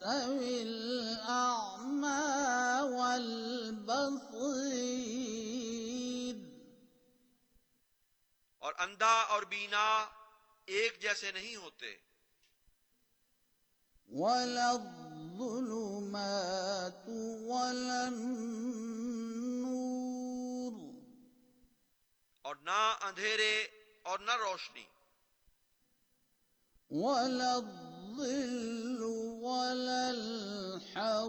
يستوي الأعمى والبصير۔ اور اندھا اور بینا ایک جیسے نہیں ہوتے۔ ولا الظلمات ولا النور۔ اور نہ اندھیرے اور نہ روشنی۔ ولا الظل ولا الحرور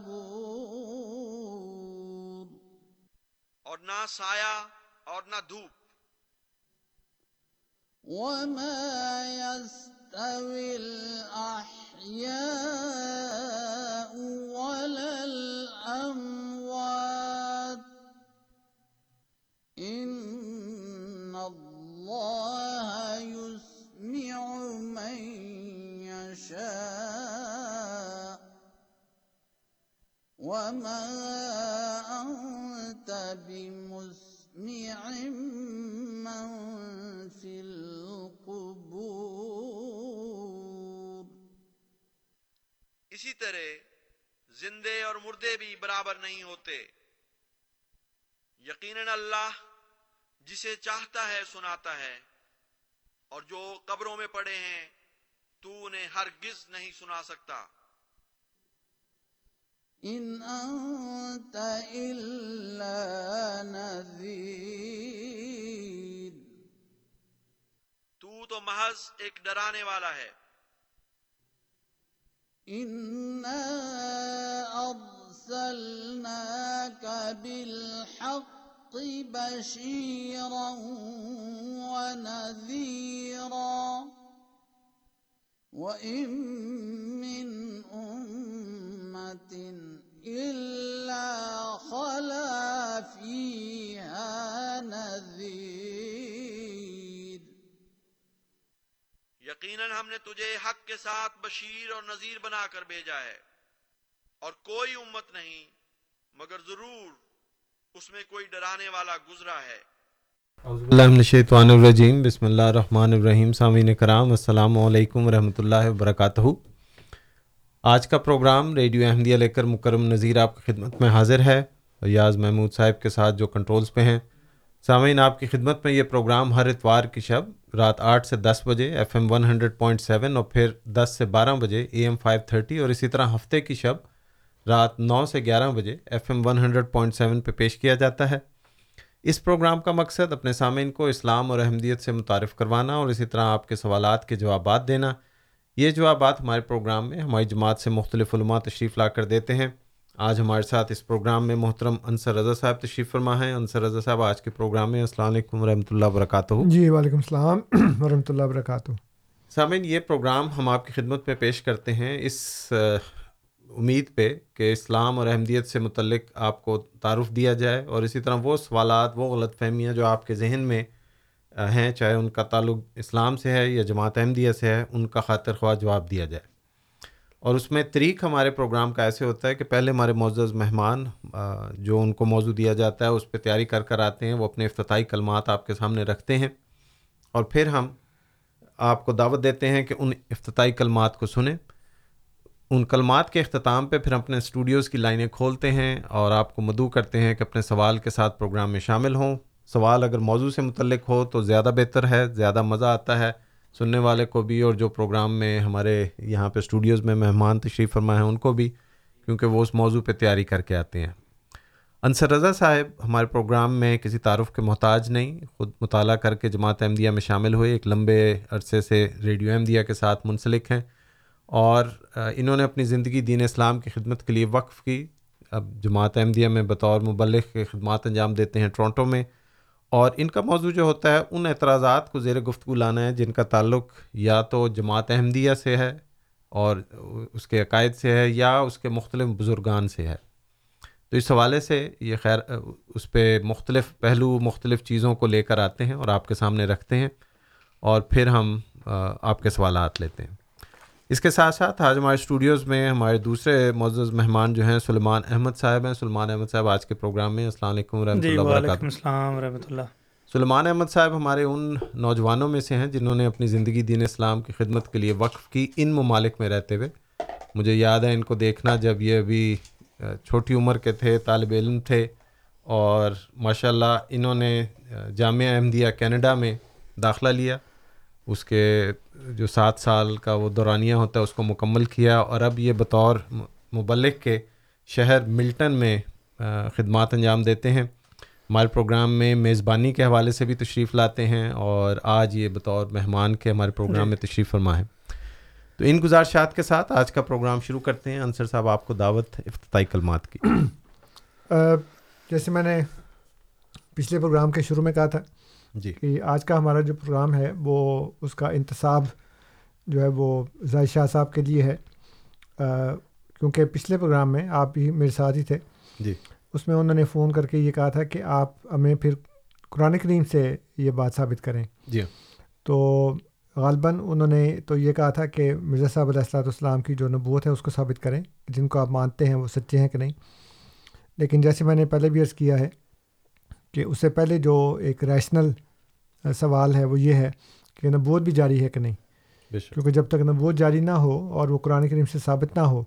اور نہ سایہ اور نہ دھوپ۔ وما يستوي الأحياء ولا الأموات إن الله يسمع من يشاء. وما أنت بمسمع من في القبور. اسی طرح زندے اور مردے بھی برابر نہیں ہوتے. یقیناً اللہ جسے چاہتا ہے سناتا ہے اور جو قبروں میں پڑے ہیں تو انہیں ہرگز نہیں سنا سکتا۔ إن أنت إلا نذير تو تو محض ایک ڈرانے والا ہے۔ إنا أرسلناك بالحق بشيرا ونذيرا۔ وإن من أمة إلا خلا فيها نذير یقیناً ہم نے تجھے حق کے ساتھ بشیر اور نذیر بنا کر بھیجا ہے اور کوئی امت نہیں، مگر ضرور اس میں کوئی ڈرانے والا گزرا ہے۔ الشیطان الرجیم، بسم اللہ الرحمن الرحیم، سامعین کرام، السلام علیکم ورحمۃ اللہ وبرکاتہ۔ آج کا پروگرام ریڈیو احمدیہ لے کر مکرم نذیر آپ کی خدمت میں حاضر ہے۔ ریاض محمود صاحب کے ساتھ جو کنٹرولز پہ ہیں۔ سامعین، آپ کی خدمت میں یہ پروگرام ہر اتوار کی شب رات آٹھ سے دس بجے F M one hundred point seven اور پھر دس سے بارہ بجے اے ایم فائیو تھرٹی اور اسی طرح ہفتے کی شب رات نو سے گیارہ بجے F M one hundred point seven پہ پیش کیا جاتا ہے۔ اس پروگرام کا مقصد اپنے سامعین کو اسلام اور احمدیت سے متعارف کروانا اور اسی طرح آپ کے سوالات کے جوابات دینا۔ یہ جوابات ہمارے پروگرام میں ہماری جماعت سے مختلف علماء تشریف لا کر دیتے ہیں۔ آج ہمارے ساتھ اس پروگرام میں محترم انصر رضا صاحب تشریف فرما ہیں۔ انصر رضا صاحب آج کے پروگرام میں السلام علیکم ورحمۃ اللہ وبرکاتہ۔ جی وعلیکم السلام ورحمۃ اللہ وبرکاتہ۔ سامعین یہ پروگرام ہم آپ کی خدمت میں پیش کرتے ہیں۔ اس امید پہ کہ اسلام اور احمدیت سے متعلق آپ کو تعارف دیا جائے اور اسی طرح وہ سوالات، وہ غلط فہمیاں جو آپ کے ذہن میں ہیں، چاہے ان کا تعلق اسلام سے ہے یا جماعت احمدیہ سے ہے، ان کا خاطر خواہ جواب دیا جائے۔ اور اس میں طریق ہمارے پروگرام کا ایسے ہوتا ہے کہ پہلے ہمارے معزز مہمان جو ان کو موضوع دیا جاتا ہے، اس پہ تیاری کر کر آتے ہیں، وہ اپنے افتتاحی کلمات آپ کے سامنے رکھتے ہیں۔ اور پھر ہم آپ کو دعوت دیتے ہیں کہ ان افتتاحی کلمات کو سنیں۔ ان کلمات کے اختتام پہ پھر اپنے اسٹوڈیوز کی لائنیں کھولتے ہیں اور آپ کو مدعو کرتے ہیں کہ اپنے سوال کے ساتھ پروگرام میں شامل ہوں۔ سوال اگر موضوع سے متعلق ہو تو زیادہ بہتر ہے، زیادہ مزہ آتا ہے۔ سننے والے کو بھی اور جو پروگرام میں ہمارے یہاں پہ اسٹوڈیوز میں مہمان تشریف فرما ہیں ان کو بھی، کیونکہ وہ اس موضوع پہ تیاری کر کے آتے ہیں۔ انصر رضا صاحب، ہمارے پروگرام میں کسی تعارف کے محتاج نہیں، خود مطالعہ کر کے جماعت احمدیہ میں شامل ہوئے، ایک لمبے عرصے سے ریڈیو احمدیہ کے ساتھ منسلک ہیں۔ اور انہوں نے اپنی زندگی دین اسلام کی خدمت کے لیے وقف کی۔ اب جماعت احمدیہ میں بطور مبلغ کے خدمات انجام دیتے ہیں ٹورنٹو میں۔ اور ان کا موضوع جو ہوتا ہے، ان اعتراضات کو زیر گفتگو لانا ہے، جن کا تعلق یا تو جماعت احمدیہ سے ہے اور اس کے عقائد سے ہے یا اس کے مختلف بزرگان سے ہے۔ تو اس حوالے سے یہ خیر اس پہ مختلف پہلو، مختلف چیزوں کو لے کر آتے ہیں اور آپ کے سامنے رکھتے ہیں۔ اور پھر ہم آپ کے سوالات لیتے ہیں۔ اس کے ساتھ ساتھ آج ہمارے اسٹوڈیوز میں ہمارے دوسرے معزز مہمان جو ہیں سلمان احمد صاحب ہیں۔ سلمان احمد صاحب آج کے پروگرام میں السلام علیکم ورحمۃ جی اللہ وعلیکم السلام ورحمۃ اللہ۔ سلمان احمد صاحب ہمارے ان نوجوانوں میں سے ہیں جنہوں نے اپنی زندگی دین اسلام کی خدمت کے لیے وقف کی ان ممالک میں رہتے ہوئے۔ مجھے یاد ہے ان کو دیکھنا جب یہ ابھی چھوٹی عمر کے تھے طالب علم تھے۔ اور ماشاء اللہ انہوں نے جامعہ احمدیہ کینیڈا میں داخلہ لیا۔ اس کے جو سات سال کا وہ دورانیہ ہوتا ہے اس کو مکمل کیا۔ اور اب یہ بطور مبلک کے شہر ملٹن میں خدمات انجام دیتے ہیں۔ ہمارے پروگرام میں میزبانی کے حوالے سے بھی تشریف لاتے ہیں اور آج یہ بطور مہمان کے ہمارے پروگرام جی۔ میں تشریف فرما ہے۔ تو ان گزارشات کے ساتھ آج کا پروگرام شروع کرتے ہیں۔ انصر صاحب آپ کو دعوت افتتاحی کلمات کی۔ جیسے میں نے پچھلے پروگرام کے شروع میں کہا تھا جی۔ کہ آج کا ہمارا جو پروگرام ہے وہ اس کا انتصاب جو ہے وہ ظاہر شاہ صاحب کے لیے ہے۔ کیونکہ پچھلے پروگرام میں آپ بھی میرے ساتھ ہی تھے۔ جی۔ اس میں انہوں نے فون کر کے یہ کہا تھا کہ آپ ہمیں پھر قرآن کریم سے یہ بات ثابت کریں۔ جی۔ تو غالباً انہوں نے تو یہ کہا تھا کہ مرزا صاحب علیہ السلاۃ والسلام کی جو نبوت ہے اس کو ثابت کریں۔ جن کو آپ مانتے ہیں وہ سچے ہیں کہ نہیں؟ لیکن جیسے میں نے پہلے بھی عرض کیا ہے کہ اس سے پہلے جو ایک ریشنل سوال ہے وہ یہ ہے کہ نبوت بھی جاری ہے کہ نہیں؟ کیونکہ جب تک نبوت جاری نہ ہو اور وہ قرآن کریم سے ثابت نہ ہو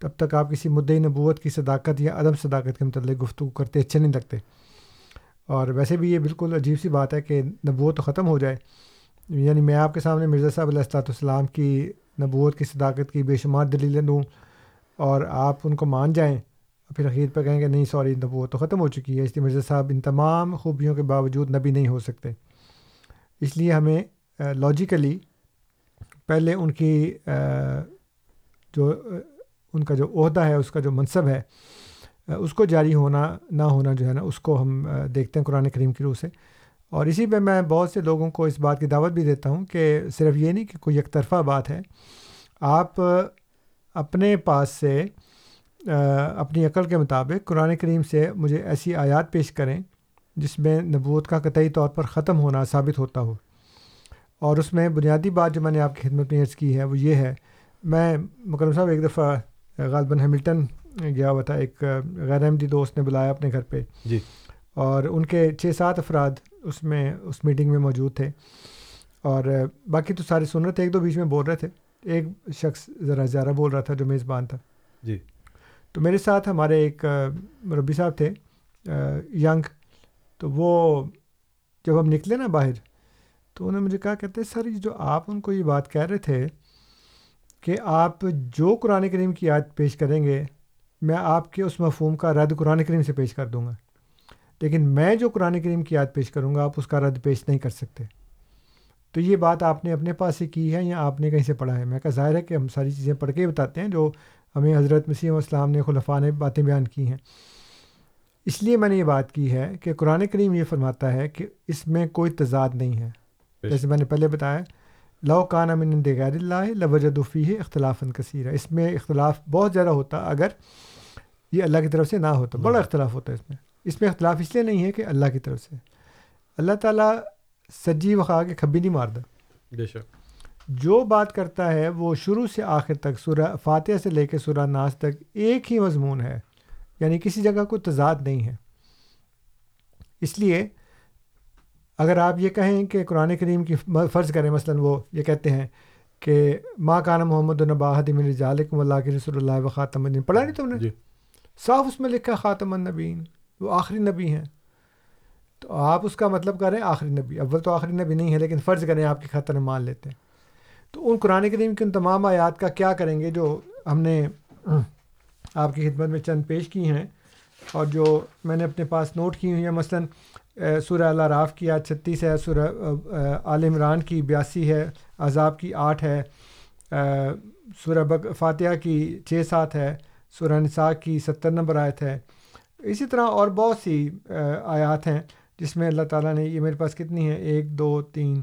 تب تک آپ کسی مدعی نبوت کی صداقت یا عدم صداقت کے متعلق گفتگو کرتے اچھے نہیں لگتے۔ اور ویسے بھی یہ بالکل عجیب سی بات ہے کہ نبوت تو ختم ہو جائے۔ یعنی میں آپ کے سامنے مرزا صاحب علیہ السلاۃ والسلام کی نبوت کی صداقت کی بے شمار دلیلیں دوں اور آپ ان کو مان جائیں پھر اخیر پہ کہیں کہ نہیں، سوری نبوت تو ختم ہو چکی ہے۔ اس لیے مرزا صاحب ان تمام خوبیوں کے باوجود نبی نہیں ہو سکتے۔ اس لیے ہمیں لاجیکلی پہلے ان کی جو ان کا جو عہدہ ہے، اس کا جو منصب ہے اس کو جاری ہونا، نہ ہونا جو ہے نا، اس کو ہم دیکھتے ہیں قرآن کریم کی روح سے۔ اور اسی پہ میں بہت سے لوگوں کو اس بات کی دعوت بھی دیتا ہوں کہ صرف یہ نہیں کہ کوئی یک طرفہ بات ہے، آپ اپنے پاس سے اپنی عقل کے مطابق قرآن کریم سے مجھے ایسی آیات پیش کریں جس میں نبوت کا قطعی طور پر ختم ہونا ثابت ہوتا ہو۔ اور اس میں بنیادی بات جو میں نے آپ کی خدمت میں عرض کی ہے وہ یہ ہے میں مکرم صاحب ایک دفعہ غالباً ہیملٹن گیا ہوا تھا ایک غیر احمدی دوست نے بلایا اپنے گھر پہ۔ جی۔ اور ان کے چھ سات افراد اس میں اس میٹنگ میں موجود تھے۔ اور باقی تو سارے سن رہے تھے ایک دو بیچ میں بول رہے تھے۔ ایک شخص ذرا زیادہ بول رہا تھا جو میزبان تھا۔ جی۔ تو میرے ساتھ ہمارے ایک مربی صاحب تھے ینگ، تو وہ جب ہم نکلے نا باہر، تو انہوں نے مجھے کہا، کہتے سر، یہ جو آپ ان کو یہ بات کہہ رہے تھے کہ آپ جو قرآن کریم کی یاد پیش کریں گے، میں آپ کے اس مفہوم کا رد قرآن کریم سے پیش کر دوں گا، لیکن میں جو قرآن کریم کی یاد پیش کروں گا، آپ اس کا رد پیش نہیں کر سکتے۔ تو یہ بات آپ نے اپنے پاس سے کی ہے یا آپ نے کہیں سے پڑھا ہے؟ میں کہا، ظاہر ہے کہ ہم ساری چیزیں پڑھ کے ہی بتاتے ہیں، جو ہمیں حضرت مسیح السلام نے خلفاء نے باتیں بیان کی ہیں۔ اس لیے میں نے یہ بات کی ہے کہ قرآن کریم یہ فرماتا ہے کہ اس میں کوئی تضاد نہیں ہے۔ جیسے میں نے پہلے بتایا لو کان امن غیر اللہ لوجدفی ہے اختلاف کثیر ہے اس میں اختلاف بہت زیادہ ہوتا اگر یہ اللہ کی طرف سے نہ ہوتا بڑا اختلاف ہوتا ہے اس میں۔ اس میں اختلاف اس لیے نہیں ہے کہ اللہ کی طرف سے۔ اللہ تعالیٰ سجی وخا کے کھبی نہیں مارتا۔ بے شک۔ جو بات کرتا ہے وہ شروع سے آخر تک سورہ فاتحہ سے لے کے سورہ ناس تک ایک ہی مضمون ہے یعنی کسی جگہ کوئی تضاد نہیں ہے۔ اس لیے اگر آپ یہ کہیں کہ قرآن کریم کی فرض کریں مثلا وہ یہ کہتے ہیں کہ ماں کانا محمد النباحدم الجالکم اللہ کے رسول اللہ و خاتم الدین پڑھا نہیں تم نے؟ جی۔ صاف اس میں لکھا خاتم النبین وہ آخری نبی ہیں۔ تو آپ اس کا مطلب کریں آخری نبی۔ اول تو آخری نبی نہیں ہے لیکن فرض کریں آپ کی خاطر مان لیتے ہیں۔ تو ان قرآن کریم کی ان تمام آیات کا کیا کریں گے جو ہم نے آپ کی خدمت میں چند پیش کی ہیں اور جو میں نے اپنے پاس نوٹ کی ہوئی ہیں؟ مثلاً سورہ اللہ راف کی آج چھتیس ہے، سورہ عال عمران کی بیاسی ہے، عذاب کی آٹھ ہے سورہ بگ فاتحہ کی چھ سات ہے، سورہ نساء کی ستر نمبر آیت ہے۔ اسی طرح اور بہت سی آیات ہیں جس میں اللہ تعالیٰ نے یہ میرے پاس کتنی ہے ایک، دو، تین۔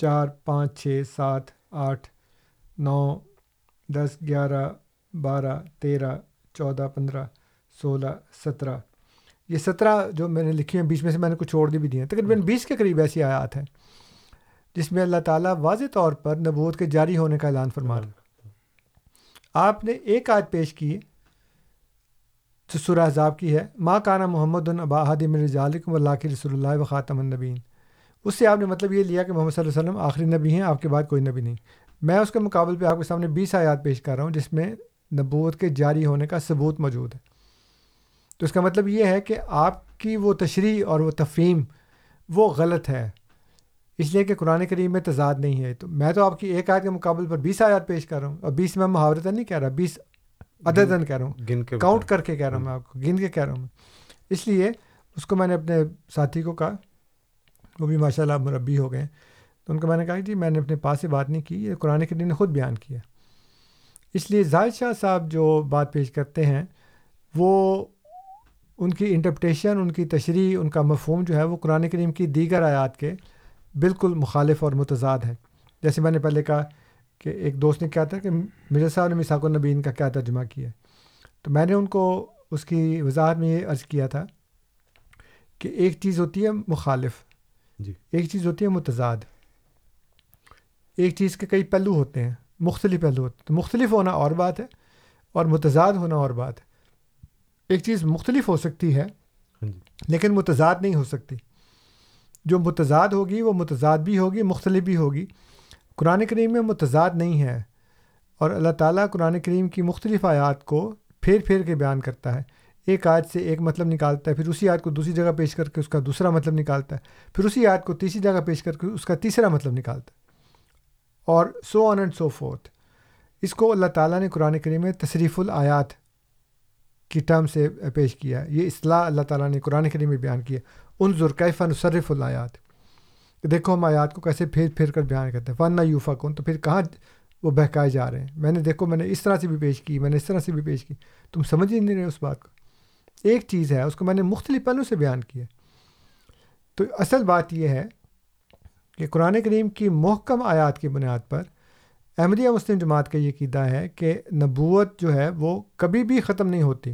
چار پانچ چھ سات آٹھ نو دس گیارہ بارہ تیرہ چودہ پندرہ سولہ سترہ یہ سترہ جو میں نے لکھی ہیں، بیچ میں سے میں نے کچھ چھوڑ دی بھی دی ہیں۔ تقریباً بیس کے قریب ایسی آیات ہیں جس میں اللہ تعالیٰ واضح طور پر نبوت کے جاری ہونے کا اعلان فرما رہا آپ نے ایک آیت پیش کی جو سورہ عذاب کی ہے ماں کانا محمد الباحدم رضالکم اللہ کے رسول اللہ و خاتم النبین اس سے آپ نے مطلب یہ لیا کہ محمد صلی اللہ علیہ وسلم آخری نبی ہیں آپ کے بعد کوئی نبی نہیں۔ میں اس کے مقابل پہ آپ کے سامنے بیس آیات پیش کر رہا ہوں جس میں نبوت کے جاری ہونے کا ثبوت موجود ہے۔ تو اس کا مطلب یہ ہے کہ آپ کی وہ تشریح اور وہ تفہیم وہ غلط ہے۔ اس لیے کہ قرآن کریم میں تضاد نہیں ہے۔ تو میں تو آپ کی ایک آیت کے مقابل پر بیس آیات پیش کر رہا ہوں اور بیس میں محاورتاً نہیں کہہ رہا بیس عددن کہہ رہا ہوں۔ گن کے کاؤنٹ کر کے کہہ رہا ہوں میں آپ کو گن کے کہہ رہا ہوں میں۔ اس لیے اس کو میں نے اپنے ساتھی کو کہا وہ بھی ماشاء اللہ مربی ہو گئے تو ان کو میں نے کہا جی میں نے اپنے پاس سے بات نہیں کی، یہ قرآن کریم نے خود بیان کیا۔ اس لیے زاہد شاہ صاحب جو بات پیش کرتے ہیں، وہ ان کی انٹرپٹیشن ان کی تشریح، ان کا مفہوم جو ہے، وہ قرآن کریم کی دیگر آیات کے بالکل مخالف اور متضاد ہے۔ جیسے میں نے پہلے کہا کہ ایک دوست نے کہا تھا کہ مرزا صاحب نے مساق النبین کا کیا ترجمہ کیا تو میں نے ان کو اس کی وضاحت میں یہ عرض کیا تھا کہ ایک چیز ہوتی ہے مخالف۔ جی۔ ایک چیز ہوتی ہے متضاد۔ ایک چیز کے کئی پہلو ہوتے ہیں مختلف پہلو ہوتے ہیں۔ تو مختلف ہونا اور بات ہے اور متضاد ہونا اور بات ہے۔ ایک چیز مختلف ہو سکتی ہے ہاں جی۔ لیکن متضاد نہیں ہو سکتی۔ جو متضاد ہوگی وہ متضاد بھی ہوگی مختلف بھی ہوگی۔ قرآن کریم میں متضاد نہیں ہے۔ اور اللہ تعالیٰ قرآن کریم کی مختلف آیات کو پھیر پھیر کے بیان کرتا ہے۔ ایک آیت سے ایک مطلب نکالتا ہے، پھر اسی آیت کو دوسری جگہ پیش کر کے اس کا دوسرا مطلب نکالتا ہے۔ پھر اسی آیت کو تیسری جگہ پیش کر کے اس کا تیسرا مطلب نکالتا ہے۔ اور سو آن اینڈ سو فورتھ اس کو اللہ تعالیٰ نے قرآن کریم میں تصریف الآیات کی ٹرم سے پیش کیا یہ اصلاح اللہ تعالیٰ نے قرآن کریم میں بیان کیا ان ذرقیف نصرف الآیات۔ دیکھو ہم آیات کو کیسے پھیر پھیر کر بیان کرتے ہیں۔ فن نہ یوفا کون تو پھر کہاں وہ بہکائے جا رہے ہیں؟ میں نے دیکھو، میں نے اس طرح سے بھی پیش کی، میں نے اس طرح سے بھی پیش کی۔ تم سمجھ ہی نہیں رہے اس بات کو۔ ایک چیز ہے، اس کو میں نے مختلف پہلوں سے بیان کیا۔ تو اصل بات یہ ہے کہ قرآن کریم کی محکم آیات کی بنیاد پر احمدیہ مسلم جماعت کا یہ قیدہ ہے کہ نبوت جو ہے وہ کبھی بھی ختم نہیں ہوتی۔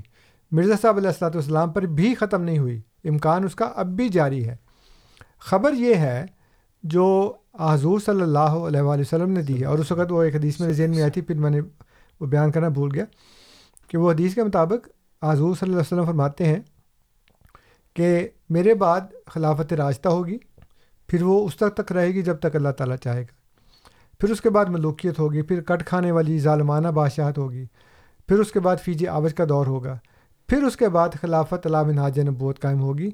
مرزا صاحب علیہ السلاۃ والسلام پر بھی ختم نہیں ہوئی۔ امکان اس کا اب بھی جاری ہے۔ خبر یہ ہے جو حضور صلی اللہ علیہ وآلہ وسلم نے دی ہے، اور اس وقت وہ ایک حدیث میں ذہن میں آئی تھی، پھر میں نے وہ بیان کرنا بھول گیا کہ وہ حدیث کے مطابق حضور صلی اللہ علیہ وسلم فرماتے ہیں کہ میرے بعد خلافت راستہ ہوگی پھر وہ اس تک تک رہے گی جب تک اللہ تعالیٰ چاہے گا۔ پھر اس کے بعد ملوکیت ہوگی پھر کٹ کھانے والی ظالمانہ بادشاہت ہوگی پھر اس کے بعد فیجی آوج کا دور ہوگا پھر اس کے بعد خلافت علام منہاج نبوت قائم ہوگی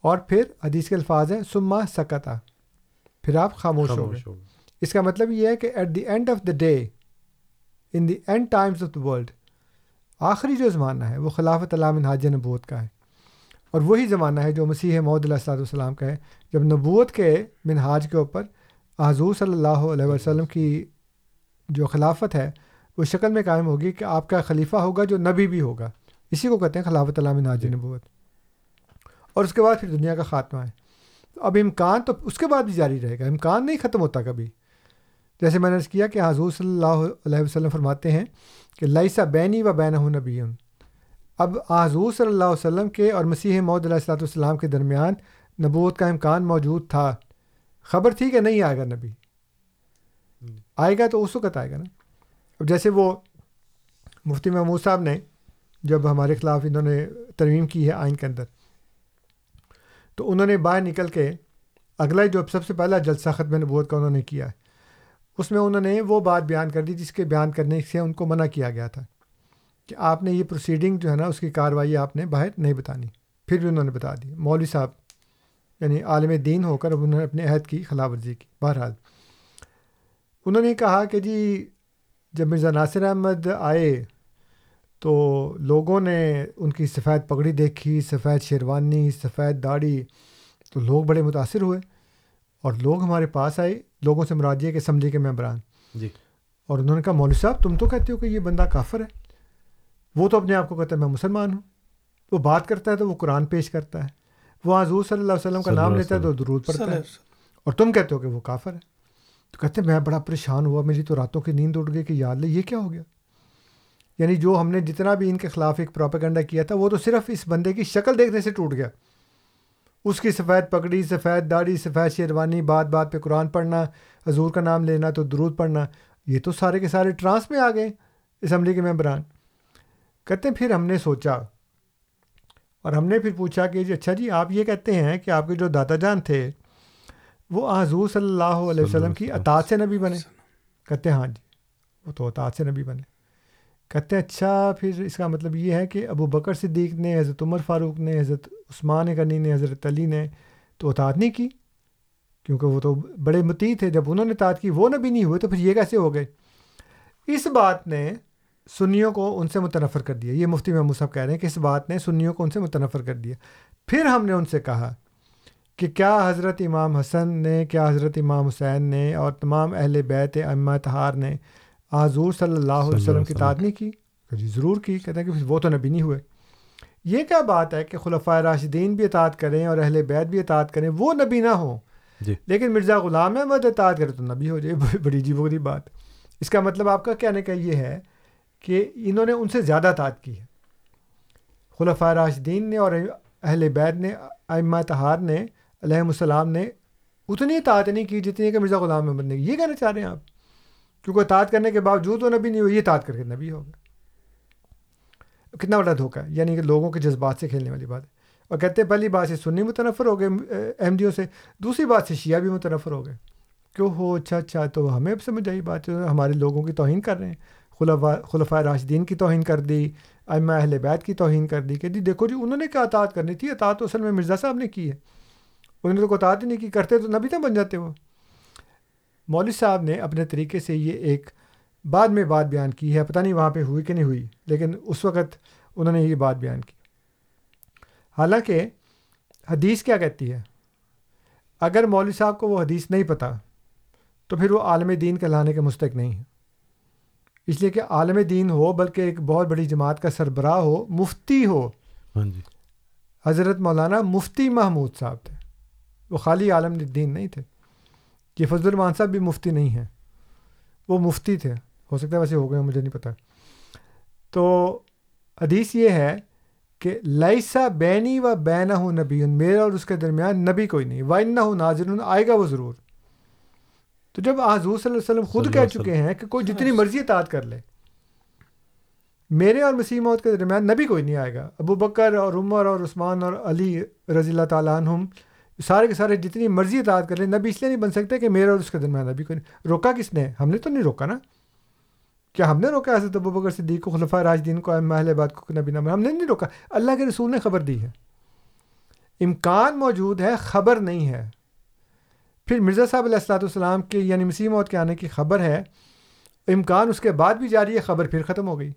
اور پھر حدیث کے الفاظ ہیں سما سکتا۔ پھر آپ خاموش ہو گئے۔ اس کا مطلب یہ ہے کہ at the end of the day in the end times of the world آخری جو زمانہ ہے، وہ خلافت علام حاج نبوت کا ہے۔ اور وہی زمانہ ہے جو مسیح محدود علیہ السلام والسلام کا ہے۔ جب نبوت کے منہاج کے اوپر حضور صلی اللہ علیہ وسلم کی جو خلافت ہے، وہ شکل میں قائم ہوگی کہ آپ کا خلیفہ ہوگا جو نبی بھی ہوگا۔ اسی کو کہتے ہیں خلافت علام حاج نبوت۔ اور اس کے بعد پھر دنیا کا خاتمہ ہے۔ اب امکان تو اس کے بعد بھی جاری رہے گا۔ امکان نہیں ختم ہوتا کبھی۔ جیسے میں نے عرض کیا کہ حضور صلی اللہ علیہ وسلم فرماتے ہیں کہ لائسا بینی و بین نبی اب حضور صلی اللہ علیہ وسلم کے اور مسیح محدود علیہ السلاۃ والسلام کے درمیان نبوت کا امکان موجود تھا۔ خبر تھی کہ نہیں آئے گا نبی۔ آئے گا تو اس وقت آئے گا نا۔ اب جیسے وہ مفتی محمود صاحب نے جب ہمارے خلاف انہوں نے ترمیم کی ہے آئین کے اندر، تو انہوں نے باہر نکل کے اگلا جو سب سے پہلا جلسہ ختم نبوت کا انہوں نے کیا ہے۔ اس میں انہوں نے وہ بات بیان کر دی جس کے بیان کرنے سے ان کو منع کیا گیا تھا کہ آپ نے یہ پروسیڈنگ جو ہے نا، اس کی کاروائی آپ نے باہر نہیں بتانی۔ پھر بھی انہوں نے بتا دی۔ مولوی صاحب یعنی عالم دین ہو کر انہوں نے اپنے عہد کی، خلاف ورزی کی۔ بہرحال، انہوں نے کہا کہ جی جب مرزا ناصر احمد آئے تو لوگوں نے ان کی سفید پگڑی دیکھی، سفید شیروانی، سفید داڑھی، تو لوگ بڑے متاثر ہوئے اور لوگ ہمارے پاس آئے۔ لوگوں سے مراجیے کہ اسمبلی کے ممبران۔ جی۔ اور انہوں نے کہا مولوی صاحب تم تو کہتے ہو کہ یہ بندہ کافر ہے۔ وہ تو اپنے آپ کو کہتا ہے میں مسلمان ہوں۔ وہ بات کرتا ہے تو وہ قرآن پیش کرتا ہے۔ وہ حضور صلی اللہ علیہ وسلم کا نام لیتا ہے تو درود پڑتا ہے۔ اور تم کہتے ہو کہ وہ کافر ہے۔ تو کہتے ہیں میں بڑا پریشان ہوا میری تو راتوں کی نیند اڑ گئی کہ یا اللہ یہ کیا ہو گیا؟ یعنی جو ہم نے جتنا بھی ان کے خلاف ایک پروپیگنڈا کیا تھا وہ تو صرف اس بندے کی شکل دیکھنے سے ٹوٹ گیا۔ اس کی سفید پگڑی سفید داڑھی سفید شیروانی بات بات پہ قرآن پڑھنا حضور کا نام لینا تو درود پڑھنا یہ تو سارے کے سارے ٹرانس میں آ گئے اسمبلی کے ممبران۔ کہتے ہیں پھر ہم نے سوچا اور ہم نے پھر پوچھا کہ جی اچھا جی آپ یہ کہتے ہیں کہ آپ کے جو دادا جان تھے وہ حضور صلی اللہ علیہ وسلم کی اطاعت سے نبی بنے۔ کہتے ہیں ہاں جی وہ تو اطاعت سے نبی بنے۔ کہتے ہیں اچھا پھر اس کا مطلب یہ ہے کہ ابو بکر صدیق نے، حضرت عمر فاروق نے، حضرت عثمان غنی نے، حضرت علی نے تو اطاعت نہیں کی، کیونکہ وہ تو بڑے متی تھے۔ جب انہوں نے اطاعت کی، وہ نبی نہیں ہوئے، تو پھر یہ کیسے ہو گئے؟ اس بات نے سنیوں کو ان سے متنفر کر دیا۔ یہ مفتی محمود صاحب کہہ رہے ہیں کہ اس بات نے سنیوں کو ان سے متنفر کر دیا۔ پھر ہم نے ان سے کہا کہ کیا حضرت امام حسن نے، کیا حضرت امام حسین نے اور تمام اہل بیت امہ تہار نے حضور صلی اللہ علیہ وسلم کی تعداد نہیں کی؟ جی ضرور کی۔ کہتے ہیں کہ وہ تو نبی نہیں ہوئے۔ یہ کیا بات ہے کہ خلفۂ راشدین بھی اطاعت کریں اور اہل بیت بھی اطاعت کریں وہ نبی نہ ہوں۔ جی۔ لیکن مرزا غلام احمد اطاعت کرے تو نبی ہو جائے۔ بڑی عجیب و غریب بات۔ اس کا مطلب آپ کا کہنے کا یہ ہے کہ انہوں نے ان سے زیادہ اطاعت کی ہے۔ خلفۂ راشدین نے اور اہل بیت نے ائمہ تہار نے علیہ السلام نے اتنی اطاعت نہیں کی جتنی کہ مرزا غلام احمد نے یہ کہنا چاہ رہے ہیں آپ۔ کیونکہ اطاعت کرنے کے باوجود وہ نبی نہیں ہوئی یہ اطاعت کر کے نبی ہو گیا کتنا بڑا دھوکہ ہے یعنی کہ لوگوں کے جذبات سے کھیلنے والی بات ہے۔ اور کہتے ہیں، پہلی بات سے سنی متنفر ہو گئے احمدیوں سے۔ دوسری بات سے شیعہ بھی متنفر ہو گئے۔ کیوں ہو اچھا اچھا تو ہمیں اب سمجھ آئی بات، ہمارے لوگوں کی توہین کر رہے ہیں۔ خلفا خلفۂ راشدین کی توہین کر دی، ائمہ اہل بیت کی توہین کر دی، کہ جی دیکھو جی انہوں نے کیا اطاعت کرنی تھی؟ اطاعت تو اصل میں مرزا صاحب نے کی ہے۔ انہوں نے تو اطاعت ہی نہیں کی، کرتے تو نبی تو بن جاتے وہ۔ مولوی صاحب نے اپنے طریقے سے یہ ایک بعد میں بات بیان کی ہے پتہ نہیں وہاں پہ ہوئی کہ نہیں ہوئی لیکن اس وقت انہوں نے یہ بات بیان کی۔ حالانکہ حدیث کیا کہتی ہے؟ اگر مولوی صاحب کو وہ حدیث نہیں پتہ تو پھر وہ عالم دین کہلانے کے مستق نہیں ہے اس لیے کہ عالم دین ہو بلکہ ایک بہت بڑی جماعت کا سربراہ ہو مفتی ہو۔ ہاں جی۔ حضرت مولانا مفتی محمود صاحب تھے۔ وہ خالی عالم دین نہیں تھے۔ یہ فضل الرحمان صاحب بھی مفتی نہیں ہیں۔ وہ مفتی تھے۔ ہو سکتا ہے ویسے ہو گئے مجھے نہیں پتہ تو حدیث یہ ہے کہ لائسا بینی و بینا ہوں نبی میرا اور اس کے درمیان نبی کوئی نہیں۔ وائن نہ ہوں ناظر آئے گا وہ ضرور۔ تو جب حضور صلی اللہ علیہ وسلم خود کہہ چکے ہیں کہ کوئی جتنی مرضی اطاعت کر لے میرے اور مسیح موت کے درمیان نبی کوئی نہیں آئے گا۔ ابو بکر اور عمر اور عثمان اور علی رضی اللہ تعالیٰ عنہم سارے کے سارے جتنی مرضی اطاعت کر لیں، نبی اس لیے نہیں بن سکتے کہ میرے اور اس کے درمیان نبی کوئی نہیں۔ روکا کس نے؟ ہم نے تو نہیں روکا نا۔ کیا ہم نے روکا؟ حضرت ابو بکر صدیق کو خلفۂ راجدین کو اہل بات کو، نبی نام۔ ہم نے نہیں روکا۔ اللہ کے رسول نے خبر دی ہے۔ امکان موجود ہے، خبر نہیں ہے۔ پھر مرزا صاحب علیہ السلاۃ والسلام کے یعنی مسیح موت کے آنے کی خبر ہے۔ امکان اس کے بعد بھی جاری ہے، خبر پھر ختم ہو گئی۔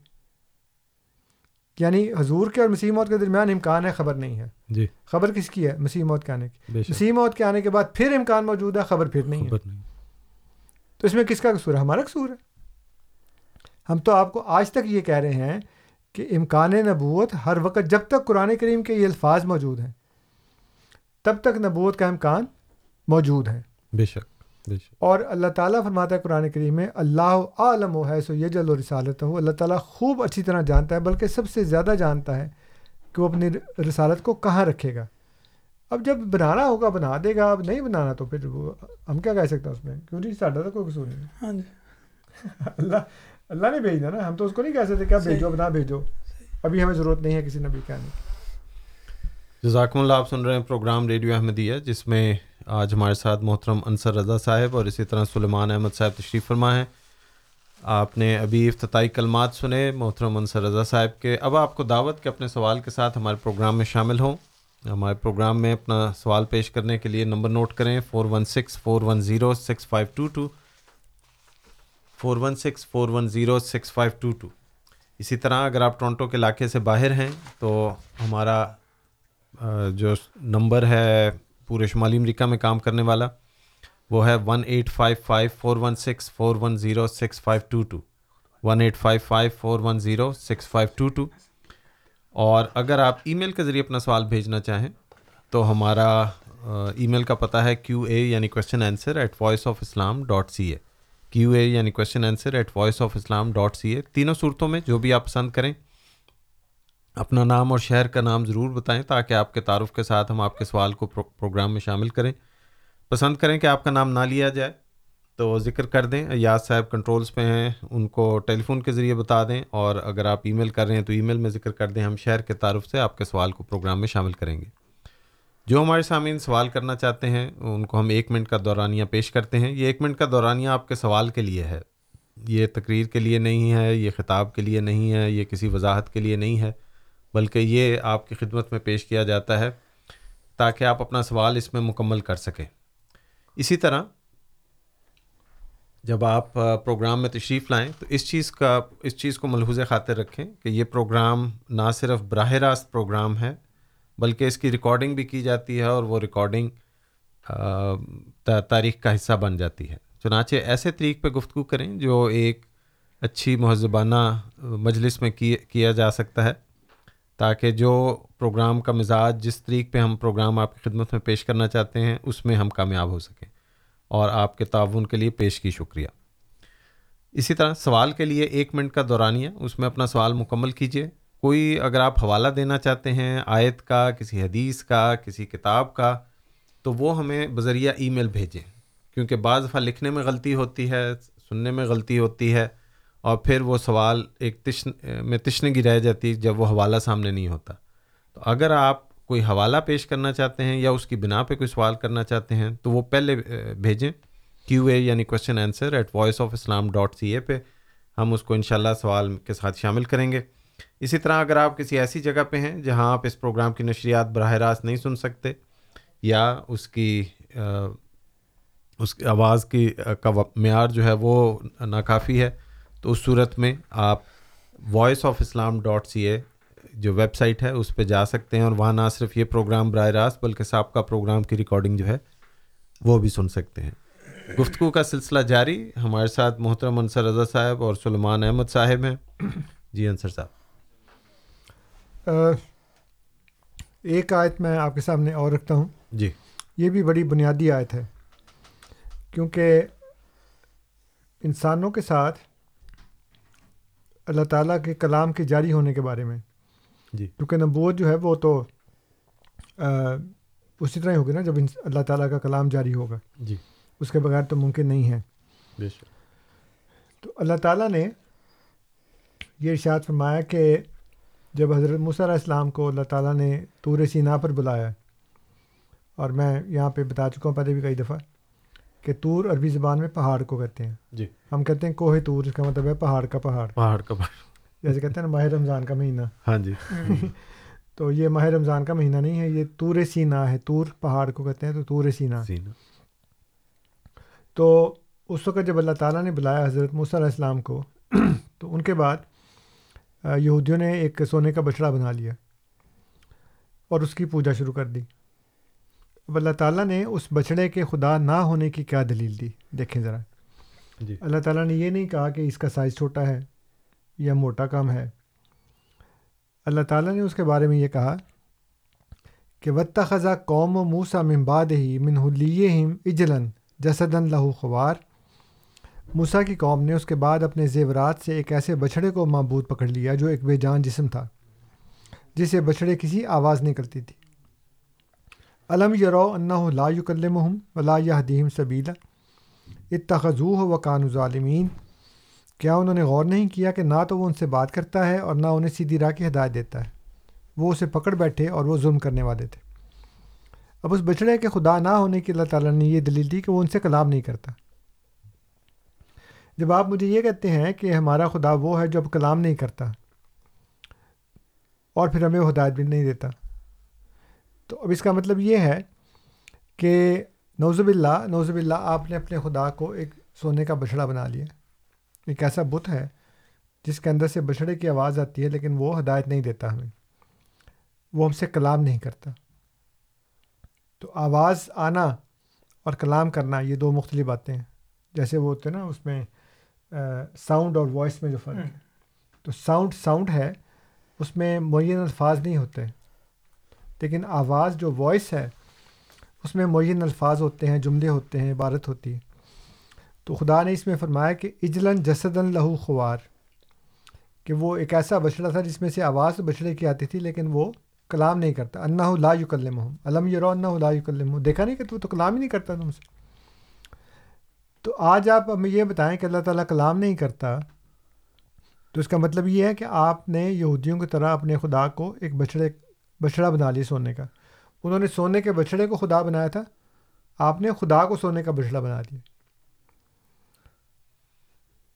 یعنی حضور کے اور مسیح موت کے درمیان امکان ہے خبر نہیں ہے۔ جی۔ خبر کس کی ہے؟ مسیح موت کے آنے کی۔ مسیح موت کے آنے کے بعد پھر امکان موجود ہے خبر پھر نہیں ہے۔ خبر نہیں۔ تو اس میں کس کا قصور ہے؟ ہمارا قصور ہے۔ ہم تو آپ کو آج تک یہ کہہ رہے ہیں کہ امکان نبوت ہر وقت جب تک قرآن کریم کے یہ الفاظ موجود ہیں تب تک نبوت کا امکان موجود ہے۔ بے شک۔ اور اللہ تعالیٰ فرماتا ہے قرآن کریم میں اللہ عالم و ہے سو یہ جل و رسالت ہو اللہ تعالیٰ خوب اچھی طرح جانتا ہے بلکہ سب سے زیادہ جانتا ہے کہ وہ اپنی رسالت کو کہاں رکھے گا۔ اب جب بنانا ہوگا بنا دے گا۔ اب نہیں بنانا تو پھر وہ ہم کیا کہہ سکتے ہیں اس میں؟ کیوں جی؟ ساڈا تو کوئی قصور نہیں۔ ہاں جی۔ اللہ اللہ نے بھیجنا نا۔ ہم تو اس کو نہیں کہہ سکتے کہ آپ بھیجو بنا بھیجو۔ ابھی ہمیں ضرورت نہیں ہے کسی نبی کے آنے کی۔ جزاکم اللہ آپ سن رہے ہیں پروگرام ریڈیو احمدیہ جس میں آج ہمارے ساتھ محترم انصر رضا صاحب اور اسی طرح سلیمان احمد صاحب تشریف فرما ہیں۔ آپ نے ابھی افتتاحی کلمات سنے، محترم انصر رضا صاحب کے۔ اب آپ کو دعوت کے اپنے سوال کے ساتھ ہمارے پروگرام میں شامل ہوں۔ ہمارے پروگرام میں اپنا سوال پیش کرنے کے لیے نمبر نوٹ کریں four one six four one zero six five two two four one six four one zero six five two two اسی طرح اگر آپ ٹورنٹو کے علاقے سے باہر ہیں تو ہمارا جو نمبر ہے پورے شمالی امریکہ میں کام کرنے والا، وہ ہے one eight five five four one six four one zero six five two two one eight five five four one zero six five two two اور اگر آپ ای میل کے ذریعے اپنا سوال بھیجنا چاہیں، تو ہمارا ای میل کا پتہ ہے کیو اے یعنی question answer at voice of Islam dot C A. Q A یعنی question answer at voice of Islam dot C A. تینوں صورتوں میں جو بھی آپ پسند کریں اپنا نام اور شہر کا نام ضرور بتائیں تاکہ آپ کے تعارف کے ساتھ ہم آپ کے سوال کو پروگرام میں شامل کریں۔ پسند کریں کہ آپ کا نام نہ لیا جائے تو ذکر کر دیں۔ ایاز صاحب کنٹرولز پہ ہیں، ان کو ٹیلی فون کے ذریعے بتا دیں اور اگر آپ ای میل کر رہے ہیں تو ای میل میں ذکر کر دیں۔ ہم شہر کے تعارف سے آپ کے سوال کو پروگرام میں شامل کریں گے۔ جو ہمارے سامعین سوال کرنا چاہتے ہیں، ان کو ہم ایک منٹ کا دورانیہ پیش کرتے ہیں۔ یہ ایک منٹ کا دورانیہ آپ کے سوال کے لیے ہے۔ یہ تقریر کے لیے نہیں ہے، یہ خطاب کے لیے نہیں ہے، یہ کسی وضاحت کے لیے نہیں ہے۔ بلکہ یہ آپ کی خدمت میں پیش کیا جاتا ہے تاکہ آپ اپنا سوال اس میں مکمل کر سکیں۔ اسی طرح جب آپ پروگرام میں تشریف لائیں تو اس چیز کا، اس چیز کو ملحوظ خاطر رکھیں کہ یہ پروگرام نہ صرف براہ راست پروگرام ہے بلکہ اس کی ریکارڈنگ بھی کی جاتی ہے اور وہ ریکارڈنگ تاریخ کا حصہ بن جاتی ہے۔ چنانچہ ایسے طریق پہ گفتگو کریں جو ایک اچھی مہذبانہ مجلس میں کیا جا سکتا ہے۔ تاکہ جو پروگرام کا مزاج جس طریق پہ ہم پروگرام آپ کی خدمت میں پیش کرنا چاہتے ہیں، اس میں ہم کامیاب ہو سکیں۔ اور آپ کے تعاون کے لیے پیش کی شکریہ۔ اسی طرح سوال کے لیے ایک منٹ کا دورانیہ اس میں اپنا سوال مکمل کیجیے کوئی اگر آپ حوالہ دینا چاہتے ہیں آیت کا، کسی حدیث کا، کسی کتاب کا، تو وہ ہمیں بذریعہ ای میل بھیجیں۔ کیونکہ بعض دفعہ لکھنے میں غلطی ہوتی ہے، سننے میں غلطی ہوتی ہے اور پھر وہ سوال ایک تشن میں تشنگی رہ جاتی جب وہ حوالہ سامنے نہیں ہوتا۔ تو اگر آپ کوئی حوالہ پیش کرنا چاہتے ہیں یا اس کی بنا پہ کوئی سوال کرنا چاہتے ہیں تو وہ پہلے بھیجیں۔ کیو اے یعنی question answer at voice of Islam dot C A پہ ہم اس کو انشاءاللہ سوال کے ساتھ شامل کریں گے۔ اسی طرح اگر آپ کسی ایسی جگہ پہ ہیں جہاں آپ اس پروگرام کی نشریات براہ راست نہیں سن سکتے یا اس کی آ، اس کی آواز کی کا معیار جو ہے وہ ناکافی ہے تو اس صورت میں آپ voice of Islam dot C A جو ویب سائٹ ہے اس پہ جا سکتے ہیں اور وہاں نہ صرف یہ پروگرام براہ راست بلکہ سابقہ پروگرام کی ریکارڈنگ جو ہے وہ بھی سن سکتے ہیں۔ گفتگو کا سلسلہ جاری۔ ہمارے ساتھ محترم انصر رضا صاحب اور سلمان احمد صاحب ہیں۔ جی انصر صاحب۔ ایک آیت میں آپ کے سامنے اور رکھتا ہوں۔ جی۔ یہ بھی بڑی بنیادی آیت ہے۔ کیونکہ انسانوں کے ساتھ اللہ تعالیٰ کے کلام کے جاری ہونے کے بارے میں۔ جی۔ کیونکہ نبوت جو ہے وہ تو آ، اسی طرح ہی ہوگی نا جب اللہ تعالیٰ کا کلام جاری ہوگا۔ جی۔ اس کے بغیر تو ممکن نہیں ہے۔ بے شک۔ تو اللہ تعالیٰ نے یہ ارشاد فرمایا کہ جب حضرت علیہ السلام کو اللہ تعالیٰ نے طور سینا پر بلایا اور میں یہاں پہ بتا چکا ہوں پہلے بھی کئی دفعہ کہ طور عربی زبان میں پہاڑ کو کہتے ہیں۔ جی۔ ہم کہتے ہیں کوہ طور اس کا مطلب ہے پہاڑ کا پہاڑ۔ پہاڑ کا پہاڑ۔ جیسے کہتے ہیں نا ماہ رمضان کا مہینہ۔ ہاں جی۔ تو یہ ماہ رمضان کا مہینہ نہیں ہے یہ تور سینا ہے۔ تور پہاڑ کو کہتے ہیں تو تور سینا۔ سینا۔ تو اس وقت جب اللہ تعالیٰ نے بلایا حضرت موسیٰ علیہ السلام کو تو ان کے بعد یہودیوں نے ایک سونے کا بچڑا بنا لیا اور اس کی پوجا شروع کر دی۔ اللہ تعالیٰ نے اس بچڑے کے خدا نہ ہونے کی کیا دلیل دی؟ دیکھیں ذرا۔ جی۔ اللہ تعالیٰ نے یہ نہیں کہا کہ اس کا سائز چھوٹا ہے یا موٹا کم ہے۔ اللہ تعالیٰ نے اس کے بارے میں یہ کہا کہ وط خزا قوم و موسا ممباد ہی منہلیہ ہم اجلن جسدن لہو خوار۔ موسا کی قوم نے اس کے بعد اپنے زیورات سے ایک ایسے بچھڑے کو معبود پکڑ لیا جو ایک بے جان جسم تھا جسے بچھڑے کسی آواز نہیں کرتی تھی۔ علم یرو انّا لا یکلمہم ولا یہدیہم سبیلا، اتخذوہ و ظالمین۔ کیا انہوں نے غور نہیں کیا کہ نہ تو وہ ان سے بات کرتا ہے اور نہ انہیں سیدھی راہ کی ہدایت دیتا ہے۔ وہ اسے پکڑ بیٹھے اور وہ ظلم کرنے والے تھے۔ اب اس بچڑے کے خدا نہ ہونے کی اللہ تعالیٰ نے یہ دلیل دی کہ وہ ان سے کلام نہیں کرتا۔ جب آپ مجھے یہ کہتے ہیں کہ ہمارا خدا وہ ہے جو اب کلام نہیں کرتا اور پھر ہمیں وہ ہدایت بھی نہیں دیتا۔ تو اب اس کا مطلب یہ ہے کہ نوزب اللہ نوزب اللہ آپ نے اپنے خدا کو ایک سونے کا بچڑا بنا لیا۔ ایک ایسا بت ہے جس کے اندر سے بچڑے کی آواز آتی ہے لیکن وہ ہدایت نہیں دیتا ہمیں۔ وہ ہم سے کلام نہیں کرتا۔ تو آواز آنا اور کلام کرنا یہ دو مختلف باتیں ہیں۔ جیسے وہ ہوتے ہیں نا اس میں ساؤنڈ اور وائس میں جو فرق ہے۔ تو ساؤنڈ ساؤنڈ ہے اس میں معین الفاظ نہیں ہوتے۔ لیکن آواز جو وائس ہے، اس میں معین الفاظ ہوتے ہیں، جملے ہوتے ہیں، عبارت ہوتی ہے۔ تو خدا نے اس میں فرمایا کہ اجلن جسدن لہو خوار۔ کہ وہ ایک ایسا بچڑا تھا جس میں سے آواز بچڑے کی آتی تھی، لیکن وہ کلام نہیں کرتا۔ انّا لا یکلم ہوں علم یرو انّا لا یکلم دیکھا نہیں کہ تو تو کلام ہی نہیں کرتا تم سے؟ تو آج آپ ہمیں یہ بتائیں کہ اللہ تعالیٰ کلام نہیں کرتا، تو اس کا مطلب یہ ہے کہ آپ نے یہودیوں کی طرح اپنے خدا کو ایک بچڑے بچڑا بنا لیا سونے کا۔ انہوں نے سونے کے بچڑے کو خدا بنایا تھا۔ آپ نے خدا کو سونے کا بچڑا بنا دیا۔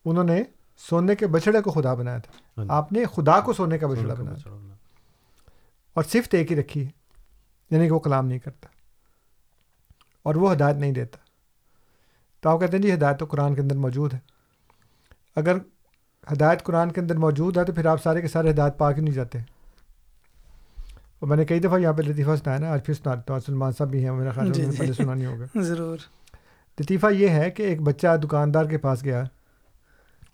انہوں نے سونے کے بچڑے کو خدا بنایا تھا۔ آپ نے خدا کو سونے کا بچڑا بنایا تھا اور صرف ایک ہی رکھی ہے یعنی کہ وہ کلام نہیں کرتا۔ اور وہ ہدایت نہیں دیتا۔ تو آپ کہتے ہیں جی ہدایت تو قرآن کے اندر موجود ہے۔ اگر ہدایت قرآن کے اندر موجود ہے تو پھر آپ سارے کے سارے ہدایت پا کے نہیں جاتے؟ اور میں نے کئی دفعہ یہاں پہ لطیفہ سنایا نا آج پھر سناتا ہوں سلمان صاحب بھی ہیں میرا خیال ہے پہلے سنا نہیں ہوگا۔ ضرور۔ لطیفہ یہ ہے کہ ایک بچہ دکاندار کے پاس گیا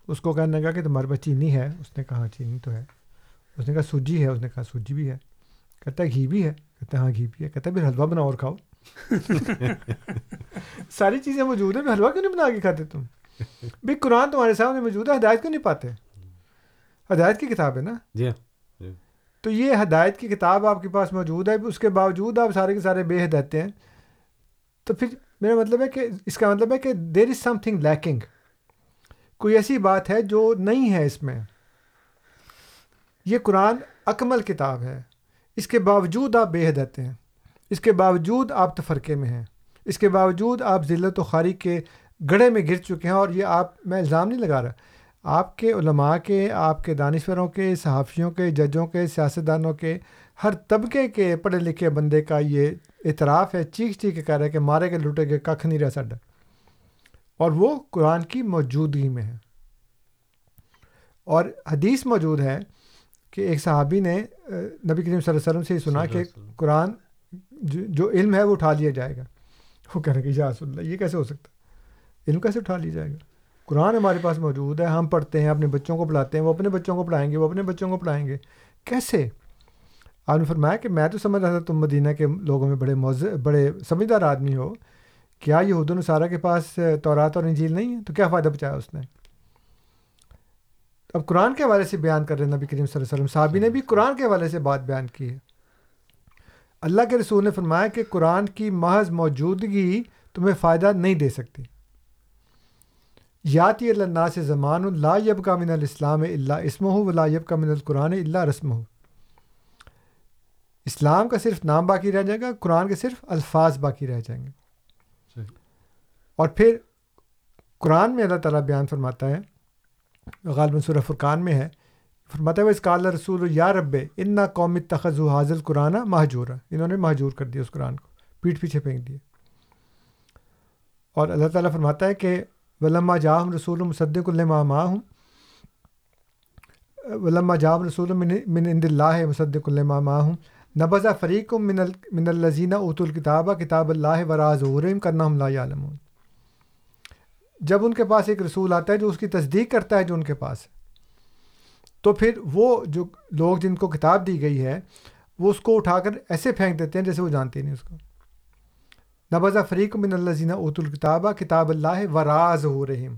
اس کو کہنے لگا کہ تمہارے پاس چینی ہے۔ اس نے کہا چینی تو ہے۔ اس نے کہا سوجی ہے۔ اس نے کہا سوجی بھی ہے۔ کہتا ہے گھی بھی ہے۔ کہتا ہے ہاں گھی بھی ہے۔ کہتا ہے پھر حلوہ بناؤ اور کھاؤ۔ ساری چیزیں موجود ہیں حلوہ کیوں نہیں بنا کے کھاتے تم؟ بھائی قرآن تمہارے سامنے موجود ہے ہدایت کیوں نہیں پاتے؟ ہدایت کی کتاب ہے نا؟ جی۔ تو یہ ہدایت کی کتاب آپ کے پاس موجود ہے، اس کے باوجود آپ سارے کے سارے بے ہدایت ہیں۔ تو پھر میرا مطلب ہے کہ، اس کا مطلب ہے کہ دیر از سم تھنگ لیکنگ کوئی ایسی بات ہے جو نہیں ہے اس میں۔ یہ قرآن اکمل کتاب ہے۔ اس کے باوجود آپ بے ہدایت ہیں۔ اس کے باوجود آپ تفرقے میں ہیں۔ اس کے باوجود آپ ذلت و خاری کے گڑھے میں گر چکے ہیں اور یہ آپ، میں الزام نہیں لگا رہا۔ آپ کے علماء کے آپ کے دانشوروں کے صحافیوں کے ججوں کے سیاستدانوں کے ہر طبقے کے پڑھے لکھے بندے کا یہ اعتراف ہے چیخ چیخ کے کہہ رہے کہ مارے کے لوٹے کے ککھ نہیں رہ سڈا اور وہ قرآن کی موجودگی میں ہے۔ اور حدیث موجود ہے کہ ایک صحابی نے نبی کریم صلی اللہ علیہ وسلم سے سنا کہ قرآن جو علم ہے وہ اٹھا لیا جائے گا۔ وہ کہہ رہے کہ یا رسول اللہ یہ کیسے ہو سکتا علم کیسے اٹھا لیا جائے گا؟ قرآن ہمارے پاس موجود ہے، ہم پڑھتے ہیں، اپنے بچوں کو پڑھاتے ہیں، وہ اپنے بچوں کو پڑھائیں گے، وہ اپنے بچوں کو پڑھائیں گے۔ کیسے؟ آپ نے فرمایا کہ میں تو سمجھ رہا تھا تم مدینہ کے لوگوں میں بڑے موز، بڑے سمجھدار آدمی ہو۔ کیا یہود النصارہ کے پاس تورات اور انجیل نہیں ہے؟ تو کیا فائدہ بچایا اس نے؟ اب قرآن کے حوالے سے بیان کر رہے ہیں نبی کریم صلی اللہ علیہ وسلم۔ صحابی نے بھی قرآن کے حوالے سے بات بیان کی ہے۔ اللہ کے رسول نے فرمایا کہ قرآن کی محض موجودگی تمہیں فائدہ نہیں دے سکتی۔ یاتی اللہ سے زمان اللہ یب کا من الاسلام اللہ اسم ہو ولا یب کا من القرآن اللہ رسم ہو اسلام کا صرف نام باقی رہ جائے گا قرآن کے صرف الفاظ باقی رہ جائیں گے۔ اور پھر قرآن میں اللہ تعالیٰ بیان فرماتا ہے غالب سورہ فرقان میں ہے فرماتا ہے وہ کال رسول یا رب ان قومی تخذ حاضل قرآن محجور انہوں نے محجور کر دیا اس قرآن کو پیٹ پیچھے پھینک دیے اور اللہ تعالیٰ فرماتا ہے کہ ولما جاہم رسول مصدق الما ہوں ولما جام رسول من اند اللہ مصدق الما ہوں نبض فریق من من الزینہ ات الکتاب کتاب اللہ وراز عرم کرنا ہم لا عالم جب ان کے پاس ایک رسول آتا ہے جو اس کی تصدیق کرتا ہے جو ان کے پاس، تو پھر وہ جو لوگ جن کو کتاب دی گئی ہے، وہ اس کو اٹھا کر ایسے پھینک دیتے ہیں جیسے وہ جانتے نہیں اس کو۔ نبض فریق من اللہ زینہ ات الکتابہ کتاب اللہ وراز رحیم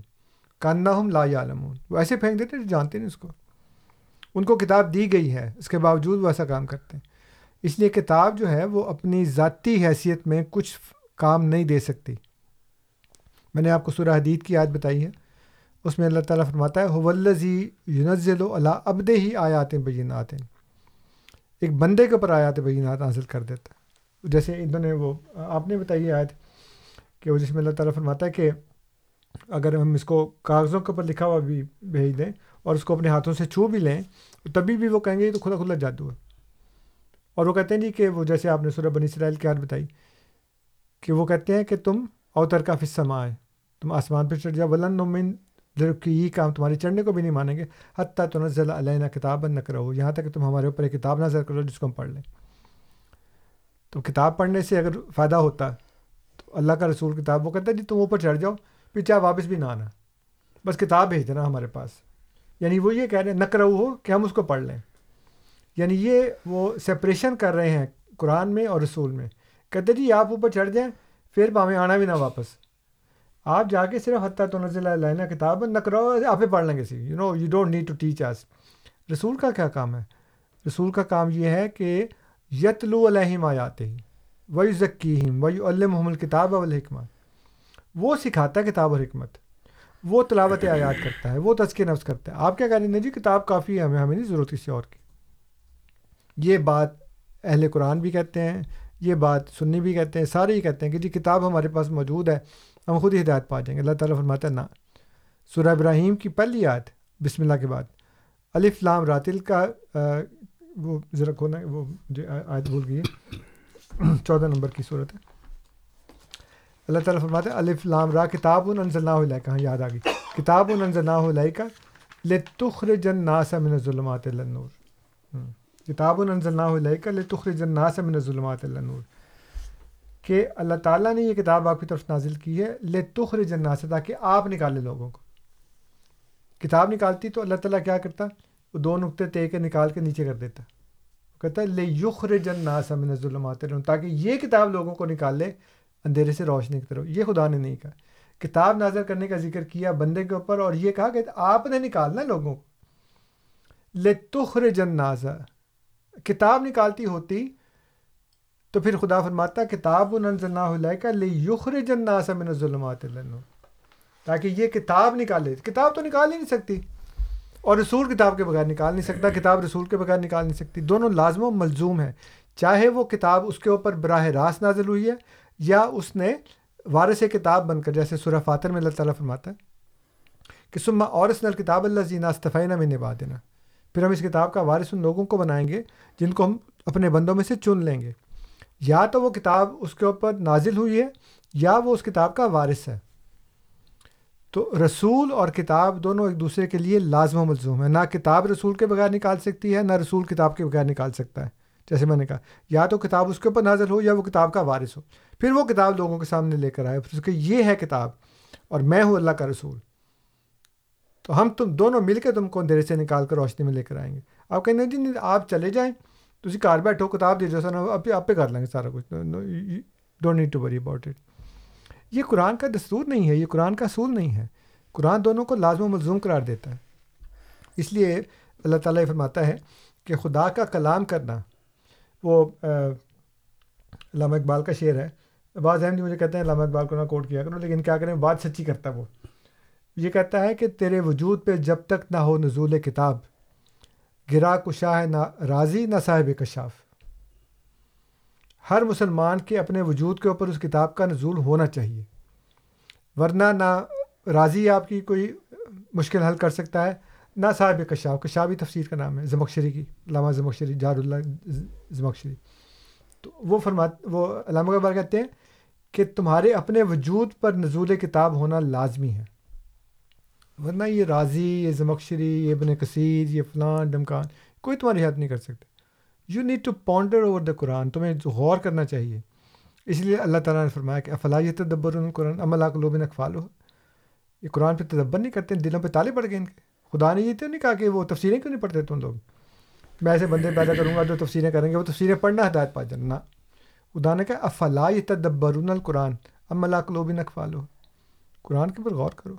کاننا ہم لا عالم وہ ایسے پھینک دیتے جو جانتے نہیں اس کو۔ ان کو کتاب دی گئی ہے، اس کے باوجود وہ ایسا کام کرتے ہیں۔ اس لیے کتاب جو ہے وہ اپنی ذاتی حیثیت میں کچھ کام نہیں دے سکتی۔ میں نے آپ کو سورہ حدید کی یاد بتائی ہے۔ اس میں اللہ تعالیٰ فرماتا ہے ولزی یونزل و اللہ ابد ہی آیات بینات ایک بندے کے اوپر آیات بینات حاصل کر دیتا۔ ہے جیسے انہوں نے وہ آپ نے بتائی آیت کہ وہ جس میں اللہ تعالیٰ فرماتا ہے کہ اگر ہم اس کو کاغذوں کے اوپر لکھا ہوا بھی بھیج دیں اور اس کو اپنے ہاتھوں سے چھو بھی لیں تبھی بھی وہ کہیں گے تو کھلا کھلا جادو ہے۔ اور وہ کہتے ہیں جی کہ وہ جیسے آپ نے سورہ بنی اسرائیل کی یاد بتائی کہ وہ کہتے ہیں کہ تم اوتر کا فصہ آئے تم آسمان پہ چڑھ جاؤ، ولن نمن کہ یہ کام تمہارے چڑھنے کو بھی نہیں مانیں گے، حتیٰ تو نزل علیہ کتاب نہ کرو یہاں تک کہ تم ہمارے اوپر ایک کتاب نظر کرو جس کو ہم پڑھ لیں۔ تو کتاب پڑھنے سے اگر فائدہ ہوتا تو اللہ کا رسول کتاب وہ کہتا ہے جی تم اوپر چڑھ جاؤ، پھر چاہے واپس بھی نہ آنا۔ بس کتاب بھیج دینا ہمارے پاس۔ یعنی وہ یہ کہہ رہے ہیں نقرو ہو کہ ہم اس کو پڑھ لیں۔ یعنی یہ وہ سپریشن کر رہے ہیں قرآن میں اور رسول میں۔ کہتے جی آپ اوپر چڑھ جائیں، پھر باہیں آنا بھی نہ واپس۔ آپ جا کے صرف حتیٰ تو نظر لینا کتاب نقرو آپ پڑھ لیں گے see you know you don't need to teach us رسول کا کیا کام ہے؟ رسول کا کام یہ ہے کہ یتلو علیہم آیات ہی وہی ذکیم وہی المحم الکتاب والحکمہ وہ سکھاتا ہے کتاب اور حکمت۔ وہ تلاوت آیات کرتا ہے، وہ تذکر نفس کرتا ہے۔ آپ کیا کہہ رہے ہیں؟ جی کتاب کافی ہے، ہمیں ہمیں نہیں ضرورت کسی اور کی۔ یہ بات اہل قرآن بھی کہتے ہیں، یہ بات سنی بھی کہتے ہیں، سارے ہی کہتے ہیں کہ جی کتاب ہمارے پاس موجود ہے، ہم خود ہی ہدایت پا جائیں گے۔ اللہ تعالیٰ فرماتا ہے نا سورہ ابراہیم کی پہلی یاد بسم اللہ کے بعد، الف لام راتل کا وہ ذرا کھونا وہ آیت بھول گئی ہے۔ چودہ نمبر کی صورت ہے۔ اللہ تعالیٰ فرماتے الف لام را، کتاب انضل اللہ کہاں یاد آ گئی۔ کتاب انضل اللہ کا لطخر جن ناس من ظلمات النور کتاب انضل اللہ کا لطخر جن ناس من ظلمات النور۔ کہ اللہ تعالیٰ نے یہ کتاب آپ کی طرف نازل کی ہے لطخر جن ناس تاکہ آپ نکالے لوگوں کو۔ کتاب نکالتی تو اللہ تعالیٰ کیا کرتا؟ وہ دو نقطے تے کے نکال کے نیچے کر دیتا۔ کہتا ہے لے یخر جن ناس من ظلمات تاکہ یہ کتاب لوگوں کو نکال لے اندھیرے سے روشنی کی طرف۔ یہ خدا نے نہیں کہا۔ کتاب نازر کرنے کا ذکر کیا بندے کے اوپر، اور یہ کہا کہ آپ نے نکالنا لوگوں کو۔ لے تخر جن نازا کتاب نکالتی ہوتی تو پھر خدا فرماتا، کتاب و کا لے یخر جن ناسا من ظلمات تاکہ یہ کتاب نکالے۔ کتاب تو نکال ہی نہیں سکتی۔ اور رسول کتاب کے بغیر نکال نہیں سکتا، کتاب رسول کے بغیر نکال نہیں سکتی۔ دونوں لازم و ملزوم ہے چاہے وہ کتاب اس کے اوپر براہ راست نازل ہوئی ہے یا اس نے وارث کتاب بن کر، جیسے سورہ فاتر میں اللہ تعالیٰ فرماتا ہے کہ سما اور اس کتاب اللہ زینا استفینہ میں نبھا دینا پھر ہم اس کتاب کا وارث ان لوگوں کو بنائیں گے جن کو ہم اپنے بندوں میں سے چن لیں گے۔ یا تو وہ کتاب اس کے اوپر نازل ہوئی ہے یا وہ اس کتاب کا وارث ہے۔ تو رسول اور کتاب دونوں ایک دوسرے کے لیے لازم و ملزوم ہے نہ کتاب رسول کے بغیر نکال سکتی ہے، نہ رسول کتاب کے بغیر نکال سکتا ہے۔ جیسے میں نے کہا، یا تو کتاب اس کے اوپر نازل ہو یا وہ کتاب کا وارث ہو۔ پھر وہ کتاب لوگوں کے سامنے لے کر آئے، پھر اس کے یہ ہے کتاب، اور میں ہوں اللہ کا رسول۔ تو ہم تم دونوں مل کے تم کو اندھیرے سے نکال کر روشنی میں لے کر آئیں گے۔ آپ کہیں جی نہیں، آپ چلے جائیں تو اسی کار بیٹھو، کتاب دے جیسا نا اب آپ پہ کر لیں گے سارا کچھ۔ Don't need to worry about it یہ قرآن کا دستور نہیں ہے، یہ قرآن کا اصول نہیں ہے۔ قرآن دونوں کو لازم و ملزوم قرار دیتا ہے۔ اس لیے اللہ تعالیٰ فرماتا ہے کہ خدا کا کلام کرنا، وہ علامہ اقبال کا شعر ہے۔ بعض اہم جی مجھے کہتے ہیں، علامہ اقبال کو نہ کوٹ کیا کرو، لیکن کیا کریں، بات سچی کرتا وہ۔ یہ کہتا ہے کہ تیرے وجود پہ جب تک نہ ہو نزول کتاب، گرا کشا ہے نہ، راضی نہ صاحب کشاف۔ ہر مسلمان کے اپنے وجود کے اوپر اس کتاب کا نزول ہونا چاہیے۔ ورنہ نہ راضی آپ کی کوئی مشکل حل کر سکتا ہے، نہ صاحب کشاب کشاب ہی تفسیر کا نام ہے زمکشری کی، علامہ زمکشری جار اللہ زمکشری تو وہ فرمات، وہ علامہ اقبال کہتے ہیں کہ تمہارے اپنے وجود پر نزول کتاب ہونا لازمی ہے۔ ورنہ یہ راضی، یہ زمکشری یہ ابن کثیر، یہ فلان، ڈمکان، کوئی تمہاری حد نہیں کر سکتے۔ You need to ponder over the Quran تمہیں غور کرنا چاہیے۔ اس لیے اللہ تعالیٰ نے فرمایا کہ افلاح تدبر القرآن ام اللہ کو اقفال ہو یہ قرآن پہ تدبر نہیں کرتے دلوں پہ تالے پڑ گئے ان کے۔ خدا نے یہ تو نہیں کہا کہ وہ تفسیریں کیوں نہیں پڑھتے تم لوگ؟ میں ایسے بندے پیدا کروں گا جو تفسیریں کریں گے وہ تفسیریں پڑھنا ہدایت پا جانا۔ خدا نے کہا افلاح تدبر القرآن ام اللہ کو اقفال ہو قرآن کے اوپر غور کرو۔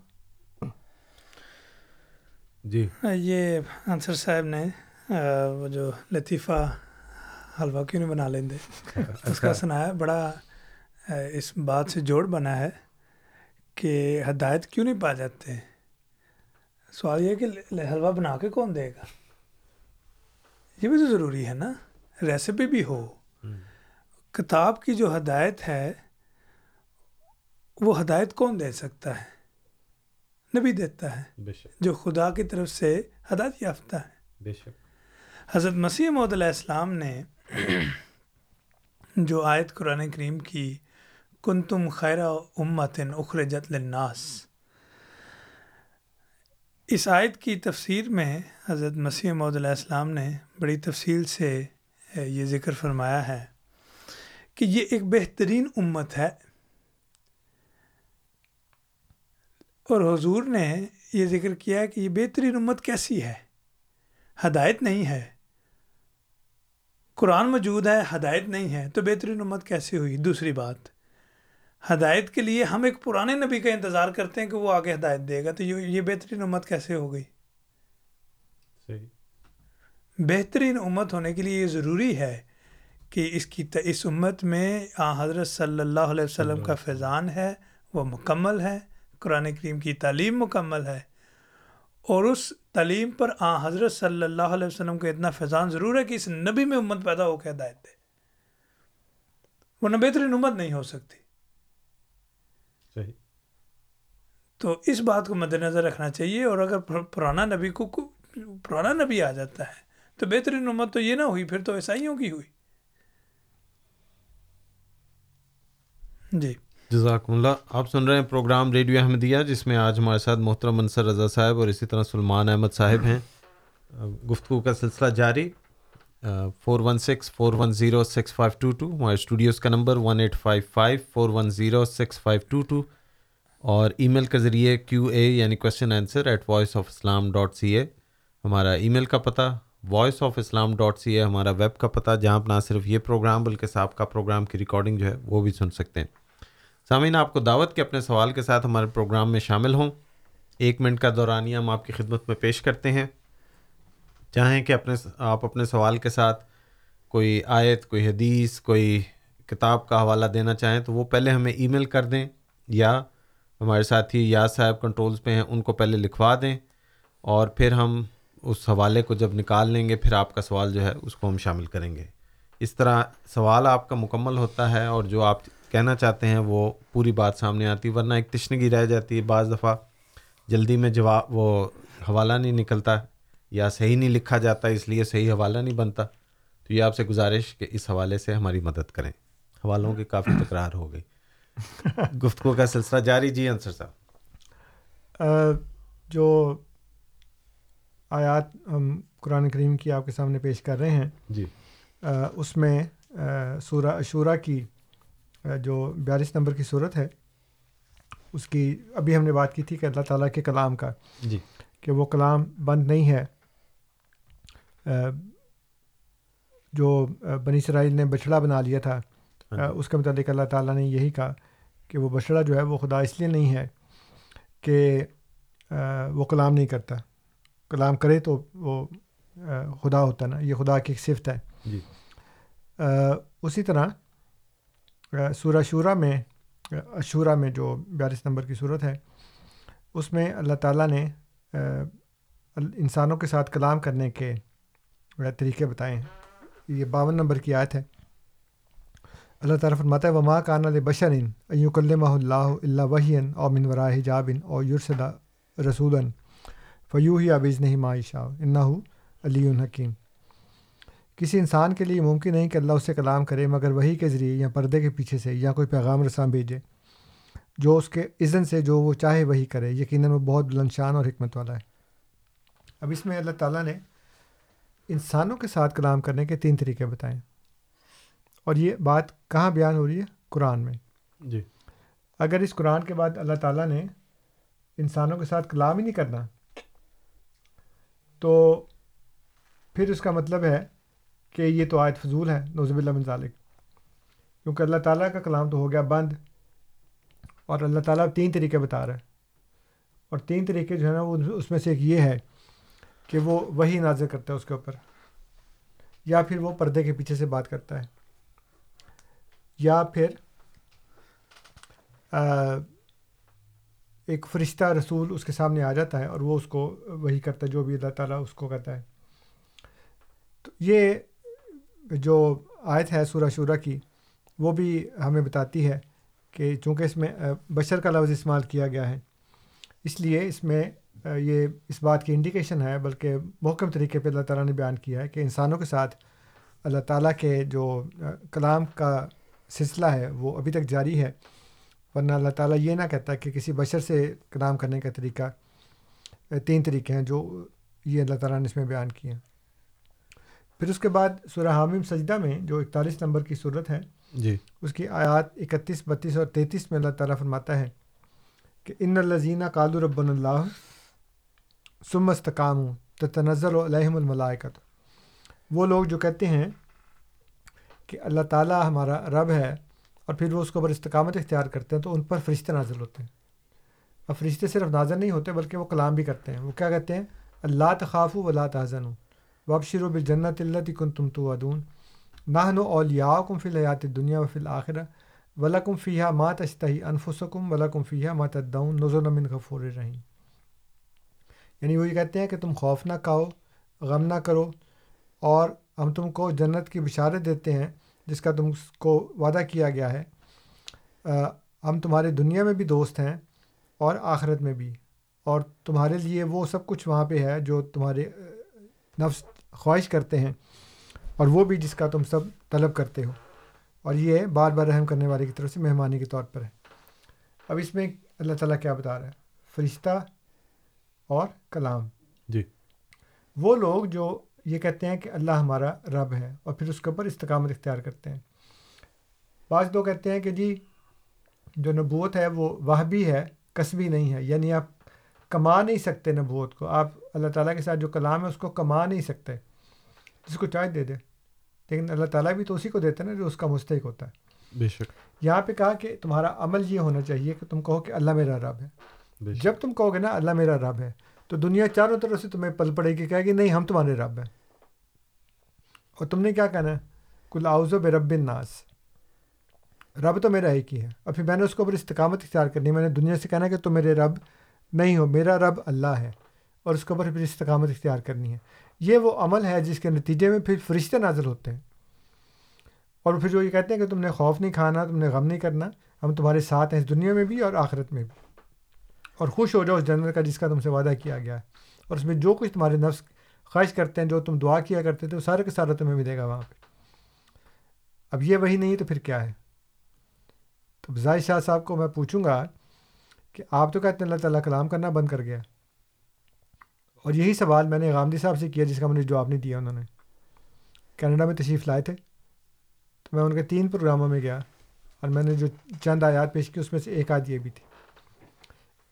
جی۔ یہ انصر صاحب نے وہ جو لطیفہ حلوہ کیوں نہیں بنا لیں اس کا سنایا بڑا اس بات سے جوڑ بنا ہے کہ ہدایت کیوں نہیں پا جاتے؟ سوال یہ کہ حلوہ بنا کے کون دے گا؟ یہ بھی تو ضروری ہے نا ریسیپی بھی ہو۔ کتاب کی جو ہدایت ہے وہ ہدایت کون دے سکتا ہے؟ نبی دیتا ہے جو خدا کی طرف سے ہدایت یافتہ ہے۔ بے شک۔ حضرت مسیح محدود علیہ السلام نے جو آیت قرآن کریم کی کن تم خیر امتن اخرجت للناس. اس آیت کی تفسیر میں حضرت مسیح محدود علیہ السلام نے بڑی تفصیل سے یہ ذکر فرمایا ہے کہ یہ ایک بہترین امت ہے۔ اور حضور نے یہ ذکر کیا کہ یہ بہترین امت کیسی ہے؟ ہدایت نہیں ہے۔ قرآن موجود ہے ہدایت نہیں ہے تو بہترین امت کیسے ہوئی؟ دوسری بات ہدایت کے لیے ہم ایک پرانے نبی کا انتظار کرتے ہیں کہ وہ آگے ہدایت دے گا تو یہ بہترین امت کیسے ہو گئی؟ بہترین امت ہونے کے لیے یہ ضروری ہے کہ اس کی اس امت میں آ حضرت صلی اللہ علیہ وسلم کا فیضان ہے وہ مکمل ہے قرآن کریم کی تعلیم مکمل ہے اور اس تعلیم پر آ حضرت صلی اللہ علیہ وسلم کا اتنا فیضان ضرور ہے کہ اس نبی میں امت پیدا ہو کے ہدایت دے۔ ورنہ بہترین امت نہیں ہو سکتی۔ صحیح۔ تو اس بات کو مد نظر رکھنا چاہیے اور اگر پرانا نبی کو پرانا نبی آ جاتا ہے تو بہترین امت تو یہ نہ ہوئی پھر تو عیسائیوں کی ہوئی۔ جی۔ جزاکم اللہ۔ آپ سن رہے ہیں پروگرام ریڈیو احمدیہ، جس میں آج ہمارے ساتھ محترم منصر رضا صاحب اور اسی طرح سلمان احمد صاحب ہیں۔ گفتگو کا سلسلہ جاری۔ Four one six four one zero six five two two ہمارے اسٹوڈیوز کا number one eight five five four one zero six five two two اور ای میل کے ذریعے کیو اے یعنی question answer at voice of Islam dot C A ہمارا email کا پتہ voice of Islam dot C A ہمارا web کا پتہ، جہاں آپ نہ صرف یہ پروگرام بلکہ صاحب کا پروگرام کی ریکارڈنگ جو ہے وہ بھی سن سکتے ہیں۔ سامعین، آپ کو دعوت کے اپنے سوال کے ساتھ ہمارے پروگرام میں شامل ہوں۔ ایک منٹ کا دورانیہ ہم آپ کی خدمت میں پیش کرتے ہیں۔ چاہیں کہ اپنے آپ اپنے سوال کے ساتھ کوئی آیت، کوئی حدیث، کوئی کتاب کا حوالہ دینا چاہیں تو وہ پہلے ہمیں ای میل کر دیں یا ہمارے ساتھی یاد صاحب کنٹرولز پہ ہیں، ان کو پہلے لکھوا دیں اور پھر ہم اس حوالے کو جب نکال لیں گے، پھر آپ کا سوال جو ہے اس کو ہم شامل کریں گے۔ اس طرح سوال آپ کا مکمل ہوتا ہے اور جو آپ کہنا چاہتے ہیں وہ پوری بات سامنے آتی ورنہ ایک تشنگی رہ جاتی ہے بعض دفعہ۔ جلدی میں جواب وہ حوالہ نہیں نکلتا یا صحیح نہیں لکھا جاتا اس لیے صحیح حوالہ نہیں بنتا۔ تو یہ آپ سے گزارش کہ اس حوالے سے ہماری مدد کریں۔ حوالوں کی کافی تکرار ہو گئی۔ گفتگو کا سلسلہ جاری۔ جی انصر صاحب۔ جو آیات ہم قرآن کریم کی آپ کے سامنے پیش کر رہے ہیں جی۔ اس میں سورہ عشورہ کی جو بیالیس نمبر کی صورت ہے اس کی ابھی ہم نے بات کی تھی کہ اللہ تعالیٰ کے کلام کا جی۔ کہ وہ کلام بند نہیں ہے۔ جو بنی اسرائیل نے بچڑا بنا لیا تھا ہاں جی۔ اس کے متعلق اللہ تعالیٰ نے یہی کہا کہ وہ بچڑا جو ہے وہ خدا اس لیے نہیں ہے کہ وہ کلام نہیں کرتا۔ کلام کرے تو وہ خدا ہوتا نا یہ خدا کی ایک صفت ہے۔ جی۔ اسی طرح سورہ شورہ میں اشورہ میں جو بیالیس نمبر کی صورت ہے، اس میں اللہ تعالیٰ نے انسانوں کے ساتھ کلام کرنے کے طریقے بتائے ہیں۔ یہ باون نمبر کی آیت ہے۔ اللہ تعالیٰ فرماتا ہے، وما کان بشرن ایوک اللہ اللہ اللہ وحین او من ورا حجابن او یورسدا رسول فیو ہی ابیز نہیں معاشا انّا علی الحکیم کسی انسان کے لیے ممکن نہیں کہ اللہ اسے کلام کرے مگر وہی کے ذریعے یا پردے کے پیچھے سے یا کوئی پیغام رساں بھیجے جو اس کے اذن سے جو وہ چاہے وہی کرے۔ یقیناً وہ بہت بلند شان اور حکمت والا ہے۔ اب اس میں اللہ تعالیٰ نے انسانوں کے ساتھ کلام کرنے کے تین طریقے بتائیں اور یہ بات کہاں بیان ہو رہی ہے؟ قرآن میں۔ جی۔ اگر اس قرآن کے بعد اللہ تعالیٰ نے انسانوں کے ساتھ کلام ہی نہیں کرنا تو پھر اس کا مطلب ہے کہ یہ تو آیت فضول ہے نوزب اللہ من ذالک۔ کیونکہ اللہ تعالیٰ کا کلام تو ہو گیا بند اور اللہ تعالیٰ تین طریقے بتا رہا ہے۔ اور تین طریقے جو ہے نا، وہ اس میں سے ایک یہ ہے کہ وہ وہی نازر کرتا ہے اس کے اوپر، یا پھر وہ پردے کے پیچھے سے بات کرتا ہے، یا پھر ایک فرشتہ رسول اس کے سامنے آ جاتا ہے اور وہ اس کو وہی کرتا ہے، جو بھی اللہ تعالیٰ اس کو کہتا ہے۔ تو یہ جو آیت ہے سورہ شورہ کی، وہ بھی ہمیں بتاتی ہے کہ چونکہ اس میں بشر کا لفظ استعمال کیا گیا ہے، اس لیے اس میں یہ اس بات کی انڈیکیشن ہے، بلکہ محکم طریقے پہ اللہ تعالیٰ نے بیان کیا ہے کہ انسانوں کے ساتھ اللہ تعالیٰ کے جو کلام کا سلسلہ ہے، وہ ابھی تک جاری ہے، ورنہ اللہ تعالیٰ یہ نہ کہتا کہ کسی بشر سے کلام کرنے کا طریقہ تین طریقے ہیں جو یہ اللہ تعالیٰ نے اس میں بیان کیے ہیں۔ پھر اس کے بعد سورہ حامم سجدہ میں جو اکتالیس نمبر کی صورت ہے جی۔ اس کی آیات اکتیس بتیس اور تینتیس میں اللہ تعالیٰ فرماتا ہے کہ ان الزینہ کالو رب اللہ سم استقام تو تنزل علیہم الملائکت وہ لوگ جو کہتے ہیں کہ اللہ تعالیٰ ہمارا رب ہے اور پھر وہ اس کے اوپر استقامت اختیار کرتے ہیں تو ان پر فرشتے نازل ہوتے ہیں۔ اب فرشتے صرف نازل نہیں ہوتے بلکہ وہ کلام بھی کرتے ہیں۔ وہ کیا کہتے ہیں؟ اللہ تخاف و اللہ تحزن ہوں وبشر و بجنت اللہ کن تم تو ادون نہ نو اولیا کم فی الحیات دنیا و فی الآخرہ ولا کم فیحہ مات اشتہی انفسکم ولا کم فیحہ مات دعون نظر نمن غفور رحیم یعنی وہ یہ کہتے ہیں کہ تم خوف نہ کھاؤ، غم نہ کرو، اور ہم تم کو جنت کی بشارت دیتے ہیں، جس کا تم کو وعدہ کیا گیا ہے۔ ہم تمہارے دنیا میں بھی دوست ہیں اور آخرت میں بھی، اور تمہارے لیے وہ سب کچھ وہاں پہ ہے جو تمہارے نفس خواہش کرتے ہیں اور وہ بھی جس کا تم سب طلب کرتے ہو۔ اور یہ بار بار رحم کرنے والے کی طرف سے مہمانی کے طور پر ہے۔ اب اس میں اللہ تعالیٰ کیا بتا رہا ہے؟ فرشتہ اور کلام۔ جی۔ وہ لوگ جو یہ کہتے ہیں کہ اللہ ہمارا رب ہے اور پھر اس کے اوپر استقامت اختیار کرتے ہیں۔ بعض دو کہتے ہیں کہ جی جو نبوت ہے وہ وہ بھی ہے قصبی نہیں ہے۔ یعنی آپ کما نہیں سکتے نبوت کو۔ آپ اللہ تعالیٰ کے ساتھ جو کلام ہے اس کو کما نہیں سکتے۔ جس کو چاہے دے دے۔ لیکن اللہ تعالیٰ بھی تو اسی کو دیتے نا جو اس کا مستحق ہوتا ہے۔ بے شک۔ یہاں پہ کہا کہ تمہارا عمل یہ ہونا چاہیے کہ تم کہو کہ اللہ میرا رب ہے۔ جب تم کہو گے نا اللہ میرا رب ہے تو دنیا چاروں طرف سے تمہیں پل پڑے گی کہے گی نہیں ہم تمہارے رب ہیں۔ اور تم نے کیا کہنا ہے؟ کل آؤز و بے رب الناس۔ رب تو میرا ایک ہی ہے۔ اور پھر میں نے اس کو اوپر استقامت اختیار کرنی میں نے دنیا سے کہنا کہ تم میرے رب نہیں ہو میرا رب اللہ ہے۔ اور اس کے اوپر پھر استقامت اختیار کرنی ہے۔ یہ وہ عمل ہے جس کے نتیجے میں پھر فرشتے نازل ہوتے ہیں۔ اور پھر جو یہ کہتے ہیں کہ تم نے خوف نہیں کھانا، تم نے غم نہیں کرنا، ہم تمہارے ساتھ ہیں اس دنیا میں بھی اور آخرت میں بھی۔ اور خوش ہو جاؤ اس جنت کا جس کا تم سے وعدہ کیا گیا ہے۔ اور اس میں جو کچھ تمہارے نفس خواہش کرتے ہیں، جو تم دعا کیا کرتے تھے، وہ سارے کے سارا تمہیں ملے گا وہاں پہ۔ اب یہ وہی نہیں تو پھر کیا ہے؟ تو بزائے شاہ صاحب کو میں پوچھوں گا کہ آپ تو کہتے ہیں اللہ تعالیٰ کلام کرنا بند کر گیا۔ اور یہی سوال میں نے غامدی صاحب سے کیا جس کا مجھے جواب نہیں دیا انہوں نے۔ کینیڈا میں تشریف لائے تھے۔ تو میں ان کے تین پروگراموں میں گیا اور میں نے جو چند آیات پیش کی اس میں سے ایک آدھ یہ بھی تھی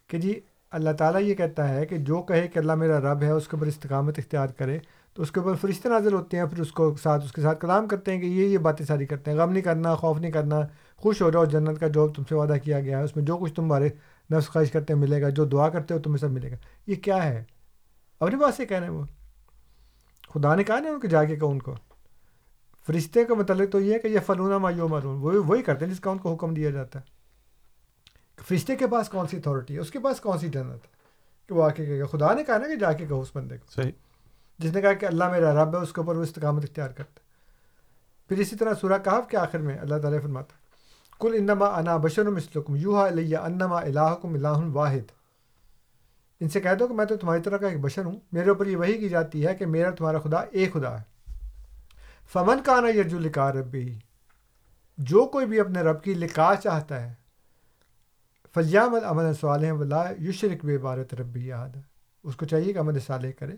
کہ جی اللہ تعالیٰ یہ کہتا ہے کہ جو کہے کہ اللہ میرا رب ہے، اس کے اوپر استقامت اختیار کرے، تو اس کے اوپر فرشتے نازل ہوتے ہیں، پھر اس کو ساتھ، اس کے ساتھ کلام کرتے ہیں کہ یہ یہ باتیں ساری کرتے ہیں۔ غم نہیں کرنا، خوف نہیں کرنا، خوش ہو جاؤ، جنت کا جو تم سے وعدہ کیا گیا ہے، اس میں جو کچھ تمہارے نفس خواہش کرتے ہیں، ملے گا، جو دعا کرتے ہو، تمہیں سب ملے گا۔ یہ کیا ہے؟ اپنی بات سے کہنا ہے وہ۔ خدا نے کہا نا ان کے جا کے کہ ان کو۔ فرشتے کا متعلق تو یہ ہے کہ یہ فلونا مایو مرون وہ وہی کرتے ہیں جس کا ان کو حکم دیا جاتا ہے۔ فرشتے کے پاس کون سی اتھارٹی ہے؟ اس کے پاس کون سی جنت ہے؟ کہ وہ آ کے کہے گا خدا نے کہا نا کہ جا کے کہو اس بندے کو۔ صحیح۔ جس نے کہا کہ اللہ میرا رب ہے اس کے اوپر وہ استقامت اختیار کرتا ہے۔ پھر اسی طرح سورہ کہاف کے آخر میں اللہ تعالیٰ فرماتا کل انما انا بشر مسلکم یوہا علیہ انما الہکم الہ واحد۔ ان سے کہہ دو کہ میں تو تمہاری طرح کا ایک بشر ہوں۔ میرے اوپر یہ وہی کی جاتی ہے کہ میرا تمہارا خدا ایک خدا ہے۔ فمن کا نا یرجو لکھا ربی جو کوئی بھی اپنے رب کی لکھا چاہتا ہے فلیام امن صالح ولا یشرک بے عبارت ربی یاد اس کو چاہیے کہ امن صالح کرے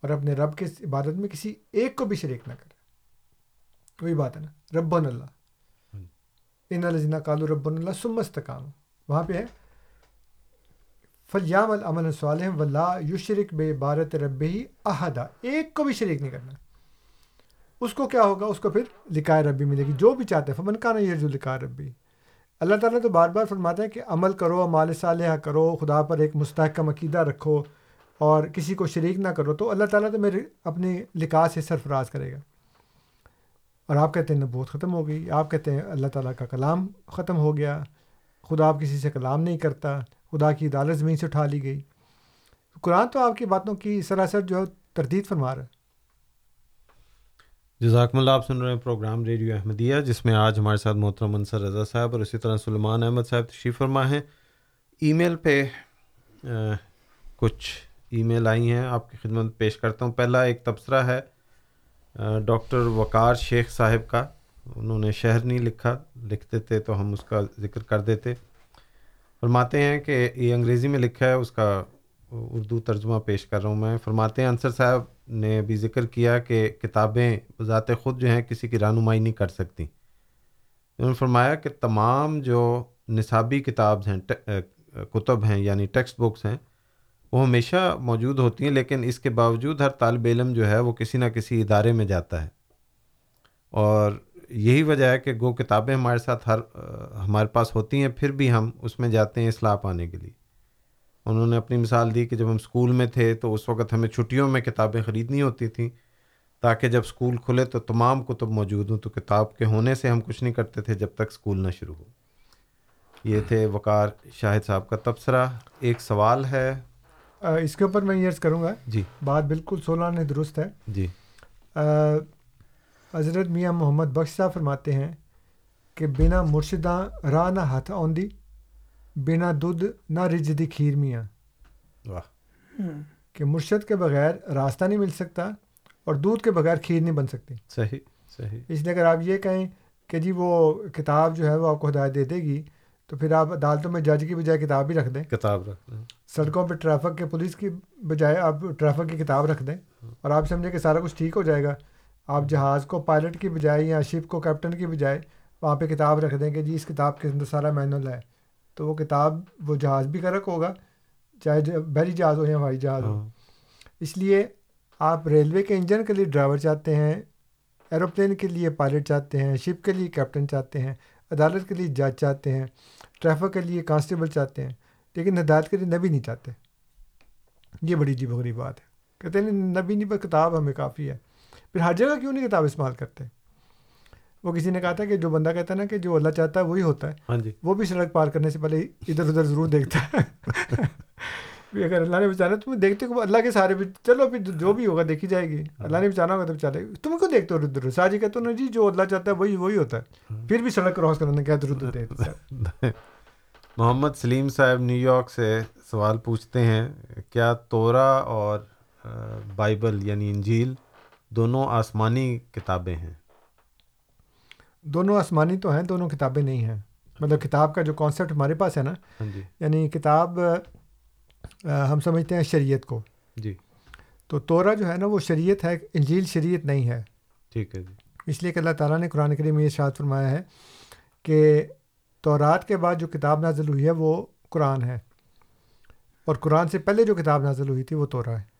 اور اپنے رب کے عبادت میں کسی ایک کو بھی شریک نہ کرے۔ وہی بات ہے نا۔ رب اللہ۔ ان الزینہ کالو رب اللہ سمستقام وہاں پہ ہے فلیام الامن صالح ولا یشرک بے عبارت رب ہی احدہ ایک کو بھی شریک نہیں کرنا۔ اس کو کیا ہوگا؟ اس کو پھر لکھائے ربی ملے گی۔ جو بھی چاہتے ہیں، فمن کا نا یہ جو لکھا ربی اللہ تعالیٰ تو بار بار فرماتے ہیں کہ عمل کرو مال صالحہ کرو، خدا پر ایک مستحکم عقیدہ رکھو اور کسی کو شریک نہ کرو، تو اللہ تعالیٰ تو میرے اپنی لکھا سے سرفراز کرے گا۔ اور آپ کہتے ہیں نبوت ختم ہو گئی، آپ کہتے ہیں اللہ تعالیٰ کا کلام ختم ہو گیا، خدا آپ کسی سے کلام نہیں کرتا۔ خدا کی عدالت زمین سے اٹھا لی گئی۔ قرآن تو آپ کی باتوں کی سراسر جو ہے تردید فرما رہا ہے۔ جزاکم اللہ، آپ سن رہے ہیں پروگرام ریڈیو احمدیہ، جس میں آج ہمارے ساتھ محترم منصر رضا صاحب اور اسی طرح سلمان احمد صاحب تشریف فرما ہیں۔ ای میل پہ کچھ ای میل آئی ہیں، آپ کی خدمت پیش کرتا ہوں۔ پہلا ایک تبصرہ ہے ڈاکٹر وقار شیخ صاحب کا۔ انہوں نے شہر نہیں لکھا، لکھتے تھے تو ہم اس کا ذکر کر دیتے۔ فرماتے ہیں کہ یہ انگریزی میں لکھا ہے، اس کا اردو ترجمہ پیش کر رہا ہوں میں۔ فرماتے ہیں، انصر صاحب نے بھی ذکر کیا کہ کتابیں بذات خود جو ہیں کسی کی رہنمائی نہیں کر سکتی۔ انہوں نے فرمایا کہ تمام جو نصابی کتاب ہیں کتب ہیں یعنی ٹیکسٹ بکس ہیں، وہ ہمیشہ موجود ہوتی ہیں، لیکن اس کے باوجود ہر طالب علم جو ہے وہ کسی نہ کسی ادارے میں جاتا ہے۔ اور یہی وجہ ہے کہ گو کتابیں ہمارے ساتھ ہر ہمارے پاس ہوتی ہیں پھر بھی ہم اس میں جاتے ہیں اصلاح پانے کے لیے۔ انہوں نے اپنی مثال دی کہ جب ہم اسکول میں تھے تو اس وقت ہمیں چھٹیوں میں کتابیں خریدنی ہوتی تھیں تاکہ جب اسکول کھلے تو تمام کتب موجود ہوں تو کتاب کے ہونے سے ہم کچھ نہیں کرتے تھے جب تک اسکول نہ شروع ہو۔ یہ تھے وقار شاہد صاحب کا تبصرہ۔ ایک سوال ہے۔ اس کے اوپر میں یہ کروں گا۔ جی۔ بات بالکل سولہ نے درست ہے۔ جی۔ حضرت میاں محمد بخش صاحب فرماتے ہیں کہ بنا مرشداں راہ نہ ہاتھ آندی بنا دودھ نہ رجدی کھیر میاں۔ واہ۔ کہ مرشد کے بغیر راستہ نہیں مل سکتا اور دودھ کے بغیر کھیر نہیں بن سکتی۔ صحیح صحیح۔ اس لیے اگر آپ یہ کہیں کہ جی وہ کتاب جو ہے وہ آپ کو ہدایت دے دے گی تو پھر آپ عدالتوں میں جج کی بجائے کتاب بھی رکھ دیں۔ کتاب رکھ دیں۔ سڑکوں پہ ٹریفک کے پولیس کی بجائے آپ ٹریفک کی کتاب رکھ دیں اور آپ سمجھیں کہ سارا کچھ ٹھیک ہو جائے گا۔ آپ جہاز کو پائلٹ کی بجائے یا شپ کو کیپٹن کی بجائے وہاں پہ کتاب رکھ دیں کہ جی اس کتاب کے اندر سارا مینول ہے۔ تو وہ کتاب وہ جہاز بھی کرک ہوگا چاہے بحری جہاز ہو یا ہوائی جہاز ہو۔ اس لیے آپ ریلوے کے انجن کے لیے ڈرائیور چاہتے ہیں ایروپلین کے لیے پائلٹ چاہتے ہیں شپ کے لیے کیپٹن چاہتے ہیں عدالت کے لیے جج چاہتے ہیں ٹریفک کے لیے کانسٹیبل چاہتے ہیں لیکن ہدایت کے لیے نبی نہیں چاہتے۔ یہ بڑی جی بغری بات ہے۔ کہتے ہیں نبی نہیں پر کتاب ہمیں کافی ہے۔ پھر ہر جگہ کیوں نہیں کتاب استعمال کرتے؟ وہ کسی نے کہا تھا کہ جو بندہ کہتا ہے نا کہ جو اللہ چاہتا ہے وہی ہوتا ہے ہاں جی۔ وہ بھی سڑک پار کرنے سے پہلے ادھر ادھر ضرور دیکھتا ہے۔ اگر اللہ نے بچانا تم دیکھتے ہو اللہ کے سارے بھی چلو پھر جو بھی ہوگا دیکھی جائے گی۔ اللہ نے بچانا ہوگا تو چلے تم کو دیکھتے ہو ادھر ساجی کہتے ہو نا جی جو اللہ چاہتا ہے وہی وہی ہوتا ہے۔ پھر بھی سڑک کراس کرنے کیا ادھر ادھر محمد سلیم صاحب نیو یارک سے سوال پوچھتے ہیں کیا تورا اور بائبل یعنی انجیل دونوں آسمانی کتابیں ہیں۔ دونوں آسمانی تو ہیں دونوں کتابیں نہیں ہیں۔ مطلب کتاب کا جو کانسیپٹ ہمارے پاس ہے نا ہاں جی۔ یعنی کتاب ہم سمجھتے ہیں شریعت کو۔ جی۔ تو تورا جو ہے نا وہ شریعت ہے انجیل شریعت نہیں ہے۔ ٹھیک ہے جی۔ اس لیے کہ اللہ تعالیٰ نے قرآن کریم میں یہ شاد فرمایا ہے کہ تورات کے بعد جو کتاب نازل ہوئی ہے وہ قرآن ہے۔ اور قرآن سے پہلے جو کتاب نازل ہوئی تھی وہ تورا ہے۔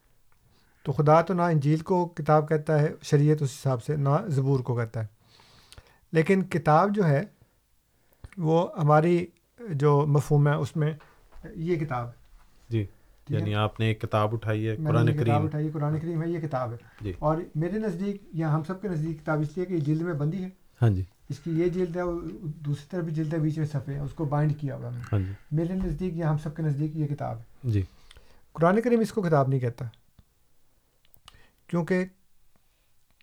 تو خدا تو نہ انجیل کو کتاب کہتا ہے شریعت اس حساب سے نہ زبور کو کہتا ہے۔ لیکن کتاب جو ہے وہ ہماری جو مفہوم ہے اس میں یہ کتاب جی یعنی آپ نے ایک کتاب اٹھائی ہے قرآن کریم۔ اٹھائی قرآن کریم ہے یہ کتاب ہے۔ جی۔ اور میرے نزدیک یا ہم سب کے نزدیک کتاب اس لیے کہ جلد میں بندی ہے۔ ہاں جی۔ اس کی یہ جلد ہے دوسری طرف بھی جلد ہے بیچ میں صفحے ہے اس کو بائنڈ کیا ہوا میں ہاں جی۔ میرے نزدیک یا ہم سب کے نزدیک یہ کتاب ہے۔ جی۔ قرآن کریم اس کو کتاب نہیں کہتا۔ کیونکہ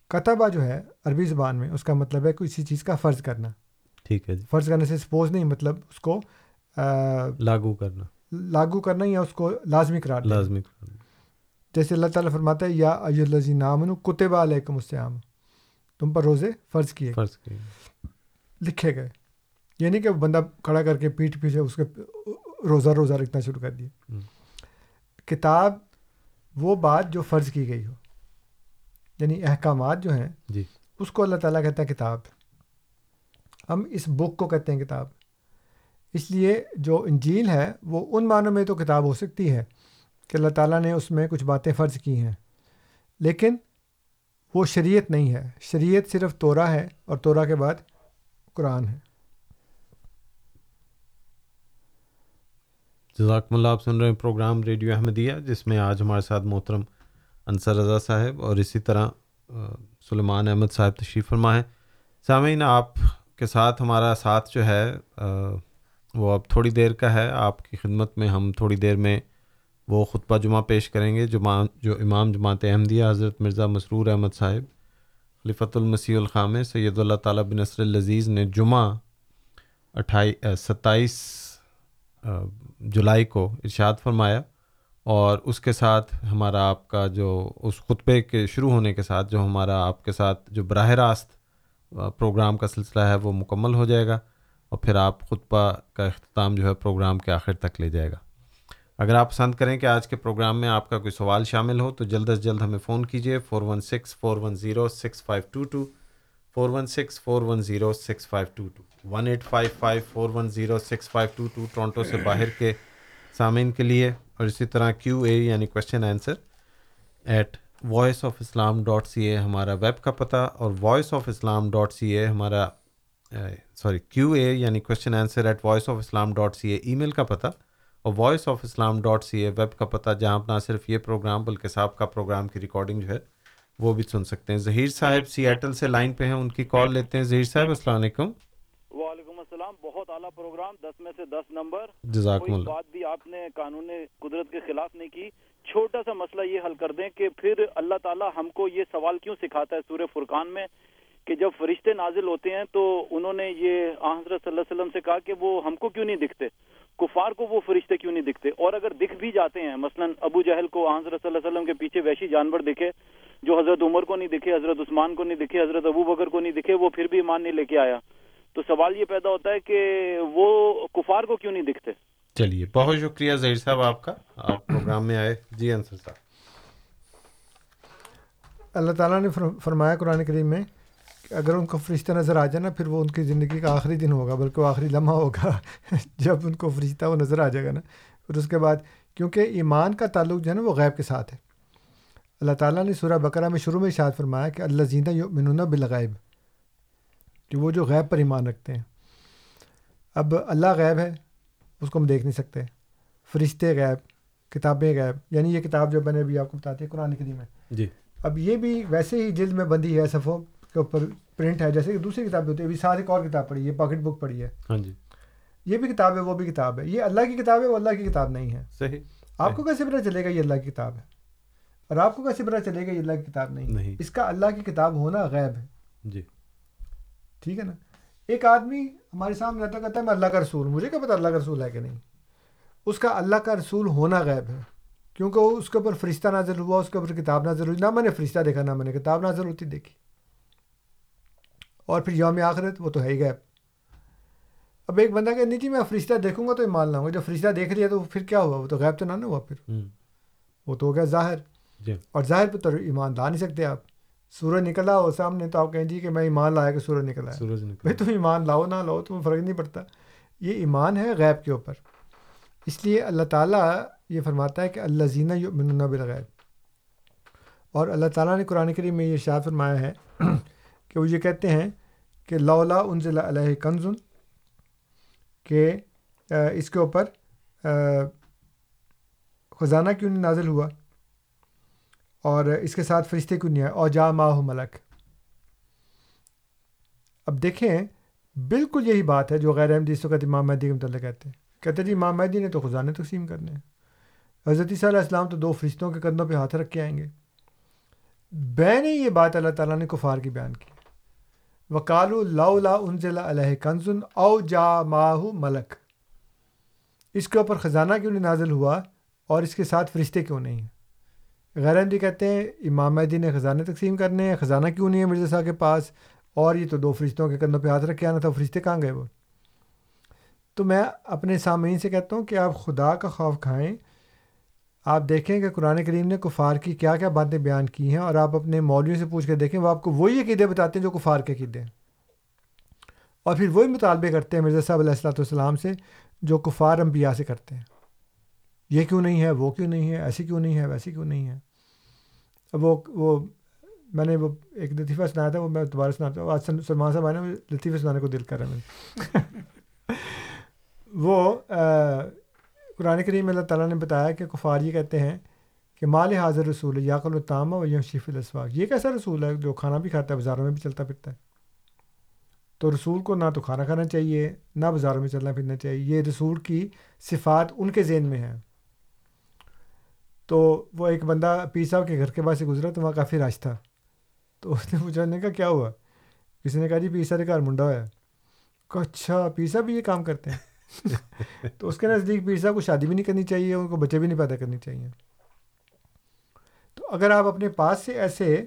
کتبہ جو ہے عربی زبان میں اس کا مطلب ہے کسی چیز کا فرض کرنا۔ ٹھیک ہے جی۔ فرض کرنے سے سپوز نہیں مطلب اس کو لاگو کرنا۔ لاگو کرنا یا اس کو لازمی قرار لازمی جیسے اللہ تعالیٰ فرماتا ہے یا ایو الذی نامن کتب علیکم الصیام۔ تم پر روزے فرض کیے فرض کی لکھے گئے۔ یہ نہیں کہ بندہ کھڑا کر کے پیٹھ پیچھے اس کے روزہ روزہ رکھنا شروع کر دیا۔ کتاب وہ بات جو فرض کی گئی ہو۔ یعنی احکامات جو ہیں جی۔ اس کو اللہ تعالیٰ کہتا ہے کتاب۔ ہم اس بک کو کہتے ہیں کتاب۔ اس لیے جو انجیل ہے وہ ان معنوں میں تو کتاب ہو سکتی ہے کہ اللہ تعالیٰ نے اس میں کچھ باتیں فرض کی ہیں۔ لیکن وہ شریعت نہیں ہے۔ شریعت صرف تورا ہے اور تورا کے بعد قرآن ہے۔ جزاکم اللہ آپ سن رہے ہیں پروگرام ریڈیو احمدیہ جس میں آج ہمارے ساتھ محترم انصر رضا صاحب اور اسی طرح سلیمان احمد صاحب تشریف فرما ہے سامعین، آپ کے ساتھ ہمارا ساتھ جو ہے وہ اب تھوڑی دیر کا ہے۔ آپ کی خدمت میں ہم تھوڑی دیر میں وہ خطبہ جمعہ پیش کریں گے، جو ما- جو امام جماعت احمدیہ حضرت مرزا مسرور احمد صاحب، خلیفۃ المسیح الخام سید اللہ تعالیٰ بن نصر العزیز نے جمعہ اٹھائی ستائیس جولائی کو ارشاد فرمایا۔ اور اس کے ساتھ ہمارا آپ کا جو اس خطبے کے شروع ہونے کے ساتھ جو ہمارا آپ کے ساتھ جو براہ راست پروگرام کا سلسلہ ہے وہ مکمل ہو جائے گا اور پھر آپ خطبہ کا اختتام جو ہے پروگرام کے آخر تک لے جائے گا۔ اگر آپ پسند کریں کہ آج کے پروگرام میں آپ کا کوئی سوال شامل ہو تو جلد از جلد ہمیں فون کیجیے four one six four one zero six five two two four one six four one zero six five two two one eight five five four one zero six five two two Toronto سے باہر کے سامعین کے لیے اور اسی طرح Q A یعنی question answer at voice of Islam dot C A ہمارا ویب کا پتہ اور voice of Islam dot C A ہمارا سوری کیو اے یعنی question answer at voice of Islam dot C A email کا پتہ اور voice of Islam dot C A web کا پتہ جہاں آپ نہ صرف یہ پروگرام بلکہ صاحب کا پروگرام کی ریکارڈنگ جو ہے وہ بھی سن سکتے ہیں۔ ظہیر صاحب سیاٹل سے لائن پہ ہیں ان کی کال لیتے ہیں۔ ظہیر صاحب السلام علیکم۔ وعلیکم السلام بہت اعلیٰ پروگرام دس میں سے دس نمبر۔ کوئی بات بھی آپ نے قانون قدرت کے خلاف نہیں کی چھوٹا سا مسئلہ یہ حل کر دیں کہ پھر اللہ تعالیٰ ہم کو یہ سوال کیوں سکھاتا ہے سورہ فرقان میں کہ جب فرشتے نازل ہوتے ہیں تو انہوں نے یہ حضرت صلی اللہ علیہ وسلم سے کہا کہ وہ ہم کو کیوں نہیں دکھتے؟ کفار کو وہ فرشتے کیوں نہیں دکھتے؟ اور اگر دکھ بھی جاتے ہیں مثلا ابو جہل کو حضرت صلی اللہ علیہ وسلم کے پیچھے ویشی جانور دکھے جو حضرت عمر کو نہیں دکھے حضرت عثمان کو نہیں دکھے حضرت ابو بکر کو نہیں دکھے وہ پھر بھی ایمان نہیں لے کے آیا۔ تو سوال یہ پیدا ہوتا ہے کہ وہ کفار کو کیوں نہیں دکھتے؟ چلیے بہت شکریہ ظہیر صاحب آپ کا۔ آپ پروگرام میں آئے۔ جی انصر صاحب۔ اللہ تعالیٰ نے فرم- فرمایا قرآن کریم میں کہ اگر ان کو فرشتہ نظر آ جائے نا پھر وہ ان کی زندگی کا آخری دن ہوگا بلکہ وہ آخری لمحہ ہوگا۔ جب ان کو فرشتہ وہ نظر آ جائے گا نا۔ پھر اس کے بعد کیونکہ ایمان کا تعلق جو ہے نا وہ غیب کے ساتھ ہے۔ اللہ تعالیٰ نے سورہ بقرہ میں شروع میں اشاد فرمایا کہ اللہ زینہ یؤمنون بالغیب۔ کہ وہ جو غیب پر ایمان رکھتے ہیں۔ اب اللہ غیب ہے اس کو ہم دیکھ نہیں سکتے۔ فرشتے غیب کتابیں غیب یعنی یہ کتاب جو میں نے ابھی آپ کو بتاتی ہے قرآن کریم ہے جی۔ اب یہ بھی ویسے ہی جلد میں بندی ہے صفوں کے اوپر پرنٹ ہے جیسے کہ دوسری کتابیں ہوتی ہے۔ ابھی ساتھ ایک اور کتاب پڑھی ہے پاکٹ بک پڑھی ہے۔ ہاں جی۔ یہ بھی کتاب ہے وہ بھی کتاب ہے۔ یہ اللہ کی کتاب ہے وہ اللہ کی کتاب نہیں ہے۔ صحیح۔ آپ کو کیسے پتہ چلے گا یہ اللہ کی کتاب ہے؟ اور آپ کو کیسے پتہ چلے گا یہ اللہ کی کتاب نہیں نہیں۔ اس کا اللہ کی کتاب ہونا غیب ہے۔ جی۔ ٹھیک ہے نا؟ ایک آدمی ہمارے سامنے آتا کہتا ہے میں اللہ کا رسول مجھے کیا پتا اللہ کا رسول ہے کہ نہیں؟ اس کا اللہ کا رسول ہونا غیب ہے کیونکہ وہ اس کے اوپر فرشتہ نازل ہوا اس کے اوپر کتاب نازل ہوئی نہ میں نے فرشتہ دیکھا نہ میں نے کتاب نازل ہوتی دیکھی۔ اور پھر یوم آخرت وہ تو ہے ہی غیب اب ایک بندہ کہ نہیں جی میں فرشتہ دیکھوں گا تو ایمان لاؤں گا جب فرشتہ دیکھ لیا تو پھر کیا ہوا؟ وہ تو غیب تو نہ ہوا پھر۔ وہ تو ہو گیا ظاہر۔ جی۔ اور ظاہر پہ تو ایمان لا نہیں سکتے آپ۔ سورج نکلا ہو سامنے تو آپ کہیں جی کہ میں ایمان لایا کہ سورج نکلا ہے۔ سورج بھائی نکل تم ایمان لاؤ نہ لاؤ تمہیں فرق نہیں پڑتا۔ یہ ایمان ہے غیب کے اوپر۔ اس لیے اللہ تعالیٰ یہ فرماتا ہے کہ اللہ زینہ یؤمنون بالغیب۔ اور اللہ تعالیٰ نے قرآن کریم میں یہ ارشاد فرمایا ہے کہ وہ یہ کہتے ہیں کہ لولا انزل علیہ کنزن کہ اس کے اوپر خزانہ کیوں نہیں نازل ہوا؟ اور اس کے ساتھ فرشتے کیوں نہیں آئے؟ اور جا ماہ ملک۔ اب دیکھیں، بالکل یہی بات ہے جو غیر احمدی اس وقت امام مہدی کے متعلق کہتے ہیں۔ کہتے ہیں جی امام مہدی نے تو خزانے تقسیم کرنے ہیں۔ حضرت عیسیٰ علیہ السلام تو دو فرشتوں کے کندھوں پہ ہاتھ رکھ کے آئیں گے۔ بے نے یہ بات اللہ تعالیٰ نے کفار کی بیان کی۔ وکالو لا انزل علیہ کنزن او جا ماہ ملک۔ اس کے اوپر خزانہ کیوں نہیں نازل ہوا؟ اور اس کے ساتھ فرشتے کیوں نہیں ہیں؟ غیر احمدی کہتے ہیں، امام مہدی نے خزانے تقسیم کرنے ہیں، خزانہ کیوں نہیں ہے مرزا صاحب کے پاس؟ اور یہ تو دو فرشتوں کے کندھوں پہ ہاتھ رکھ کے آنا تھا فرشتے کہاں گئے وہ؟ تو میں اپنے سامعین سے کہتا ہوں کہ آپ خدا کا خوف کھائیں۔ آپ دیکھیں کہ قرآن کریم نے کفار کی کیا کیا باتیں بیان کی ہیں، اور آپ اپنے مولویوں سے پوچھ کے دیکھیں، وہ آپ کو وہی عقیدے بتاتے ہیں جو کفار کے عقیدے ہیں۔ اور پھر وہی مطالبے کرتے ہیں مرزا صاحب علیہ السلاۃ والسلام سے، جو کفار انبیاء سے کرتے ہیں۔ یہ کیوں نہیں ہے، وہ کیوں نہیں ہے ایسی کیوں نہیں ہے ویسی کیوں نہیں ہے؟ وہ وہ میں نے وہ ایک لطیفہ سنایا تھا، وہ میں دوبارہ سناتا ہوں۔ آج سلمان صاحب آئے نا لطیفہ سنانے کو دل کر رہا ہے میں وہ قرآن کریم اللہ تعالیٰ نے بتایا کہ کفار یہ کہتے ہیں کہ مال حاضر رسول یا کل الطام شیف الاسواق۔ یہ کیسا رسول ہے جو کھانا بھی کھاتا ہے، بازاروں میں بھی چلتا پھرتا ہے؟ تو رسول کو نہ تو کھانا کھانا چاہیے، نہ بازاروں میں چلنا پھرنا چاہیے۔ یہ رسول کی صفات ان کے ذہن میں ہیں۔ تو وہ ایک بندہ پیر صاحب کے گھر کے بعد سے گزرا تو وہاں کافی رش تھا۔ تو اس نے پوچھا نے کہا، کیا ہوا؟ کسی نے کہا جی پیر صاحب کے گھر منڈا ہوا ہے۔ کہا اچھا پیر صاحب بھی یہ کام کرتے ہیں۔ تو اس کے نزدیک پیر صاحب کو شادی بھی نہیں کرنی چاہیے، ان کو بچے بھی نہیں پیدا کرنی چاہیے۔ تو اگر آپ اپنے پاس سے ایسے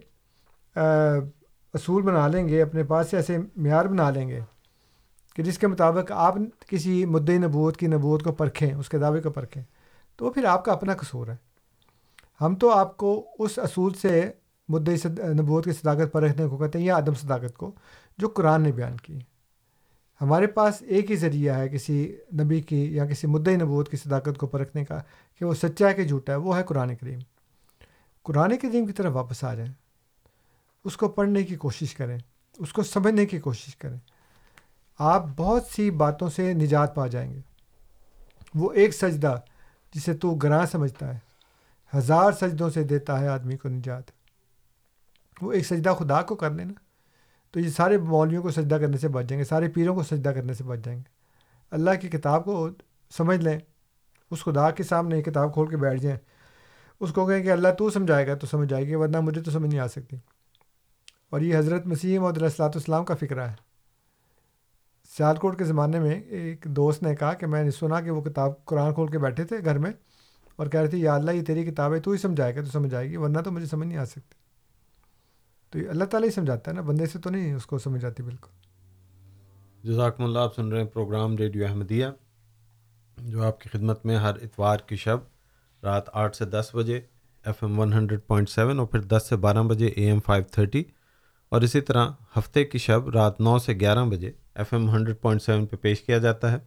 اصول بنا لیں گے، اپنے پاس سے ایسے معیار بنا لیں گے کہ جس کے مطابق آپ کسی مدعی نبوت کی نبوت کو پرکھیں، اس کے دعوے کو پرکھیں، تو پھر آپ کا اپنا قصور ہے۔ ہم تو آپ کو اس اصول سے مدعی نبوت کی صداقت پرکھنے کو کہتے ہیں یا عدم صداقت کو، جو قرآن نے بیان کی۔ ہمارے پاس ایک ہی ذریعہ ہے کسی نبی کی یا کسی مدعی نبوت کی صداقت کو پرکھنے کا، کہ وہ سچا ہے کہ جھوٹا ہے، وہ ہے قرآن کریم۔ قرآن کریم کی طرف واپس آ جائیں۔ اس کو پڑھنے کی کوشش کریں۔ اس کو سمجھنے کی کوشش کریں۔ آپ بہت سی باتوں سے نجات پا جائیں گے۔ وہ ایک سجدہ جسے تو گراں سمجھتا ہے۔ ہزار سجدوں سے دیتا ہے آدمی کو نجات۔ وہ ایک سجدہ خدا کو کر لینا تو یہ سارے مولویوں کو سجدہ کرنے سے بچ جائیں گے، سارے پیروں کو سجدہ کرنے سے بچ جائیں گے۔ اللہ کی کتاب کو سمجھ لیں۔ اس خدا کے سامنے کتاب کھول کے بیٹھ جائیں۔ اس کو کہیں کہ اللہ تو سمجھائے گا تو سمجھ جائے گی، ورنہ مجھے تو سمجھ نہیں آ سکتی۔ اور یہ حضرت مسیح محدود السلاۃ السلام کا فکرہ ہے۔ سیالکوٹ کے زمانے میں ایک دوست نے کہا کہ میں نے سنا کہ وہ کتاب قرآن کھول کے بیٹھے تھے گھر میں۔ اور کہہ رہے تھے، یا اللہ، یہ تیری کتاب ہے، تو ہی سمجھائے گا، تو سمجھ آئے گی، ورنہ تو مجھے سمجھ نہیں آ سکتی۔ تو یہ اللہ تعالیٰ ہی سمجھاتا ہے نا، بندے سے تو نہیں اس کو سمجھ آتی بالکل۔ جزاکم اللہ، آپ سن رہے ہیں پروگرام ریڈیو احمدیہ، جو آپ کی خدمت میں ہر اتوار کی شب رات آٹھ سے دس بجے F M one hundred point seven اور پھر دس سے بارہ بجے اے ایم فائیو تھرٹی اور اسی طرح ہفتے کی شب رات نو سے گیارہ بجے F M hundred point seven پہ پیش کیا جاتا ہے۔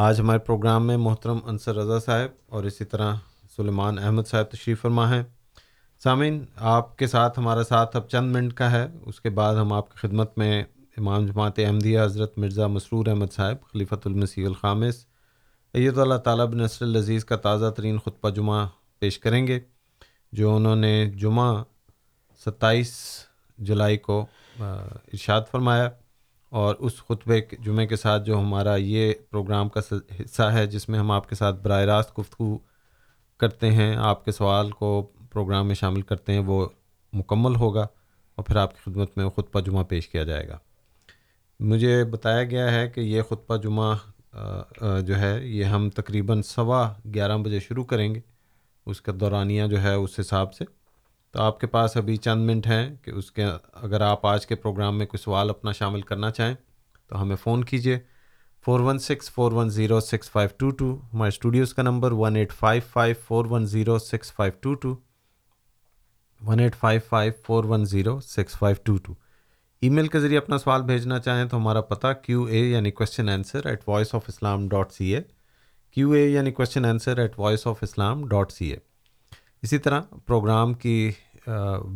آج ہمارے پروگرام میں محترم انصر رضا صاحب اور اسی طرح سلیمان احمد صاحب تشریف فرما ہیں۔ سامعین، آپ کے ساتھ ہمارا ساتھ اب چند منٹ کا ہے۔ اس کے بعد ہم آپ کی خدمت میں امام جماعت احمدیہ حضرت مرزا مسرور احمد صاحب، خلیفۃ المسیح الخامس عید اللہ تعالیٰ بن نصر العزیز کا تازہ ترین خطبہ جمعہ پیش کریں گے، جو انہوں نے جمعہ ستائیس جولائی کو ارشاد فرمایا۔ اور اس خطبے جمعے کے ساتھ جو ہمارا یہ پروگرام کا حصہ ہے، جس میں ہم آپ کے ساتھ براہ راست گفتگو کرتے ہیں، آپ کے سوال کو پروگرام میں شامل کرتے ہیں، وہ مکمل ہوگا اور پھر آپ کی خدمت میں خطبہ جمعہ پیش کیا جائے گا۔ مجھے بتایا گیا ہے کہ یہ خطبہ جمعہ جو ہے، یہ ہم تقریباً سوا گیارہ بجے شروع کریں گے۔ اس کا دورانیہ جو ہے، اس حساب سے تو آپ کے پاس ابھی چند منٹ ہیں کہ اس کے اگر آپ آج کے پروگرام میں کوئی سوال اپنا شامل کرنا چاہیں تو ہمیں فون کیجیے four one six four one zero six five two two ہمارے اسٹوڈیوز کا number one eight five five four one zero six five two two one eight five five four one zero six five two two email کے ذریعے اپنا سوال بھیجنا چاہیں تو ہمارا پتہ کیو اے یعنی question answer at voice of Islam dot C A Q A یعنی question answer at voice of Islam dot C A اسی طرح پروگرام کی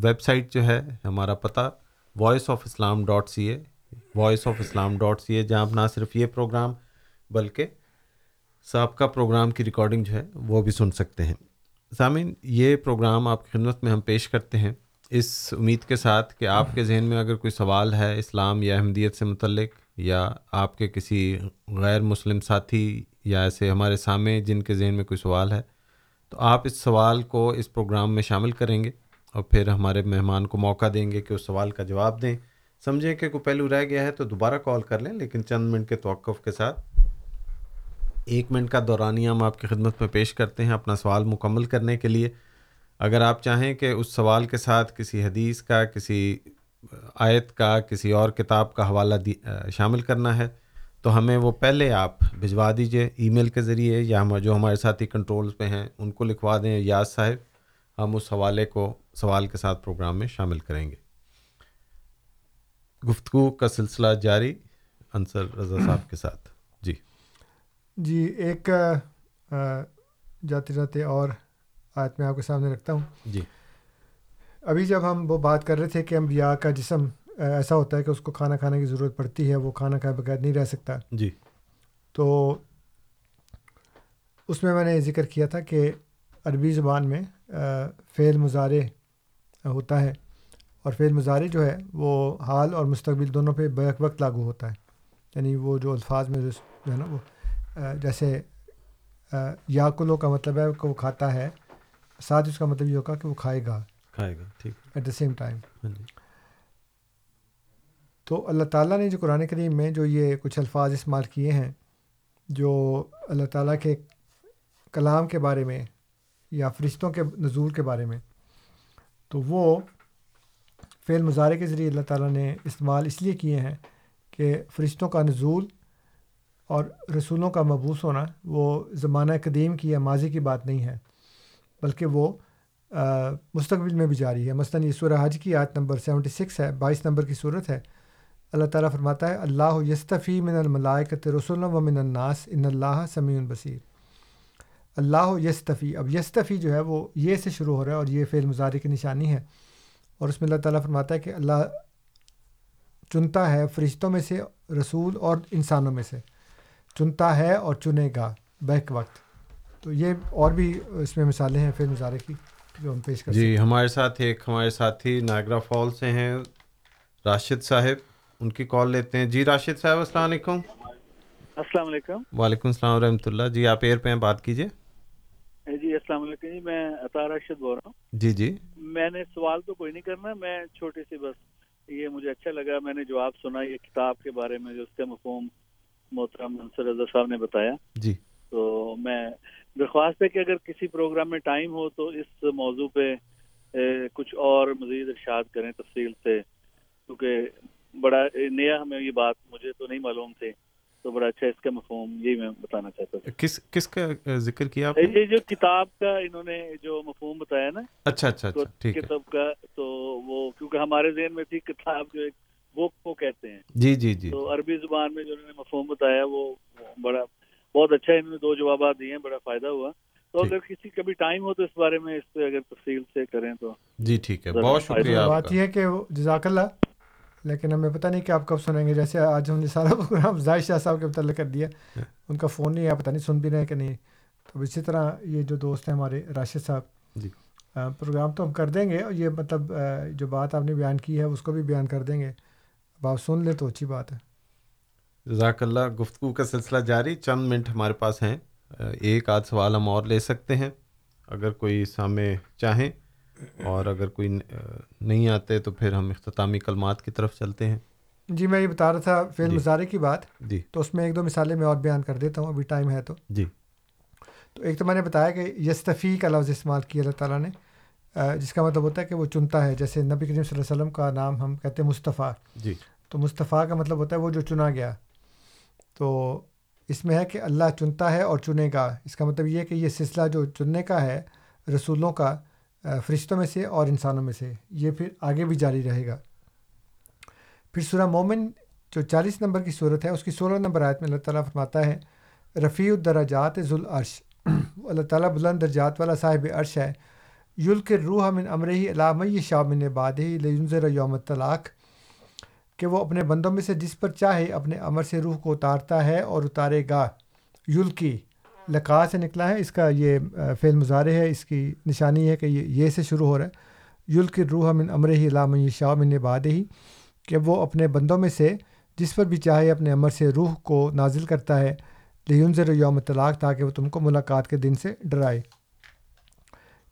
ویب سائٹ جو ہے، ہمارا پتہ voice of Islam dot C A voice of Islam dot C A جہاں نہ صرف یہ پروگرام، بلکہ سابقہ پروگرام کی ریکارڈنگ جو ہے، وہ بھی سن سکتے ہیں۔ سامعین، یہ پروگرام آپ کی خدمت میں ہم پیش کرتے ہیں۔ اس امید کے ساتھ کہ آپ کے ذہن میں اگر کوئی سوال ہے، اسلام یا احمدیت سے متعلق، یا آپ کے کسی غیر مسلم ساتھی یا ایسے ہمارے سامنے جن کے ذہن میں کوئی سوال ہے، تو آپ اس سوال کو اس پروگرام میں شامل کریں گے۔ اور پھر ہمارے مہمان کو موقع دیں گے کہ اس سوال کا جواب دیں۔ سمجھیں کہ کوئی پہلو رہ گیا ہے تو دوبارہ کال کر لیں، لیکن چند منٹ کے توقف کے ساتھ۔ ایک منٹ کا دورانیہ ہم آپ کی خدمت میں پیش کرتے ہیں اپنا سوال مکمل کرنے کے لیے۔ اگر آپ چاہیں کہ اس سوال کے ساتھ کسی حدیث کا، کسی آیت کا، کسی اور کتاب کا حوالہ دی شامل کرنا ہے، تو ہمیں وہ پہلے آپ بھجوا دیجیے۔ ای میل کے ذریعے یا ہم، جو ہمارے ساتھی کنٹرولز پہ ہیں، ان کو لکھوا دیں۔ یاز صاحب ہم اس حوالے کو سوال کے ساتھ پروگرام میں شامل کریں گے۔ گفتگو کا سلسلہ جاری انصر رضا صاحب کے ساتھ۔ جی۔ جی ایک جاتے جاتے اور آیت میں آپ کے سامنے رکھتا ہوں۔ جی۔ ابھی جب ہم وہ بات کر رہے تھے کہ انبیاء کا جسم ایسا ہوتا ہے کہ اس کو کھانا کھانے کی ضرورت پڑتی ہے وہ کھانا کھائے بغیر نہیں رہ سکتا۔ جی۔ تو اس میں میں نے ذکر کیا تھا کہ عربی زبان میں فعل مظاہرے ہوتا ہے اور فعل مظاہرے جو ہے وہ حال اور مستقبل دونوں پہ بیک وقت لاگو ہوتا ہے۔ یعنی وہ جو الفاظ میں جو ہے نا وہ جیسے یا کلو کا مطلب ہے کہ وہ کھاتا ہے ساتھ اس کا مطلب یہ ہوگا کہ وہ کھائے گا۔ کھائے گا ٹھیک۔ ایٹ دا سیم ٹائم تو اللہ تعالیٰ نے جو قرآن کریم میں جو یہ کچھ الفاظ استعمال کیے ہیں جو اللہ تعالیٰ کے کلام کے بارے میں یا فرشتوں کے نزول کے بارے میں، تو وہ فعل مظاہرے کے ذریعے اللہ تعالیٰ نے استعمال اس لیے کیے ہیں کہ فرشتوں کا نزول اور رسولوں کا مبوس ہونا وہ زمانہ قدیم کی یا ماضی کی بات نہیں ہے، بلکہ وہ مستقبل میں بھی جاری ہے۔ مثلاً یہ سورہ حج کی آیت نمبر سیونٹی سکس ہے، بائیس نمبر کی صورت ہے۔ اللہ تعالیٰ فرماتا ہے، اللہ یستفی من الملائکت رسول و من الناس، ان اللہ سمیع البصیر اللہ یستفی۔ اب یستفی جو ہے وہ یہ سے شروع ہو رہا ہے اور یہ فعل مظاہرے کی نشانی ہے۔ اور اس میں اللہ تعالیٰ فرماتا ہے کہ اللہ چنتا ہے فرشتوں میں سے رسول اور انسانوں میں سے۔ چنتا ہے اور چنے گا بیک وقت۔ تو یہ اور بھی اس میں مثالیں ہیں فعل مظاہرے کی جو ہم پیش کر جی ہمارے ساتھ ایک ہمارے ساتھی ناگرا فال سے ہیں راشد صاحب۔ ان کی کال لیتے ہیں۔ جی راشد صاحب السلام علیکم۔ السلام علیکم۔ وعلیکم السلام ورحمۃ اللہ۔ جی آپ ایئر پہ ہیں بات کیجیے جی السلام علیکم جی میں عطا راشد بول رہا ہوں۔ جی جی۔ میں نے سوال تو کوئی نہیں کرنا میں چھوٹی سی بس یہ مجھے اچھا لگا میں نے جواب سنا یہ کتاب کے بارے میں جو اس کا مفہوم محترم منصر رضا صاحب نے بتایا۔ جی۔ تو میں درخواست ہے کہ اگر کسی پروگرام میں ٹائم ہو تو اس موضوع پہ کچھ اور مزید ارشاد کریں تفصیل سے کیونکہ بڑا نیا ہمیں یہ بات مجھے تو نہیں معلوم تھے تو بڑا اچھا اس کا مفہوم یہی میں بتانا چاہتا تھا کس کس کا ذکر کیا یہ جو کتاب کا انہوں نے جو مفہوم بتایا نا اچھا اچھا ٹھیک کتاب کا تو وہ کیونکہ ہمارے ذہن میں تھی کتاب جو ایک بک کو کہتے ہیں۔ جی جی جی۔ تو عربی زبان میں جو انہوں نے مفہوم بتایا وہ بڑا بہت اچھا انہوں نے دو جوابات دیے ہیں بڑا فائدہ ہوا۔ تو اگر کسی کا بھی ٹائم ہو تو اس بارے میں اس پہ اگر تفصیل سے کریں تو جی ٹھیک ہے۔ بہت شکریہ بات یہ ہے کہ جزاک اللہ لیکن ہمیں پتہ نہیں کہ آپ کب سنیں گے۔ جیسے آج ہم نے سارا پروگرام زائد شاہ صاحب کے متعلق کر دیا۔ ان کا فون نہیں ہے پتہ نہیں سن بھی رہے کہ نہیں۔ تو اسی طرح یہ جو دوست ہیں ہمارے راشد صاحب۔ جی۔ پروگرام تو ہم کر دیں گے اور یہ مطلب جو بات آپ نے بیان کی ہے اس کو بھی بیان کر دیں گے۔ اب آپ سن لیں تو اچھی بات ہے۔ جزاک اللہ گفتگو کا سلسلہ جاری۔ چند منٹ ہمارے پاس ہیں۔ ایک آدھ سوال ہم اور لے سکتے ہیں۔ اگر کوئی سامنے چاہیں۔ اور اگر کوئی نہیں آتے تو پھر ہم اختتامی کلمات کی طرف چلتے ہیں۔ جی میں یہ بتا رہا تھا فعل جی۔ مظاہرے کی بات۔ جی۔ تو اس میں ایک دو مثالیں میں اور بیان کر دیتا ہوں ابھی ٹائم ہے تو۔ جی۔ تو ایک تو میں نے بتایا کہ یستفی کا لفظ استعمال کیا اللہ تعالیٰ نے جس کا مطلب ہوتا ہے کہ وہ چنتا ہے جیسے نبی کریم صلی اللہ علیہ وسلم کا نام ہم کہتے ہیں مصطفیٰ۔ جی۔ تو مصطفیٰ کا مطلب ہوتا ہے وہ جو چنا گیا۔ تو اس میں ہے کہ اللہ چنتا ہے اور چنے گا۔ اس کا مطلب یہ ہے کہ یہ سلسلہ جو چننے کا ہے رسولوں کا فرشتوں میں سے اور انسانوں میں سے۔ یہ پھر آگے بھی جاری رہے گا۔ پھر سورہ مومن جو چالیس نمبر کی صورت ہے، اس کی سولہ نمبر آیت میں اللہ تعالیٰ فرماتا ہے، رفیع الدراجات ذوال عرش اللہ تعالیٰ بلند درجات والا صاحب عرش ہے۔ یلک روح من امرحی علام شاہ من باد لنظر یوم طلاق کہ وہ اپنے بندوں میں سے جس پر چاہے اپنے امر سے روح کو اتارتا ہے اور اتارے گا۔ یلکی لقا سے نکلا ہے، اس کا یہ فعل مظاہرے ہے، اس کی نشانی ہے کہ یہ یہ سے شروع ہو رہا ہے۔ یلک روح من امر ہی علام شاہ من باد ہی کہ وہ اپنے بندوں میں سے جس پر بھی چاہے اپنے امر سے روح کو نازل کرتا ہے لیونظر یوم طلاق تاکہ وہ تم کو ملاقات کے دن سے ڈرائے۔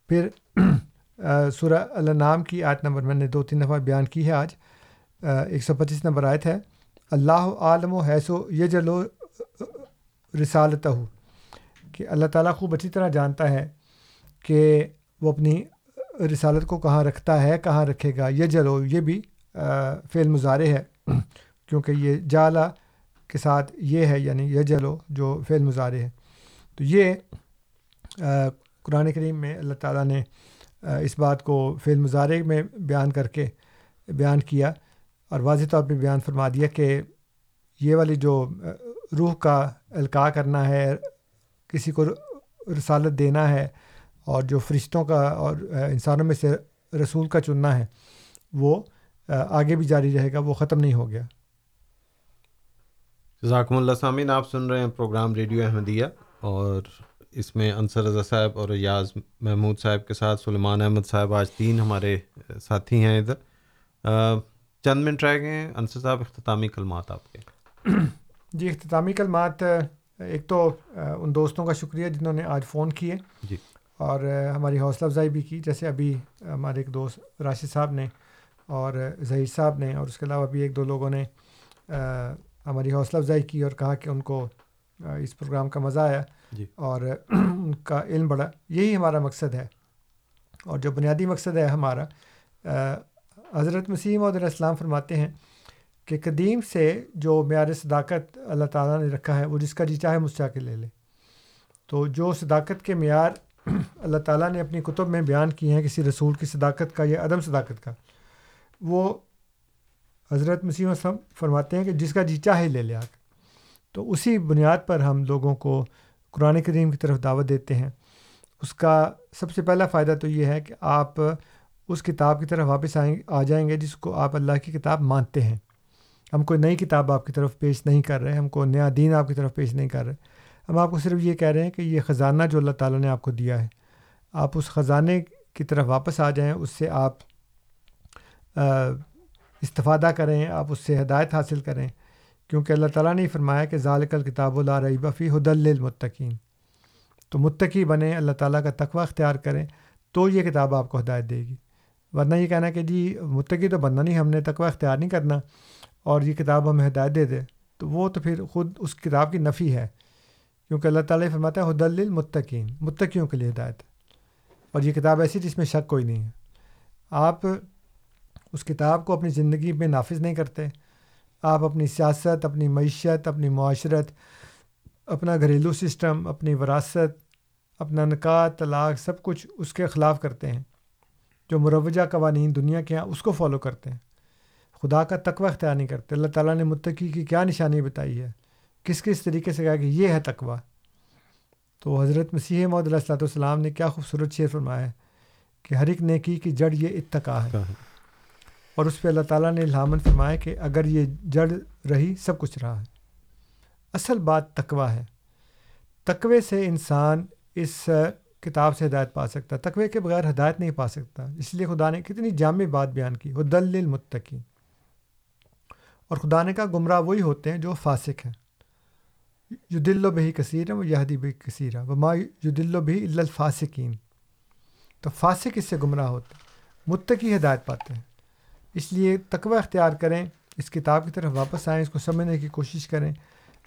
پھر سورہ اللہ نام کی آیت نمبر، میں نے دو تین دفعہ بیان کی ہے آج ایک سو پچیس نمبر آیت ہے۔ اللہ عالم و حیث و یہ جلو رسالت ہو کہ اللہ تعالیٰ خوب اچھی طرح جانتا ہے کہ وہ اپنی رسالت کو کہاں رکھتا ہے، کہاں رکھے گا۔ یہ جلو، یہ بھی فعل مظاہرے ہے۔ کیونکہ یہ جالا کے ساتھ یہ ہے یعنی یہ جلو جو فعل مظاہرے ہے۔ تو یہ قرآن کریم میں اللہ تعالیٰ نے اس بات کو فعل مظاہرے میں بیان کر کے بیان کیا اور واضح طور پہ بیان فرما دیا کہ یہ والی جو روح کا القاع کرنا ہے کسی کو رسالت دینا ہے اور جو فرشتوں کا اور انسانوں میں سے رسول کا چننا ہے وہ آگے بھی جاری رہے گا وہ ختم نہیں ہو گیا۔ ذاکم اللہ سامعین آپ سن رہے ہیں پروگرام ریڈیو احمدیہ اور اس میں انصر رضا صاحب اور ریاض محمود صاحب کے ساتھ سلیمان احمد صاحب آج تین ہمارے ساتھی ہیں ادھر۔ چند منٹ رہ گئے ہیں۔ انصر صاحب اختتامی کلمات آپ کے۔ جی اختتامی کلمات ایک تو ان دوستوں کا شکریہ جنہوں نے آج فون کیے جی۔ اور ہماری حوصلہ افزائی بھی کی۔ جیسے ابھی ہمارے ایک دوست راشد صاحب نے اور ظہیر صاحب نے اور اس کے علاوہ بھی ایک دو لوگوں نے ہماری حوصلہ افزائی کی اور کہا کہ ان کو اس پروگرام کا مزہ آیا جی۔ اور ان کا علم بڑھا۔ یہی ہمارا مقصد ہے اور جو بنیادی مقصد ہے ہمارا حضرت مسیم علیہ السلام فرماتے ہیں کہ قدیم سے جو معیار صداقت اللہ تعالیٰ نے رکھا ہے، وہ جس کا جی چاہے مجھ چاہ کے لے لے۔ تو جو صداقت کے معیار اللہ تعالیٰ نے اپنی کتب میں بیان کیے ہیں کسی رسول کی صداقت کا یا عدم صداقت کا، وہ حضرت مسیح وسلم فرماتے ہیں کہ جس کا جی چاہے لے لے آ تو اسی بنیاد پر ہم لوگوں کو قرآن کریم کی طرف دعوت دیتے ہیں۔ اس کا سب سے پہلا فائدہ تو یہ ہے کہ آپ اس کتاب کی طرف واپس آئیں، آ جائیں گے جس کو آپ اللہ کی کتاب مانتے ہیں۔ ہم کوئی نئی کتاب آپ کی طرف پیش نہیں کر رہے، ہم کو نیا دین آپ کی طرف پیش نہیں کر رہے۔ ہم آپ کو صرف یہ کہہ رہے ہیں کہ یہ خزانہ جو اللہ تعالیٰ نے آپ کو دیا ہے، آپ اس خزانے کی طرف واپس آ جائیں، اس سے آپ استفادہ کریں، آپ اس سے ہدایت حاصل کریں۔ کیونکہ اللہ تعالیٰ نے فرمایا کہ ذالک الکتاب اللہ ربی حد المطقین تو متقی بنیں اللہ تعالیٰ کا تقوی اختیار کریں تو یہ کتاب آپ کو ہدایت دے گی۔ ورنہ یہ کہنا کہ جی متقی تو بننا نہیں، ہم نے تقوی اختیار نہیں کرنا۔ اور یہ کتاب ہمیں ہدایت دے دے، تو وہ تو پھر خود اس کتاب کی نفی ہے۔ کیونکہ اللہ تعالیٰ فرماتا ہے حد المطقین متقیوں کے لیے ہدایت۔ ہے اور یہ کتاب ایسی جس میں شک کوئی نہیں ہے۔ آپ اس کتاب کو اپنی زندگی میں نافذ نہیں کرتے۔ آپ اپنی سیاست، اپنی معیشت، اپنی معاشرت، اپنا گھریلو سسٹم، اپنی وراثت، اپنا نکاح، طلاق، سب کچھ اس کے خلاف کرتے ہیں۔ جو مروجہ قوانین دنیا کے ہیں، اس کو فالو کرتے ہیں۔ خدا کا تقوی اختیار نہیں کرتے۔ اللہ تعالیٰ نے متقی کی کیا نشانی بتائی ہے؟ کس کس طریقے سے کہا کہ یہ ہے تقوی؟ تو حضرت مسیح محدود علیہ السلّۃ والسلام نے کیا خوبصورت شعر فرمایا ہے کہ ہر ایک نیکی کی جڑ یہ اتقا ہے۔ اور اس پہ اللہ تعالیٰ نے الہامن فرمایا کہ اگر یہ جڑ رہی سب کچھ رہا ہے۔ اصل بات تقوی ہے۔ تقوے سے انسان اس کتاب سے ہدایت پا سکتا ہے۔ تقوے کے بغیر ہدایت نہیں پا سکتا۔ اس لیے خدا نے کتنی جامع بات بیان کی۔ وہ دل المتقین اور خدا نے کہا، گمراہ وہی ہوتے ہیں جو فاسق ہیں۔ جو دل و بہی کثیر ہے وہ یہدی بہی کثیر ہے وہ ماں جو دل و بہی الفاسقین۔ تو فاسق اس سے گمراہ ہوتے ہیں، متقی ہدایت پاتے ہیں۔ اس لیے تقوی اختیار کریں، اس کتاب کی طرف واپس آئیں، اس کو سمجھنے کی کوشش کریں۔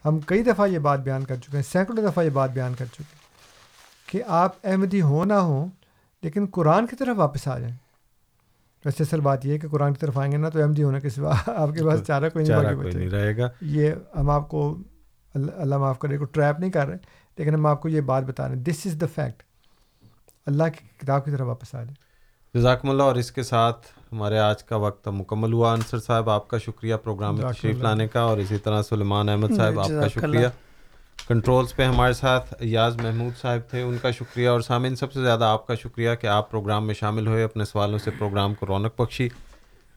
ہم کئی دفعہ یہ بات بیان کر چکے ہیں، سینکڑوں دفعہ یہ بات بیان کر چکے ہیں کہ آپ احمدی ہوں نہ ہوں، لیکن قرآن کی طرف واپس آ جائیں۔ ویسے اصل بات یہ ہے کہ قرآن کی طرف آئیں گے نا تو احمدی ہونے کے سوا آپ کے پاس چارہ کوئی نہیں کوئی نہیں رہے گا۔ یہ ہم آپ کو اللہ معاف کرے کو ٹریپ نہیں کر رہے لیکن ہم آپ کو یہ بات بتا رہے ہیں۔ دس از دا فیکٹ اللہ کی کتاب کی طرف واپس آ جائیں۔ جزاکم اللہ اور اس کے ساتھ ہمارے آج کا وقت مکمل ہوا۔ انصر صاحب آپ کا شکریہ پروگرام میں تشریف لانے کا اور اسی طرح سلیمان احمد صاحب آپ کا شکریہ۔ کنٹرولز پہ ہمارے ساتھ ایاز محمود صاحب تھے، ان کا شکریہ اور سامعین، سب سے زیادہ آپ کا شکریہ کہ آپ پروگرام میں شامل ہوئے، اپنے سوالوں سے پروگرام کو رونق بخشی۔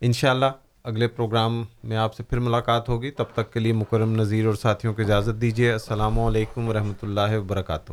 انشاءاللہ اگلے پروگرام میں آپ سے پھر ملاقات ہوگی۔ تب تک کے لیے مکرم نذیر اور ساتھیوں کو اجازت دیجیے السلام علیکم ورحمۃ اللہ وبرکاتہ۔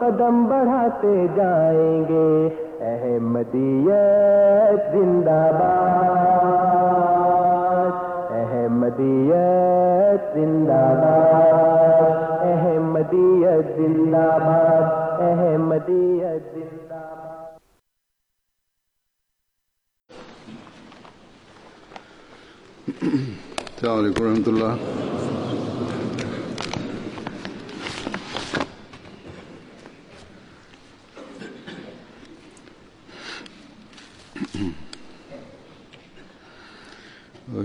قدم بڑھاتے جائیں گے۔ احمدیت زندہ باد۔ احمدیت زندہ باد۔ احمدیت زندہ باد۔ احمدیت زندہ باد۔ السلام علیکم ورحمۃ اللہ۔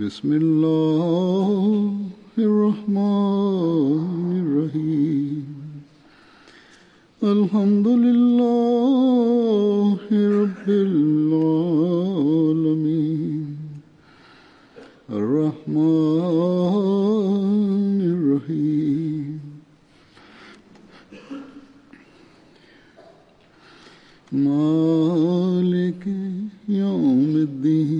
بسم الله الرحمن الرحيم الحمد لله رب العالمين الرحمن الرحيم مالك يوم الدين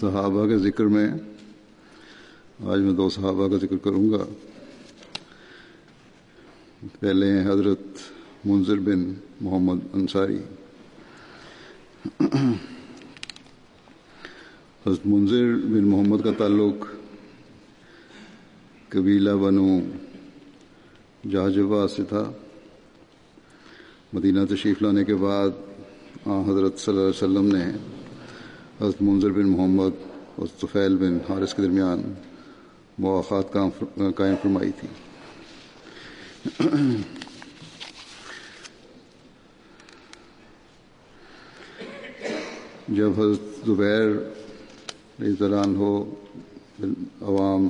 صحابہ کے ذکر میں آج میں دو صحابہ کا ذکر کروں گا۔ پہلے ہیں حضرت منظر بن محمد انصاری۔ حضرت منظر بن محمد کا تعلق قبیلہ بنو جہاجبا سے تھا۔ مدینہ تشریف لانے کے بعد آن حضرت صلی اللہ علیہ وسلم نے حضرت منظر بن محمد اور طفیل بن حارث کے درمیان مواقعات قائم فرمائی تھی۔ جب حضرت زبیر ریزران ہو عوام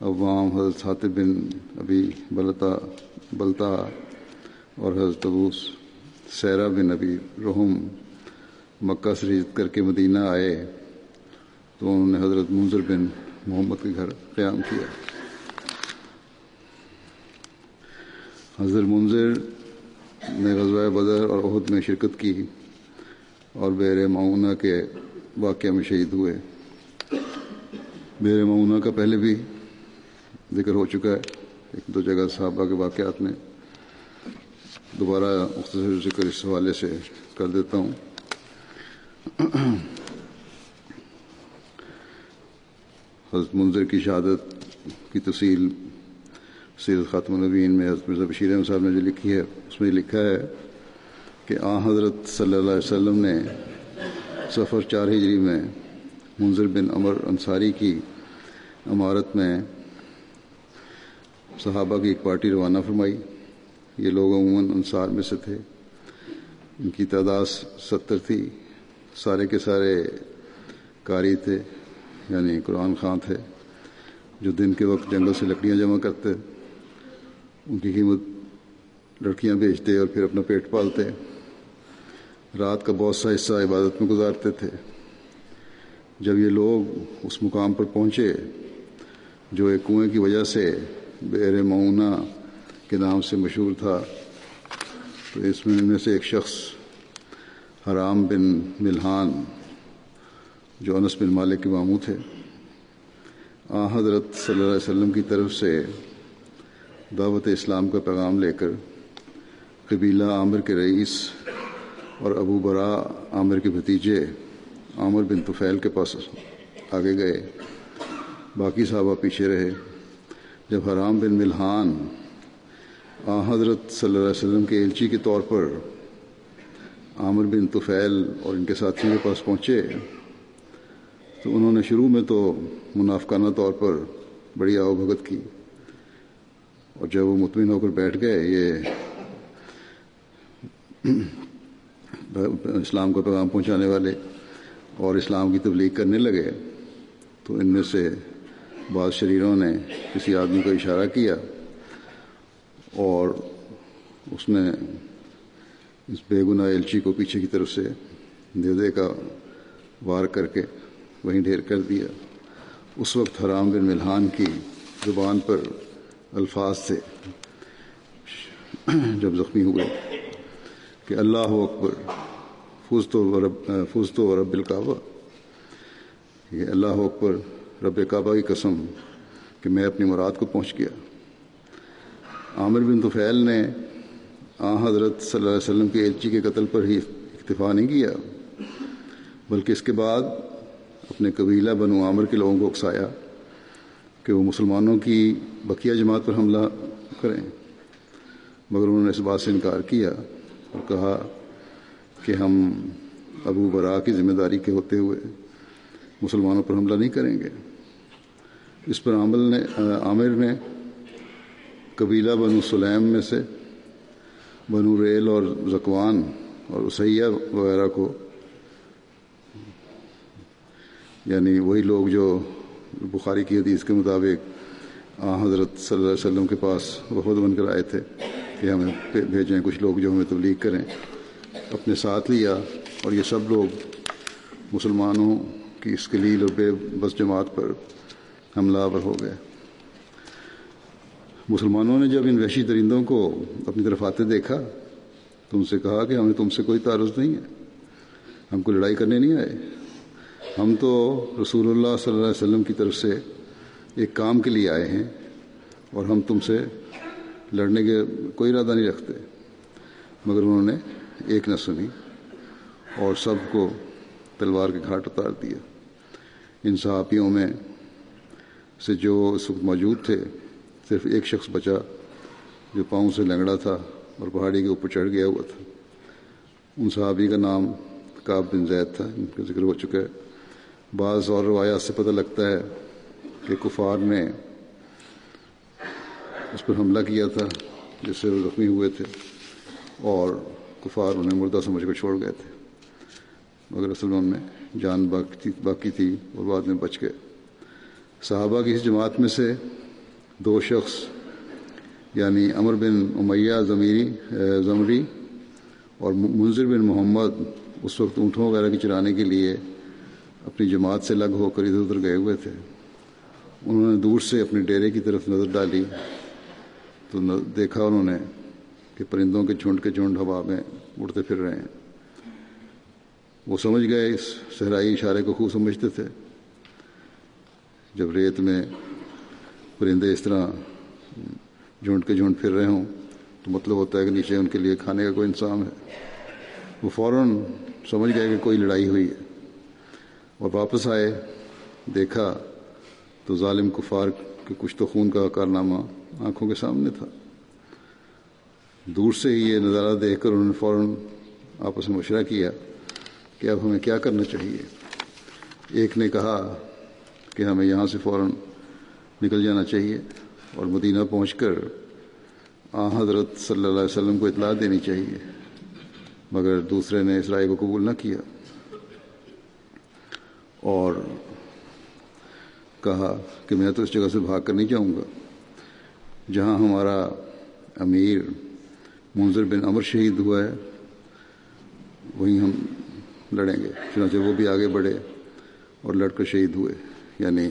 عوام حضرت حاطب بن ابی بلتا بلتا اور حضرت ابو سیرا بن ابی رحم مکہ سے رجت کر کے مدینہ آئے تو انہوں نے حضرت منظر بن محمد کے گھر قیام کیا۔ حضرت منظر نے غزوہ بدر اور عہد میں شرکت کی اور بیر معاونہ کے واقعہ میں شہید ہوئے۔ بیر معاونہ کا پہلے بھی ذکر ہو چکا ہے۔ ایک دو جگہ صحابہ کے واقعات میں دوبارہ مختصر ذکر اس حوالے سے کر دیتا ہوں۔ حضرت منظر کی شہادت کی تفصیل سیرت خاتم النبین میں حضرت مرزا بشیر احمد صاحب نے جو لکھی ہے، اس میں لکھا ہے کہ آ حضرت صلی اللہ علیہ وسلم نے سفر چار ہجری میں منظر بن عمر انصاری کی عمارت میں صحابہ کی ایک پارٹی روانہ فرمائی۔ یہ لوگ عموماً انصار میں سے تھے۔ ان کی تعداد ستر تھی۔ سارے کے سارے کاری تھے یعنی قرآن خاں تھے، جو دن کے وقت جنگل سے لکڑیاں جمع کرتے، ان کی قیمت لڑکیاں بیچتے اور پھر اپنا پیٹ پالتے۔ رات کا بہت سا حصہ عبادت میں گزارتے تھے۔ جب یہ لوگ اس مقام پر پہنچے، جو ایک کنویں کی وجہ سے بیر معونہ کے نام سے مشہور تھا، تو اس میں ان میں سے ایک شخص حرام بن ملحان، جو انس بن مالک کے ماموں تھے۔ آ، حضرت صلی اللہ علیہ وسلم کی طرف سے دعوت اسلام کا پیغام لے کر قبیلہ عامر کے رئیس اور ابو برا عامر کے بھتیجے عامر بن طفیل کے پاس آگے گئے۔ باقی صحابہ پیچھے رہے۔ جب حرام بن ملحان، آ، حضرت صلی اللہ علیہ وسلم کے ایلچی کے طور پر عامر بن طفیل اور ان کے ساتھیوں کے پاس پہنچے۔ تو انہوں نے شروع میں تو منافقانہ طور پر بڑی آو بھگت کی۔ اور جب وہ مطمئن ہو کر بیٹھ گئے، یہ اسلام کا پیغام پہنچانے والے اور اسلام کی تبلیغ کرنے لگے، تو ان میں سے بعض شریروں نے کسی آدمی کو اشارہ کیا اور اس نے اس بے گناہ ایلچی کو پیچھے کی طرف سے دے کا وار کر کے وہیں ڈھیر کر دیا۔ اس وقت حرام بن ملحان کی زبان پر الفاظ تھے۔ جب زخمی ہوئے کہ اللہ اکبر، فوز تو رب، فوز تو رب الکعبہ۔ یہ اللہ اکبر، رب کعبہ کی قسم کہ میں اپنی مراد کو پہنچ گیا۔ عامر بن طفیل نے آ، حضرت صلی اللہ علیہ وسلم کے ایلچی جی کے قتل پر ہی اکتفا نہیں کیا، بلکہ اس کے بعد اپنے قبیلہ بنو عامر کے لوگوں کو اکسایا کہ وہ مسلمانوں کی بقیہ جماعت پر حملہ کریں۔ مگر انہوں نے اس بات سے انکار کیا اور کہا کہ ہم ابو برا کی ذمہ داری کے ہوتے ہوئے مسلمانوں پر حملہ نہیں کریں گے۔ اس پر عامل نے عامر نے قبیلہ بنو سلیم میں سے بنو ریل اور زکوان اور اسیہ وغیرہ کو۔ یعنی وہی لوگ جو بخاری کی حدیث کے مطابق آ حضرت صلی اللہ علیہ وسلم کے پاس وفد بن کر آئے تھے کہ ہمیں بھیجیں، کچھ لوگ جو ہمیں تبلیغ کریں۔ اپنے ساتھ لیا اور یہ سب لوگ مسلمانوں کی اس کلیل اور بے بس جماعت پر حملہ آور ہو گئے۔ مسلمانوں نے جب ان وحشی درندوں کو اپنی طرف آتے دیکھا تو ان سے کہا کہ ہمیں تم سے کوئی تعارض نہیں ہے۔ ہم کو لڑائی کرنے نہیں آئے۔ ہم تو رسول اللہ صلی اللہ علیہ وسلم کی طرف سے ایک کام کے لیے آئے ہیں اور ہم تم سے لڑنے کے کوئی ارادہ نہیں رکھتے۔ مگر انہوں نے ایک نہ سنی اور سب کو تلوار کے گھاٹ اتار دیا۔ ان صحافیوں میں سے جو اس وقت موجود تھے صرف ایک شخص بچا جو پاؤں سے لنگڑا تھا اور پہاڑی کے اوپر چڑھ گیا ہوا تھا۔ ان صحابی کا نام کاب بن زید تھا، ان کا ذکر ہو چکا ہے۔ بعض اور روایات سے پتہ لگتا ہے کہ کفار نے اس پر حملہ کیا تھا، جس سے وہ زخمی ہوئے تھے اور کفار انہیں مردہ سمجھ کر چھوڑ گئے تھے۔ مگر اصل میں ان میں جان باقی باقی تھی اور بعد میں بچ گئے۔ صحابہ کی اس جماعت میں سے دو شخص یعنی امر بن امیہ ضمیری زمری اور منظر بن محمد اس وقت اونٹوں وغیرہ کی چرانے کے لیے اپنی جماعت سے لگ ہو کر ادھر ادھر گئے ہوئے تھے۔ انہوں نے دور سے اپنے ڈیرے کی طرف نظر ڈالی۔ تو دیکھا انہوں نے کہ پرندوں کے جھنڈ کے جھنڈ ہوا میں اڑتے پھر رہے ہیں۔ وہ سمجھ گئے، اس صحرائی اشارے کو خوب سمجھتے تھے۔ جب ریت میں پرندے اس طرح جھنڈ کے جھنڈ پھر رہے ہوں، تو مطلب ہوتا ہے کہ نیچے ان کے لیے کھانے کا کوئی انتظام ہے۔ وہ فوراً سمجھ گئے کہ کوئی لڑائی ہوئی ہے۔ اور واپس آئے، دیکھا تو ظالم کفار کے کچھ تو خون کا کارنامہ آنکھوں کے سامنے تھا۔ دور سے ہی یہ نظارہ دیکھ کر انہوں نے فوراً آپس میں مشورہ کیا کہ اب ہمیں کیا کرنا چاہیے۔ ایک نے کہا کہ ہمیں یہاں سے فوراً نکل جانا چاہیے اور مدینہ پہنچ کر آ، حضرت صلی اللہ علیہ وسلم کو اطلاع دینی چاہیے، مگر دوسرے نے اس رائے کو قبول نہ کیا۔ اور کہا کہ میں تو اس جگہ سے بھاگ کر نہیں جاؤں گا، جہاں ہمارا امیر منظر بن امر شہید ہوا ہے، وہیں ہم لڑیں گے۔ چنانچہ وہ بھی آگے بڑھے اور لڑ کر شہید ہوئے یعنی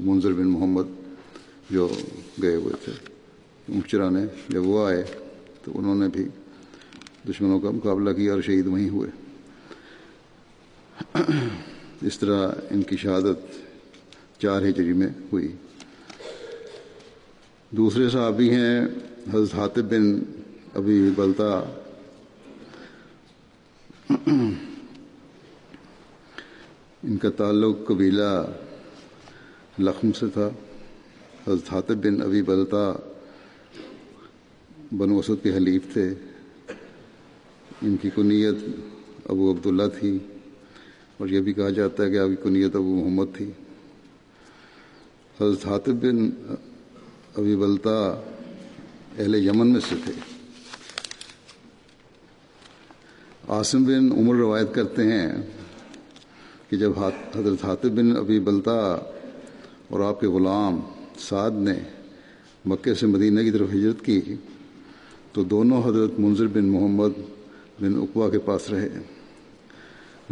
منظر بن محمد۔ جو گئے ہوئے تھے۔ چرانے جب وہ آئے تو انہوں نے بھی دشمنوں کا مقابلہ کیا اور شہید وہیں ہوئے۔ اس طرح ان کی شہادت چار ہجری میں ہوئی۔ دوسرے صحابی ہیں، حضرت حاطب بن ابھی بلتا۔ ان کا تعلق قبیلہ لخم سے تھا۔ حضرت حاطب بن ابی بلتا بن وسط کے حلیف تھے۔ ان کی کنیت ابو عبداللہ تھی اور یہ بھی کہا جاتا ہے کہ آپ کی کنیت ابو محمد تھی۔ حضرت حاطب بن ابی بلتا اہل یمن میں سے تھے۔ عاصم بن عمر روایت کرتے ہیں کہ جب حضرت حاطب بن ابی بلتا اور آپ کے غلام سعد نے مکے سے مدینہ کی طرف ہجرت کی تو دونوں حضرت منظر بن محمد بن اقوا کے پاس رہے۔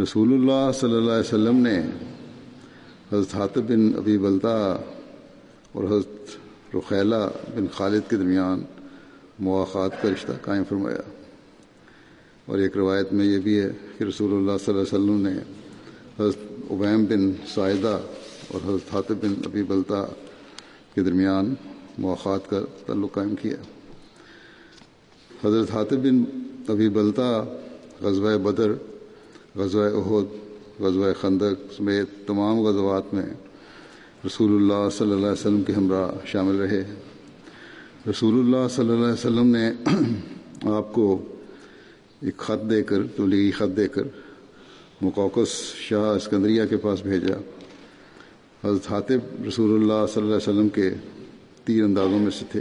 رسول اللہ صلی اللہ علیہ وسلم نے حضرت حاطب بن ابی بلتا اور حضرت رخیلہ بن خالد کے درمیان مواقع کا رشتہ قائم فرمایا۔ اور ایک روایت میں یہ بھی ہے کہ رسول اللہ صلی اللہ علیہ وسلم نے حضرت عبیم بن سائدہ اور حضرت حاطب بن ابی بلتا کے درمیان مواقع کا تعلق قائم کیا۔ حضرت حاطب بن ابی بلتا غزوہ بدر، غزوہ عہد غزوہ خندق سمیت تمام غزوات میں رسول اللہ صلی اللہ علیہ وسلم کے ہمراہ شامل رہے۔ رسول اللہ صلی اللہ علیہ وسلم نے آپ کو ایک خط دے کر تولیگی خط دے کر مقوقس شاہ اسکندریہ کے پاس بھیجا۔ حضرت حاطب رسول اللہ صلی اللہ علیہ وسلم کے تیر اندازوں میں سے تھے۔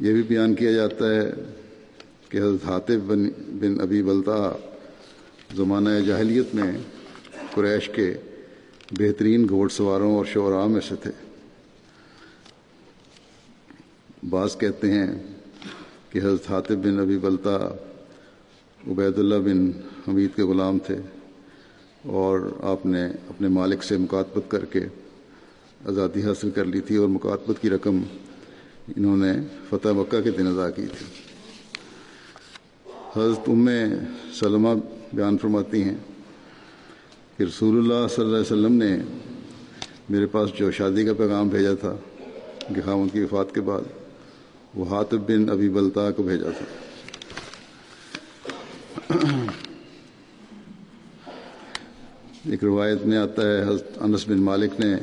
یہ بھی بیان کیا جاتا ہے کہ حضرت حاطب بن بن ابی بلتا زمانہ جاہلیت میں قریش کے بہترین گھوڑ سواروں اور شعراء میں سے تھے۔ بعض کہتے ہیں کہ حضرت حاطب بن ابی بلتا عبید اللہ بن حمید کے غلام تھے۔ اور آپ نے اپنے مالک سے مکاتبت کر کے آزادی حاصل کر لی تھی اور مکاتبت کی رقم انہوں نے فتح مکہ کے دن ادا کی تھی۔ حضرت ام سلمہ بیان فرماتی ہیں کہ رسول اللہ صلی اللہ علیہ وسلم نے میرے پاس جو شادی کا پیغام بھیجا تھا، کہ خامن کی وفات کے بعد، وہ حاطب بن ابی بلتا کو بھیجا تھا۔ ایک روایت میں آتا ہے، حضرت انس بن مالک نے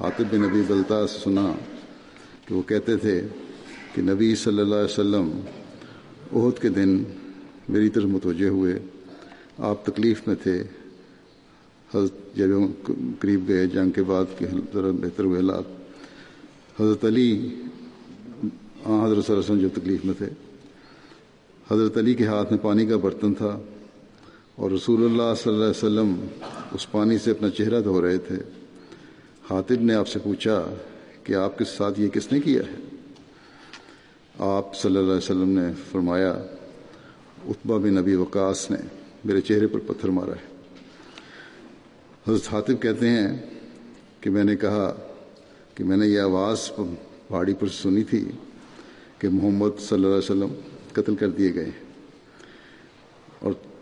حاطب بن ابی بلتا سے سنا کہ وہ کہتے تھے کہ نبی صلی اللہ علیہ وسلم عہد کے دن میری طرف متوجہ ہوئے۔ آپ تکلیف میں تھے۔ حضرت جب قریب گئے جنگ کے بعد کہ ذرا بہتر ہوئے حالات۔ حضرت علی حضرت صلی اللہ علیہ وسلم جو تکلیف میں تھے۔ حضرت علی کے ہاتھ میں پانی کا برتن تھا۔ اور رسول اللہ صلی اللہ علیہ وسلم اس پانی سے اپنا چہرہ دھو رہے تھے۔ حاطب نے آپ سے پوچھا کہ آپ کے ساتھ یہ کس نے کیا ہے؟ آپ صلی اللہ علیہ وسلم نے فرمایا اتبا بن نبی وقاص نے میرے چہرے پر پتھر مارا ہے۔ حضرت حاطب کہتے ہیں کہ میں نے کہا کہ میں نے یہ آواز پہاڑی پر سنی تھی کہ محمد صلی اللہ علیہ وسلم قتل کر دیے گئے اور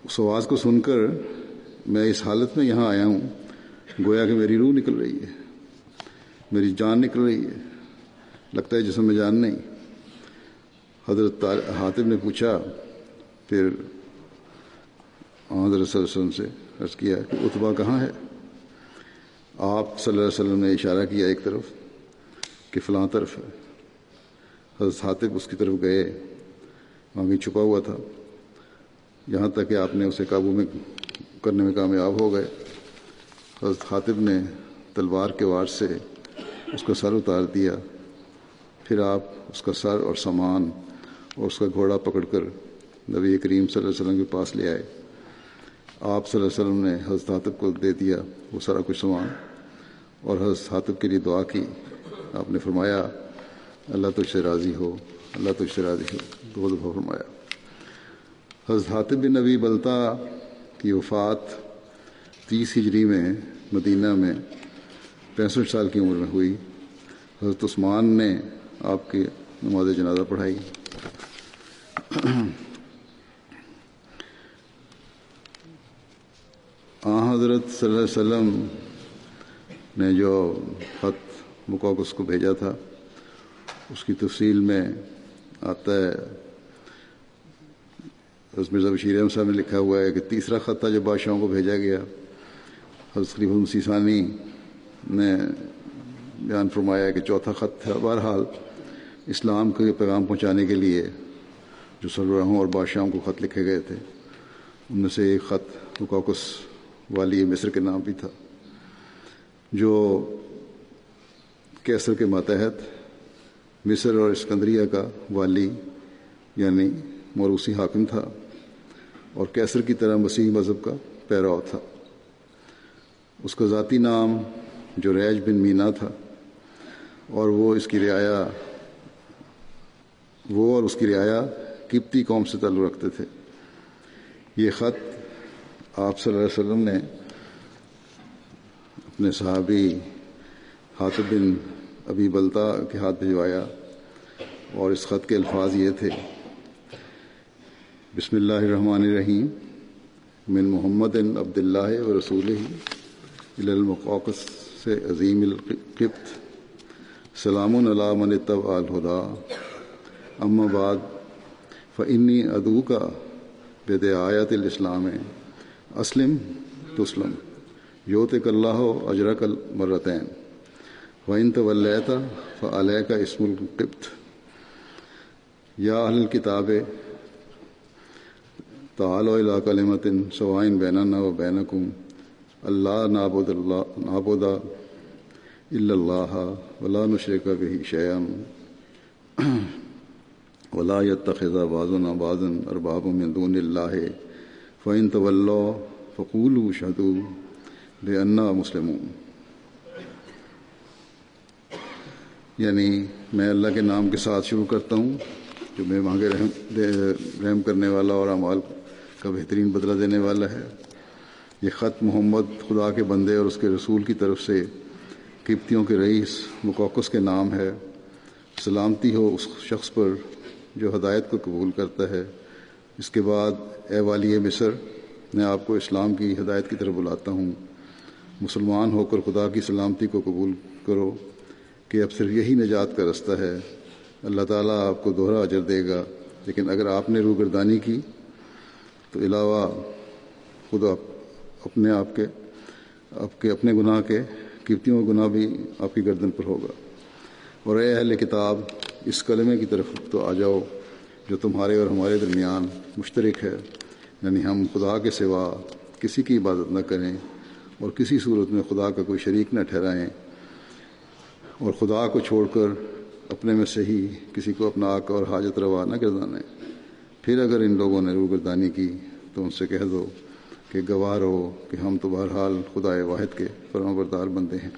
اس آواز کو سن کر میں اس حالت میں یہاں آیا ہوں۔ گویا کہ میری روح نکل رہی ہے۔ میری جان نکل رہی ہے۔ لگتا ہے جسم میں جان نہیں۔ حضرت حاطب نے پوچھا، پھر حضرت صلی اللہ علیہ وسلم سے عرض کیا کہ اتبا کہاں ہے؟ آپ صلی اللہ علیہ وسلم نے اشارہ کیا ایک طرف کہ فلاں طرف ہے۔ حضرت حاطب اس کی طرف گئے۔ وہاں بھی چھپا ہوا تھا۔ یہاں تک کہ آپ نے اسے قابو میں کرنے میں کامیاب ہو گئے۔ حضرت حاطب نے تلوار کے وار سے اس کا سر اتار دیا۔ پھر آپ اس کا سر اور سامان اور اس کا گھوڑا پکڑ کر نبی کریم صلی اللہ علیہ وسلم کے پاس لے آئے۔ آپ صلی اللہ علیہ وسلم نے حضرت حاطب کو دے دیا وہ سارا کچھ سامان اور حضرت حاطب کے لیے دعا کی۔ آپ نے فرمایا، اللہ تجھ سے راضی ہو، اللہ تجھ سے راضی ہو۔ دو دفعہ فرمایا۔ حضرت بن نبی بلتا کی وفات تیس ہجری میں مدینہ میں پینسٹھ سال کی عمر میں ہوئی۔ حضرت عثمان نے آپ کی نماز جنازہ پڑھائی۔ آ، حضرت صلی اللہ علیہ وسلم نے جو خط مکوکس کو بھیجا تھا، اس کی تفصیل میں آتا ہے حضرت مرزا بشیر احمد صاحب نے لکھا ہوا ہے کہ تیسرا خط تھا جو بادشاہوں کو بھیجا گیا، حضرت خلیف المسیثانی نے بیان فرمایا کہ چوتھا خط تھا بہرحال اسلام کے پیغام پہنچانے کے لیے جو سربراہوں اور بادشاہوں کو خط لکھے گئے تھے، ان میں سے ایک خط مکوکس والی مصر کے نام بھی تھا، جو کیسر کے ماتحت مصر اور اسکندریہ کا والی یعنی موروثی حاکم تھا۔ اور کیسر کی طرح مسیح مذہب کا پیرو تھا۔ اس کا ذاتی نام جو ریج بن مینا تھا اور وہ اس کی رعایا، وہ اور اس کی رعایا کپتی قوم سے تعلق رکھتے تھے۔ یہ خط آپ صلی اللہ علیہ وسلم نے اپنے صحابی حاطب بن ابی بلتا کے ہاتھ بھجوایا اور اس خط کے الفاظ یہ تھے۔ بسم اللہ الرحمن الرحیم. من محمد عبد اللہ و رسول المقوقس سے عظیم القبت سلام علی طب الہدا اما بعد فعنی ادو کا بد آیت الاسلام. اسلم تسلم. یوتک اللہ اجرک المرتین. وَإِن تَوَلَّيْتَ فَعَلَيْكَ اسم القبت یا اہل الکتاب تعالوا الى کلمت سوائن بیننا و بینکم. اللہ نابود اللہ نابود الا اللہ ولا نشرک به شیئا ولا يتخذ بعضنا بعضا اربابا من دون الله فإن تولوا فقولوا اشهدوا بأننا مسلمون. یعنی میں اللہ کے نام کے ساتھ شروع کرتا ہوں، جو میں مانگے رحم رحم کرنے والا اور اعمال کا بہترین بدلہ دینے والا ہے۔ یہ خط محمد خدا کے بندے اور اس کے رسول کی طرف سے کپتیوں کے رئیس مقوقس کے نام ہے۔ سلامتی ہو اس شخص پر جو ہدایت کو قبول کرتا ہے۔ اس کے بعد، اے والی مصر، میں آپ کو اسلام کی ہدایت کی طرف بلاتا ہوں۔ مسلمان ہو کر خدا کی سلامتی کو قبول کرو کہ اب صرف یہی نجات کا رستہ ہے۔ اللہ تعالیٰ آپ کو دوہرا اجر دے گا، لیکن اگر آپ نے روگردانی کی تو علاوہ خدا اپنے آپ کے آپ کے اپنے گناہ کے کیرتیوں کا گناہ بھی آپ کی گردن پر ہوگا۔ اور اے اہل کتاب، اس کلمے کی طرف تو آ جاؤ جو تمہارے اور ہمارے درمیان مشترک ہے۔ یعنی ہم خدا کے سوا کسی کی عبادت نہ کریں اور کسی صورت میں خدا کا کوئی شریک نہ ٹھہرائیں۔ اور خدا کو چھوڑ کر اپنے میں سے ہی کسی کو اپنا آقا اور حاجت روا نہ گردانیں۔ پھر اگر ان لوگوں نے روگردانی کی تو ان سے کہہ دو کہ گواہ رہو کہ ہم تو بہرحال خدا واحد کے فرما بردار بندے ہیں۔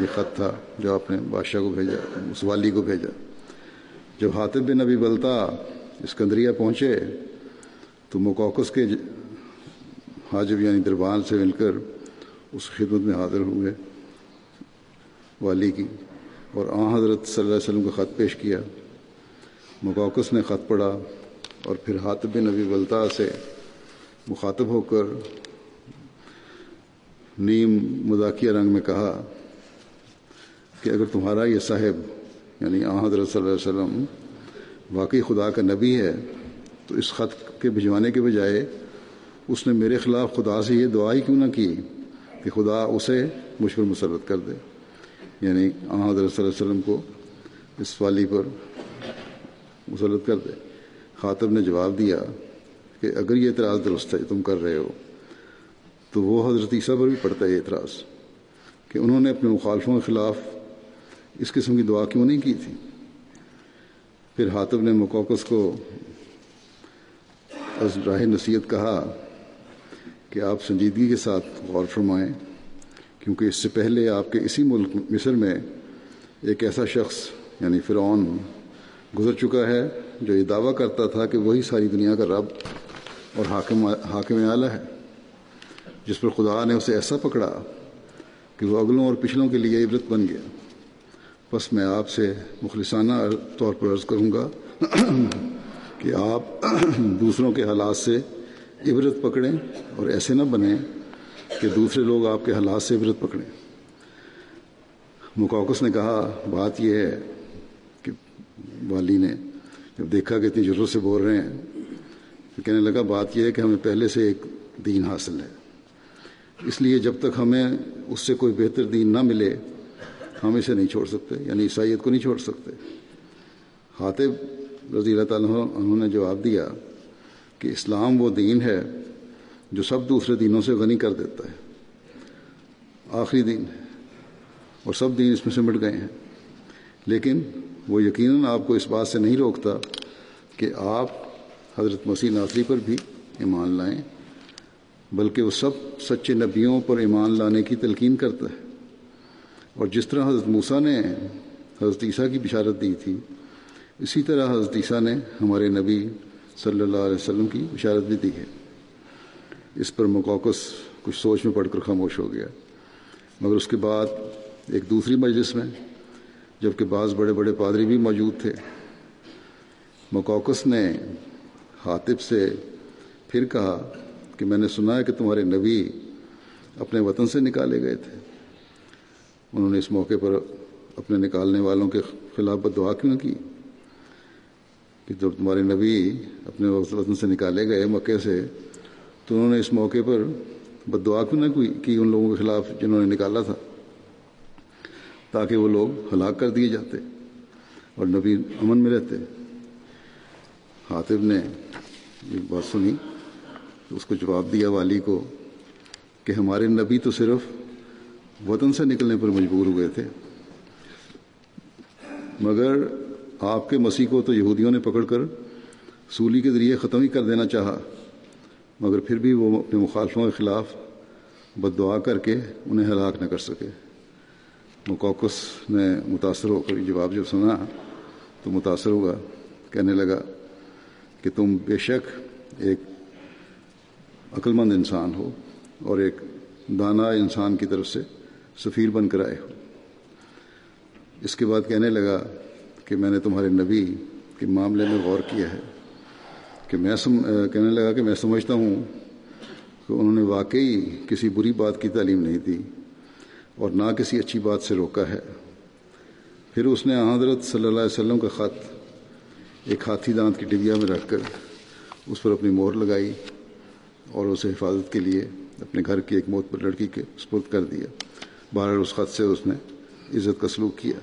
یہ خط تھا جو آپ نے بادشاہ کو بھیجا، اس والی کو بھیجا۔ جب حاطب بن نبی بلتا اسکندریہ پہنچے تو مکوکس کے حاجب یعنی دربان سے مل کر اس خدمت میں حاضر ہوئے والی کی اور آ حضرت صلی اللہ علیہ وسلم کو خط پیش کیا۔ مکوکس نے خط پڑھا۔ اور پھر حاطب بن نبی بلتا سے مخاطب ہو کر نیم مذاکیہ رنگ میں کہا کہ اگر تمہارا یہ صاحب یعنی آ حضرت صلی اللہ علیہ وسلم، واقعی خدا کا نبی ہے، تو اس خط کے بھجوانے کے بجائے اس نے میرے خلاف خدا سے یہ دعا ہی کیوں نہ کی کہ خدا اسے مجھ پر مسرت کر دے؟ یعنی آ حضرت صلی اللہ علیہ وسلم کو اس والی پر مسلط کر دے۔ خاطب نے جواب دیا کہ اگر یہ اعتراض درست ہے تم کر رہے ہو، تو وہ حضرت عیسیٰ پر بھی پڑتا ہے یہ اعتراض کہ انہوں نے اپنے مخالفوں کے خلاف اس قسم کی دعا کیوں نہیں کی تھی؟ پھر حاطب نے مکوکس کو از راہ نصیحت کہا کہ آپ سنجیدگی کے ساتھ غور فرمائیں، کیونکہ اس سے پہلے آپ کے اسی ملک مصر میں ایک ایسا شخص یعنی فرعون، گزر چکا ہے جو یہ دعویٰ کرتا تھا کہ وہی ساری دنیا کا رب اور حاکم حاکم اعلیٰ ہے، جس پر خدا نے اسے ایسا پکڑا کہ وہ اگلوں اور پچھلوں کے لیے عبرت بن گیا۔ بس میں آپ سے مخلصانہ طور پر عرض کروں گا کہ آپ دوسروں کے حالات سے عبرت پکڑیں اور ایسے نہ بنیں کہ دوسرے لوگ آپ کے حالات سے عبرت پکڑیں۔ مکوکس نے کہا، بات یہ ہے کہ والی نے جب دیکھا کہ اتنی ضرورت سے بول رہے ہیں، تو کہنے لگا بات یہ ہے کہ ہمیں پہلے سے ایک دین حاصل ہے۔ اس لیے جب تک ہمیں اس سے کوئی بہتر دین نہ ملے، ہم اسے نہیں چھوڑ سکتے یعنی عیسائیت کو نہیں چھوڑ سکتے۔ حاطب رضی اللہ تعالیٰ انہوں نے جواب دیا کہ اسلام وہ دین ہے جو سب دوسرے دینوں سے غنی کر دیتا ہے۔ آخری دین ہے اور سب دین اس میں سے مٹ گئے ہیں۔ لیکن وہ یقیناً آپ کو اس بات سے نہیں روکتا کہ آپ حضرت مسیح ناصری پر بھی ایمان لائیں، بلکہ وہ سب سچے نبیوں پر ایمان لانے کی تلقین کرتا ہے۔ اور جس طرح حضرت موسیٰ نے حضرت عیسیٰ کی بشارت دی تھی، اسی طرح حضرت عیسیٰ نے ہمارے نبی صلی اللہ علیہ وسلم کی بشارت بھی دی ہے۔ اس پر مکوکس کچھ سوچ میں پڑھ کر خاموش ہو گیا۔ مگر اس کے بعد ایک دوسری مجلس میں جبکہ بعض بڑے بڑے پادری بھی موجود تھے۔ مکوکس نے حاطب سے پھر کہا کہ میں نے سنا ہے کہ تمہارے نبی اپنے وطن سے نکالے گئے تھے۔ انہوں نے اس موقع پر اپنے نکالنے والوں کے خلاف دعا کیوں کی کہ جب تمہارے نبی اپنے وطن سے نکالے گئے مکے سے، تو انہوں نے اس موقع پر بد دعا کیوں نہ کی ان لوگوں کے خلاف جنہوں نے نکالا تھا۔ تاکہ وہ لوگ ہلاک کر دیے جاتے اور نبی امن میں رہتے۔ حاطب نے ایک بات سنی، اس کو جواب دیا والی کو کہ ہمارے نبی تو صرف وطن سے نکلنے پر مجبور ہوئے تھے، مگر آپ کے مسیح کو تو یہودیوں نے پکڑ کر سولی کے ذریعے ختم ہی کر دینا چاہا، مگر پھر بھی وہ اپنے مخالفوں کے خلاف بد دعا کر کے انہیں ہلاک نہ کر سکے۔ مکوکس نے متاثر ہو کر جواب جب سنا تو متاثر ہوگا کہنے لگا کہ تم بے شک ایک عقل مند انسان ہو اور ایک دانا انسان کی طرف سے سفیر بن کر آئے ہو۔ اس کے بعد کہنے لگا کہ میں نے تمہارے نبی کے معاملے میں غور کیا ہے، کہ میں سم، کہنے لگا کہ میں سمجھتا ہوں کہ انہوں نے واقعی کسی بری بات کی تعلیم نہیں دی۔ اور نہ کسی اچھی بات سے روکا ہے۔ پھر اس نے حضرت صلی اللہ علیہ وسلم کا خط ایک ہاتھی دانت کی ڈبیا میں رکھ کر اس پر اپنی مہر لگائی اور اسے حفاظت کے لیے اپنے گھر کی ایک موت پر لڑکی کے سپرد کر دیا۔ بہر اس خط سے اس نے عزت کا سلوک کیا۔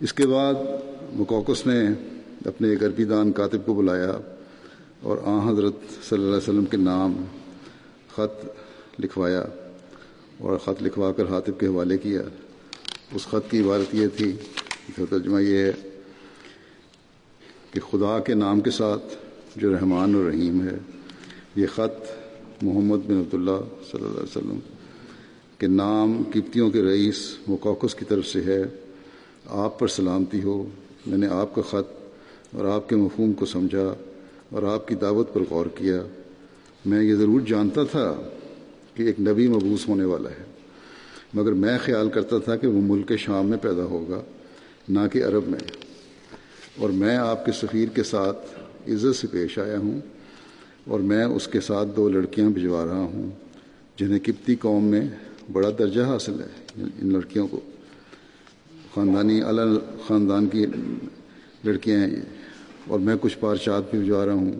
اس کے بعد مکوکس نے اپنے ایک عربی دان کاتب کو بلایا اور آ حضرت صلی اللہ علیہ وسلم کے نام خط لکھوایا۔ اور خط لکھوا کر حاطب کے حوالے کیا۔ اس خط کی عبارت یہ تھی ترجمہ یہ ہے کہ خدا کے نام کے ساتھ جو رحمان و رحیم ہے، یہ خط محمد بن عبداللہ صلی اللہ علیہ وسلم کے نام کپتیوں کے رئیس مکوکس کی طرف سے ہے۔ آپ پر سلامتی ہو۔ میں نے آپ کا خط اور آپ کے مفہوم کو سمجھا اور آپ کی دعوت پر غور کیا۔ میں یہ ضرور جانتا تھا کہ ایک نبی مبوس ہونے والا ہے۔ مگر میں خیال کرتا تھا کہ وہ ملک شام میں پیدا ہوگا، نہ کہ عرب میں۔ اور میں آپ کے سفیر کے ساتھ عزت سے پیش آیا ہوں، اور میں اس کے ساتھ دو لڑکیاں بھجوا رہا ہوں، جنہیں کپتی قوم میں بڑا درجہ حاصل ہے، ان لڑکیوں کو۔ خاندانی اعلی خاندان کی لڑکیاں ہیں یہ۔ اور میں کچھ پارچات بھی بھجوا رہا ہوں،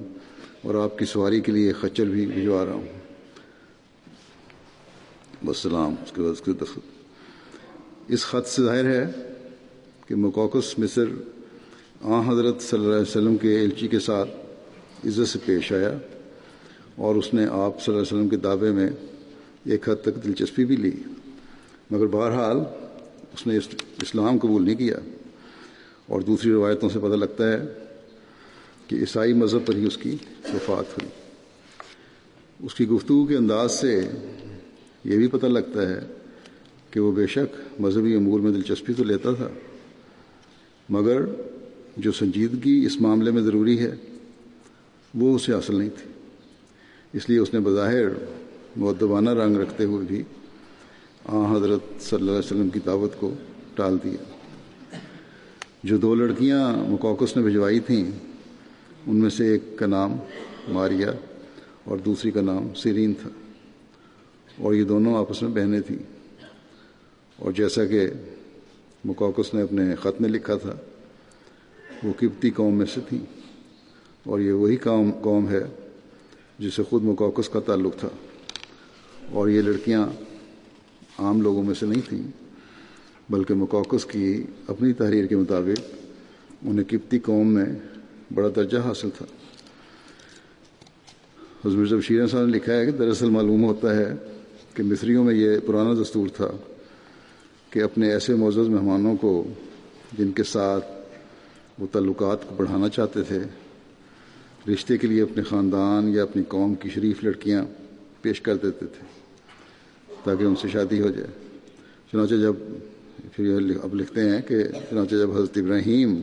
اور آپ کی سواری کے لیے خچر بھی بھجوا رہا ہوں۔ وسلام اس کے بعد اس کے دخل۔ اس خط سے ظاہر ہے کہ مکوکس، مصر آ حضرت صلی اللہ علیہ وسلم کے الچی کے ساتھ عزت سے پیش آیا اور اس نے آپ صلی اللہ علیہ وسلم کے دعوے میں ایک حد تک دلچسپی بھی لی۔ مگر بہرحال اس نے اسلام قبول نہیں کیا۔ اور دوسری روایتوں سے پتہ لگتا ہے کہ عیسائی مذہب پر ہی اس کی وفات ہوئی۔ اس کی گفتگو کے انداز سے یہ بھی پتہ لگتا ہے کہ وہ بے شک مذہبی امور میں دلچسپی تو لیتا تھا، مگر جو سنجیدگی اس معاملے میں ضروری ہے، وہ اسے حاصل نہیں تھی۔ اس لیے اس نے بظاہر معدبانہ رنگ رکھتے ہوئے بھی آ حضرت صلی اللہ علیہ وسلم کی دعوت کو ٹال دیا۔ جو دو لڑکیاں مکوکس نے بھجوائی تھیں، ان میں سے ایک کا نام ماریا اور دوسری کا نام سیرین تھا۔ اور یہ دونوں آپس میں بہنیں تھیں۔ اور جیسا کہ مکوکس نے اپنے خط میں لکھا تھا، وہ کبتی قوم میں سے تھیں۔ اور یہ وہی قوم قوم ہے جسے خود مکوکس کا تعلق تھا۔ اور یہ لڑکیاں عام لوگوں میں سے نہیں تھیں، بلکہ مکوکس کی اپنی تحریر کے مطابق انہیں کبتی قوم میں بڑا درجہ حاصل تھا۔ حضور جب صاحب نے لکھا ہے کہ دراصل معلوم ہوتا ہے کہ مصریوں میں یہ پرانا دستور تھا کہ اپنے ایسے معزز مہمانوں کو جن کے ساتھ وہ تعلقات کو بڑھانا چاہتے تھے، رشتے کے لیے اپنے خاندان یا اپنی قوم کی شریف لڑکیاں پیش کر دیتے تھے تاکہ ان سے شادی ہو جائے۔ چنانچہ جب پھر اب لکھتے ہیں کہ چنانچہ جب حضرت ابراہیم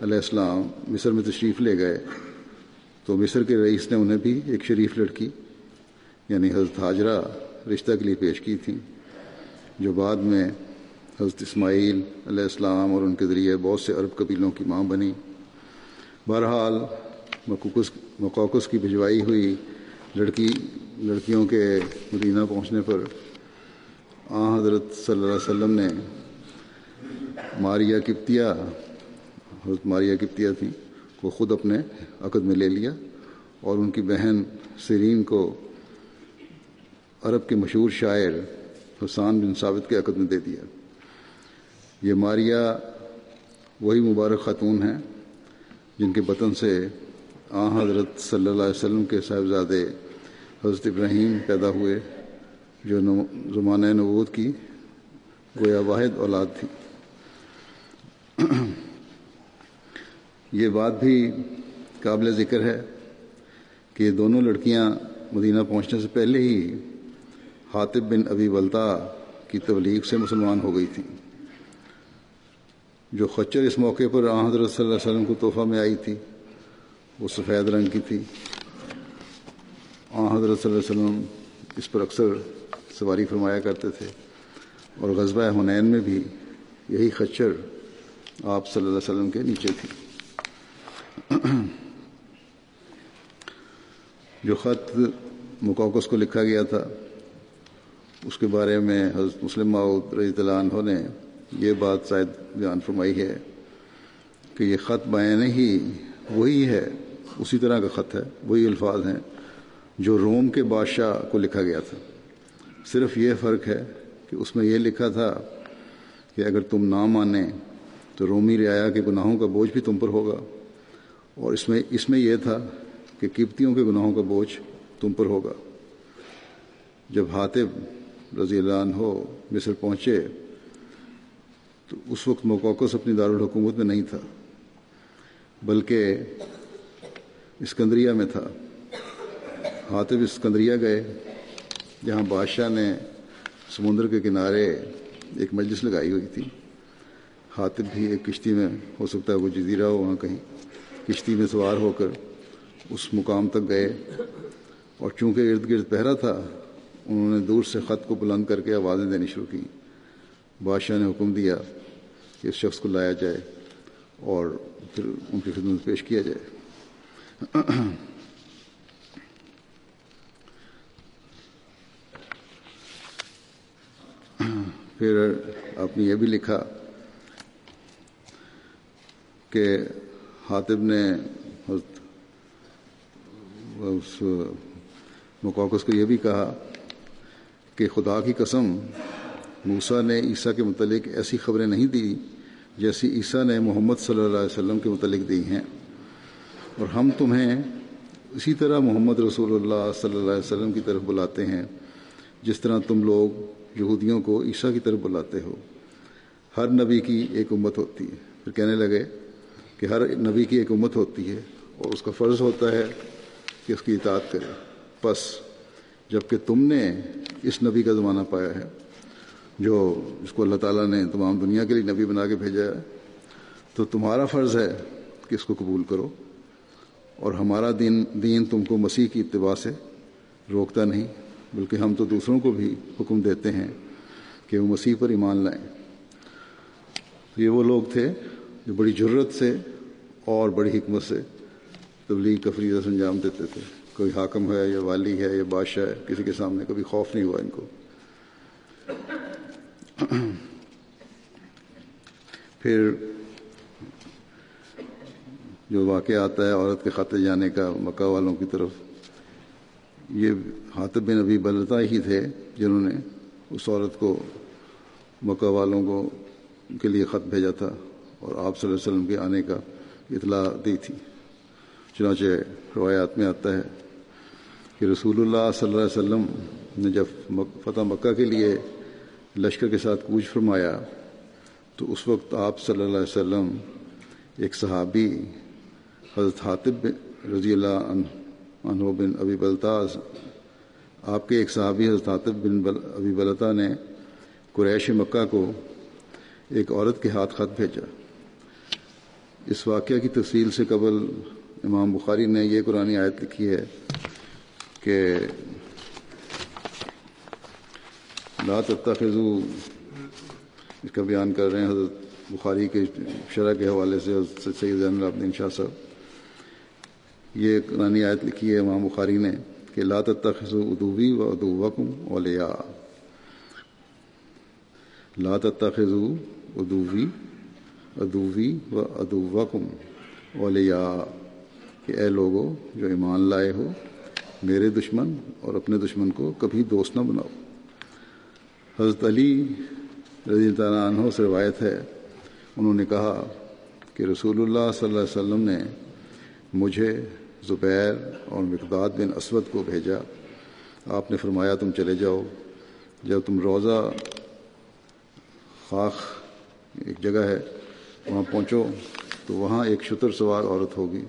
علیہ السلام مصر میں تشریف لے گئے تو مصر کے رئیس نے انہیں بھی ایک شریف لڑکی یعنی حضرت حاجرہ رشتہ کے لیے پیش کی تھیں جو بعد میں حضرت اسماعیل علیہ السلام اور ان کے ذریعے بہت سے عرب قبیلوں کی ماں بنی۔ بہرحال مکوکس مکوکس کی بھجوائی ہوئی لڑکی، لڑکیوں کے مدینہ پہنچنے پر آ حضرت صلی اللہ علیہ وسلم نے ماریا کپتیہ، حضرت ماریا کپتیہ تھیں کو خود اپنے عقد میں لے لیا اور ان کی بہن سرین کو عرب کے مشہور شاعر حسان بن ثابت کے عقد میں دے دیا۔ یہ ماریا وہی مبارک خاتون ہیں جن کے وطن سے آ حضرت صلی اللہ علیہ وسلم کے صاحبزادے حضرت ابراہیم پیدا ہوئے، جو زمانہ نبوت کی گویا واحد اولاد تھی۔ یہ بات بھی قابل ذکر ہے کہ دونوں لڑکیاں مدینہ پہنچنے سے پہلے ہی حاطب بن ابی ولتا کی تبلیغ سے مسلمان ہو گئی تھیں جو خچر اس موقع پر آ حضرت صلی اللہ علیہ وسلم کو تحفہ میں آئی تھی، وہ سفید رنگ کی تھی۔ آ حضرت صلی اللہ علیہ وسلم اس پر اکثر سواری فرمایا کرتے تھے۔ اور غزبۂ حنین میں بھی یہی خچر آپ صلی اللہ علیہ وسلم کے نیچے تھی۔ جو خط مکوکس کو لکھا گیا تھا اس کے بارے میں حضرت مسلم رضی اللہ عنہ نے یہ بات شاید بیان فرمائی ہے کہ یہ خط بیان ہی وہی ہے، اسی طرح کا خط ہے، وہی الفاظ ہیں جو روم کے بادشاہ کو لکھا گیا تھا۔ صرف یہ فرق ہے کہ اس میں یہ لکھا تھا کہ اگر تم نہ مانیں تو رومی رعایا کے گناہوں کا بوجھ بھی تم پر ہوگا۔ اور اس میں اس میں یہ تھا کہ کپتیوں کے گناہوں کا بوجھ تم پر ہوگا۔ جب حاطب رضی اللہ عنہ مصر پہنچے، تو اس وقت موقوقس اپنی دارالحکومت میں نہیں تھا، بلکہ اسکندریہ میں تھا۔ حاطب اسکندریہ گئے، جہاں بادشاہ نے سمندر کے کنارے ایک مجلس لگائی ہوئی تھی۔ حاطب بھی ایک کشتی میں، ہو سکتا ہے وہ جزیرہ ہو وہاں کہیں، کشتی میں سوار ہو کر اس مقام تک گئے۔ اور چونکہ ارد گرد پہرا تھا انہوں نے دور سے خط کو بلند کر کے آوازیں دینی شروع کی بادشاہ نے حکم دیا کہ اس شخص کو لایا جائے اور پھر ان کی خدمت پیش کیا جائے۔ پھر آپ نے یہ بھی لکھا کہ حاطب نے اس مکوکس کو یہ بھی کہا کہ خدا کی قسم موسا نے عیسیٰ کے متعلق ایسی خبریں نہیں دی جیسی عیسیٰ نے محمد صلی اللہ علیہ وسلم کے متعلق دی ہیں۔ اور ہم تمہیں اسی طرح محمد رسول اللہ صلی اللہ علیہ وسلم کی طرف بلاتے ہیں، جس طرح تم لوگ یہودیوں کو عیسیٰ کی طرف بلاتے ہو۔ ہر نبی کی ایک امت ہوتی ہے۔ پھر کہنے لگے کہ ہر نبی کی ایک امت ہوتی ہے اور اس کا فرض ہوتا ہے کہ اس کی اطاعت کرے۔ بس جبکہ تم نے اس نبی کا زمانہ پایا ہے، جو اس کو اللہ تعالیٰ نے تمام دنیا کے لیے نبی بنا کے بھیجا ہے، تو تمہارا فرض ہے کہ اس کو قبول کرو۔ اور ہمارا دین دین تم کو مسیح کی اتباع سے روکتا نہیں، بلکہ ہم تو دوسروں کو بھی حکم دیتے ہیں کہ وہ مسیح پر ایمان لائیں۔ یہ وہ لوگ تھے جو بڑی جرت سے اور بڑی حکمت سے تبلیغ کا فریضہ انجام دیتے تھے۔ کوئی حاکم ہے، یا والی ہے، یا بادشاہ ہے، کسی کے سامنے کبھی خوف نہیں ہوا ان کو۔ پھر جو واقعہ آتا ہے عورت کے خاتے جانے کا مکہ والوں کی طرف، یہ حاطب بن ابھی بلتا ہی تھے جنہوں نے اس عورت کو مکہ والوں کو کے لیے خط بھیجا تھا اور آپ صلی اللہ علیہ وسلم کے آنے کا اطلاع دی تھی۔ چنانچہ روایات میں آتا ہے کہ رسول اللہ صلی اللہ علیہ وسلم نے جب فتح مکہ کے لیے لشکر کے ساتھ کوچ فرمایا، تو اس وقت آپ صلی اللہ علیہ وسلم ایک صحابی، حضرت حاطب رضی اللہ عنہ بن ابی بلتاز آپ کے ایک صحابی حضرت حاطب بن بل، ابی بلتا نے قریش مکہ کو ایک عورت کے ہاتھ خط بھیجا۔ اس واقعہ کی تفصیل سے قبل امام بخاری نے یہ قرآن آیت لکھی ہے کہ لا تتخذو اس کا بیان کر رہے ہیں حضرت بخاری کے شرح کے حوالے سے، حضرت سید زین العابدین شاہ صاحب۔ یہ قرآن آیت لکھی ہے، امام بخاری نے کہ لا تتخذو ادوبی و ادوبکم اولیاء۔ لا تتخذو ادوبی ادوبی و ادوبکم اولیاء۔ کہ اے لوگوں جو ایمان لائے ہو میرے دشمن اور اپنے دشمن کو کبھی دوست نہ بناؤ۔ حضرت علی رضی اللہ عنہ سے روایت ہے۔ انہوں نے کہا کہ رسول اللہ صلی اللہ علیہ وسلم نے مجھے زبیر اور مقداد بن اسود کو بھیجا۔ آپ نے فرمایا تم چلے جاؤ۔ جب تم روزہ خاک ایک جگہ ہے، وہاں پہنچو تو وہاں ایک شتر سوار عورت ہوگی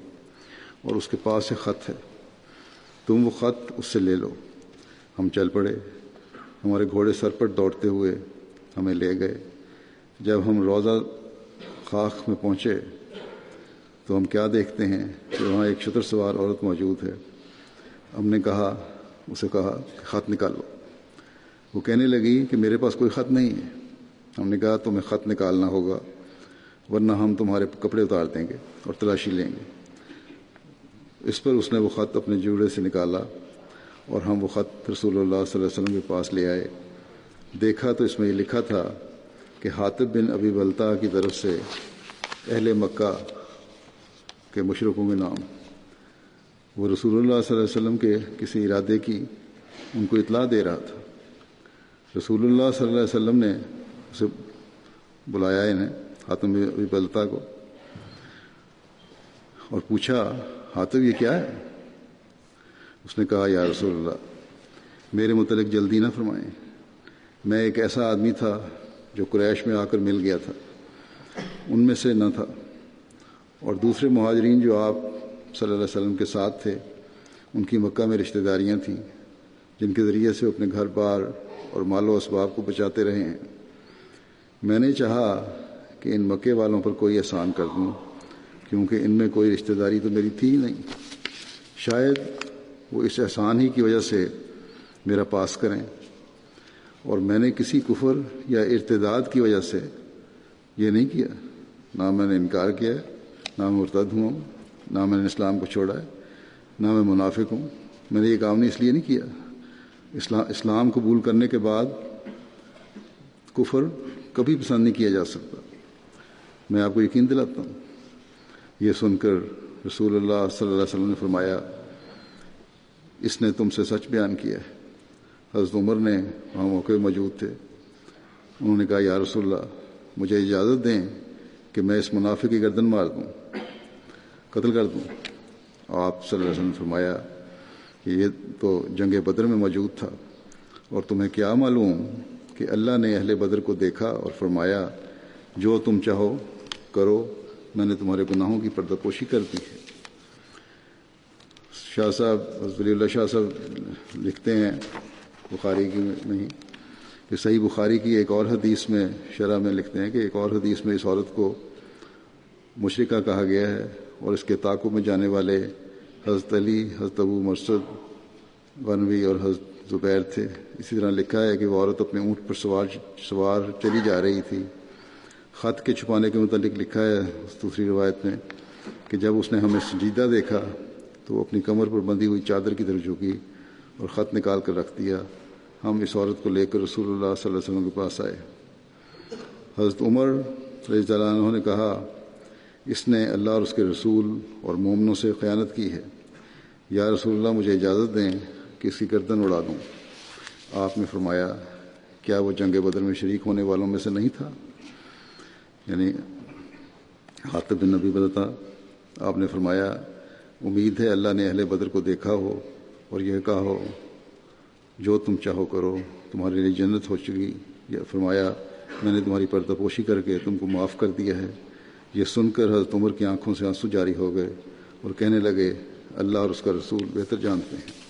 اور اس کے پاس ایک خط ہے۔ تم وہ خط اس سے لے لو۔ ہم چل پڑے۔ ہمارے گھوڑے سر پر دوڑتے ہوئے ہمیں لے گئے۔ جب ہم روزہ خاک میں پہنچے تو ہم کیا دیکھتے ہیں کہ وہاں ایک شتر سوار عورت موجود ہے۔ ہم نے کہا، اسے کہا کہ خط نکالو وہ کہنے لگی کہ میرے پاس کوئی خط نہیں ہے۔ ہم نے کہا، تمہیں خط نکالنا ہوگا، ورنہ ہم تمہارے کپڑے اتار دیں گے اور تلاشی لیں گے۔ اس پر اس نے وہ خط اپنے جوڑے سے نکالا اور ہم وہ خط رسول اللہ صلی اللہ علیہ وسلم کے پاس لے آئے۔ دیکھا تو اس میں یہ لکھا تھا کہ حاطب بن ابی بلتا کی طرف سے اہل مکہ کے مشرقوں کے نام۔ وہ رسول اللہ صلی اللہ علیہ وسلم کے کسی ارادے کی ان کو اطلاع دے رہا تھا۔ رسول اللہ صلی اللہ علیہ وسلم نے اسے بلایا انہیں، حاتم ابی بلتا کو اور پوچھا حاتم یہ کیا ہے؟ اس نے کہا، یا رسول اللہ، میرے متعلق جلدی نہ فرمائیں۔ میں ایک ایسا آدمی تھا جو قریش میں آ کر مل گیا تھا۔ ان میں سے نہ تھا۔ اور دوسرے مہاجرین جو آپ صلی اللہ علیہ وسلم کے ساتھ تھے، ان کی مکہ میں رشتہ داریاں تھیں، جن کے ذریعے سے اپنے گھر بار اور مال و اسباب کو بچاتے رہے ہیں۔ میں نے چاہا کہ ان مکے والوں پر کوئی احسان کر دوں۔ کیونکہ ان میں کوئی رشتہ داری تو میری تھی ہی نہیں۔ شاید وہ اس احسان ہی کی وجہ سے میرا پاس کریں۔ اور میں نے کسی کفر یا ارتداد کی وجہ سے یہ نہیں کیا۔ نہ میں نے انکار کیا ہے، نہ میں مرتد ہوا ہوں، نہ میں نے اسلام کو چھوڑا ہے، نہ میں منافق ہوں۔ میں نے یہ کام نہیں اس لیے نہیں کیا۔ اسلام اسلام قبول کرنے کے بعد کفر کبھی پسند نہیں کیا جا سکتا۔ میں آپ کو یقین دلاتا ہوں۔ یہ سن کر رسول اللہ صلی اللہ علیہ وسلم نے فرمایا، اس نے تم سے سچ بیان کیا ہے۔ حضرت عمر نے وہاں موقع موجود تھے۔ انہوں نے کہا، یا رسول اللہ، مجھے اجازت دیں کہ میں اس منافع کی گردن مار دوں، قتل کر دوں۔ آپ صلی اللہ علیہ وسلم نے فرمایا کہ یہ تو جنگ بدر میں موجود تھا، اور تمہیں کیا معلوم کہ اللہ نے اہل بدر کو دیکھا اور فرمایا، جو تم چاہو کرو۔ میں نے تمہارے گناہوں کی پردہ پوشی کر دی ہے۔ شاہ صاحب، حضرت ولی اللہ شاہ صاحب لکھتے ہیں بخاری کی میں ہی کہ صحیح بخاری کی ایک اور حدیث میں شرح میں لکھتے ہیں کہ ایک اور حدیث میں اس عورت کو مشرقہ کہا گیا ہے اور اس کے تعاقب میں جانے والے حضرت علی، حضرت ابو مرسد ونوی اور حضرت زبیر تھے۔ اسی طرح لکھا ہے کہ وہ عورت اپنے اونٹ پر سوار سوار چلی جا رہی تھی۔ خط کے چھپانے کے متعلق لکھا ہے اس دوسری روایت میں کہ جب اس نے ہمیں سنجیدہ دیکھا تو وہ اپنی کمر پر بندھی ہوئی چادر کی طرف جھکی اور خط نکال کر رکھ دیا۔ ہم اس عورت کو لے کر رسول اللہ صلی اللہ علیہ وسلم کے پاس آئے۔ حضرت عمر رضی اللہ عنہ نے کہا، اس نے اللہ اور اس کے رسول اور مومنوں سے قیانت کی ہے۔ یا رسول اللہ، مجھے اجازت دیں کہ اس کی گردن اڑا دوں۔ آپ نے فرمایا، کیا وہ جنگ بدر میں شریک ہونے والوں میں سے نہیں تھا؟ یعنی حاطب بن نبی بدتا آپ نے فرمایا، امید ہے اللہ نے اہل بدر کو دیکھا ہو اور یہ کہا ہو، جو تم چاہو کرو، تمہارے لیے جنت ہو چکی۔ یا فرمایا، میں نے تمہاری پردہ پوشی کر کے تم کو معاف کر دیا ہے۔ یہ سن کر حضرت عمر کی آنکھوں سے آنسو جاری ہو گئے اور کہنے لگے، اللہ اور اس کا رسول بہتر جانتے ہیں۔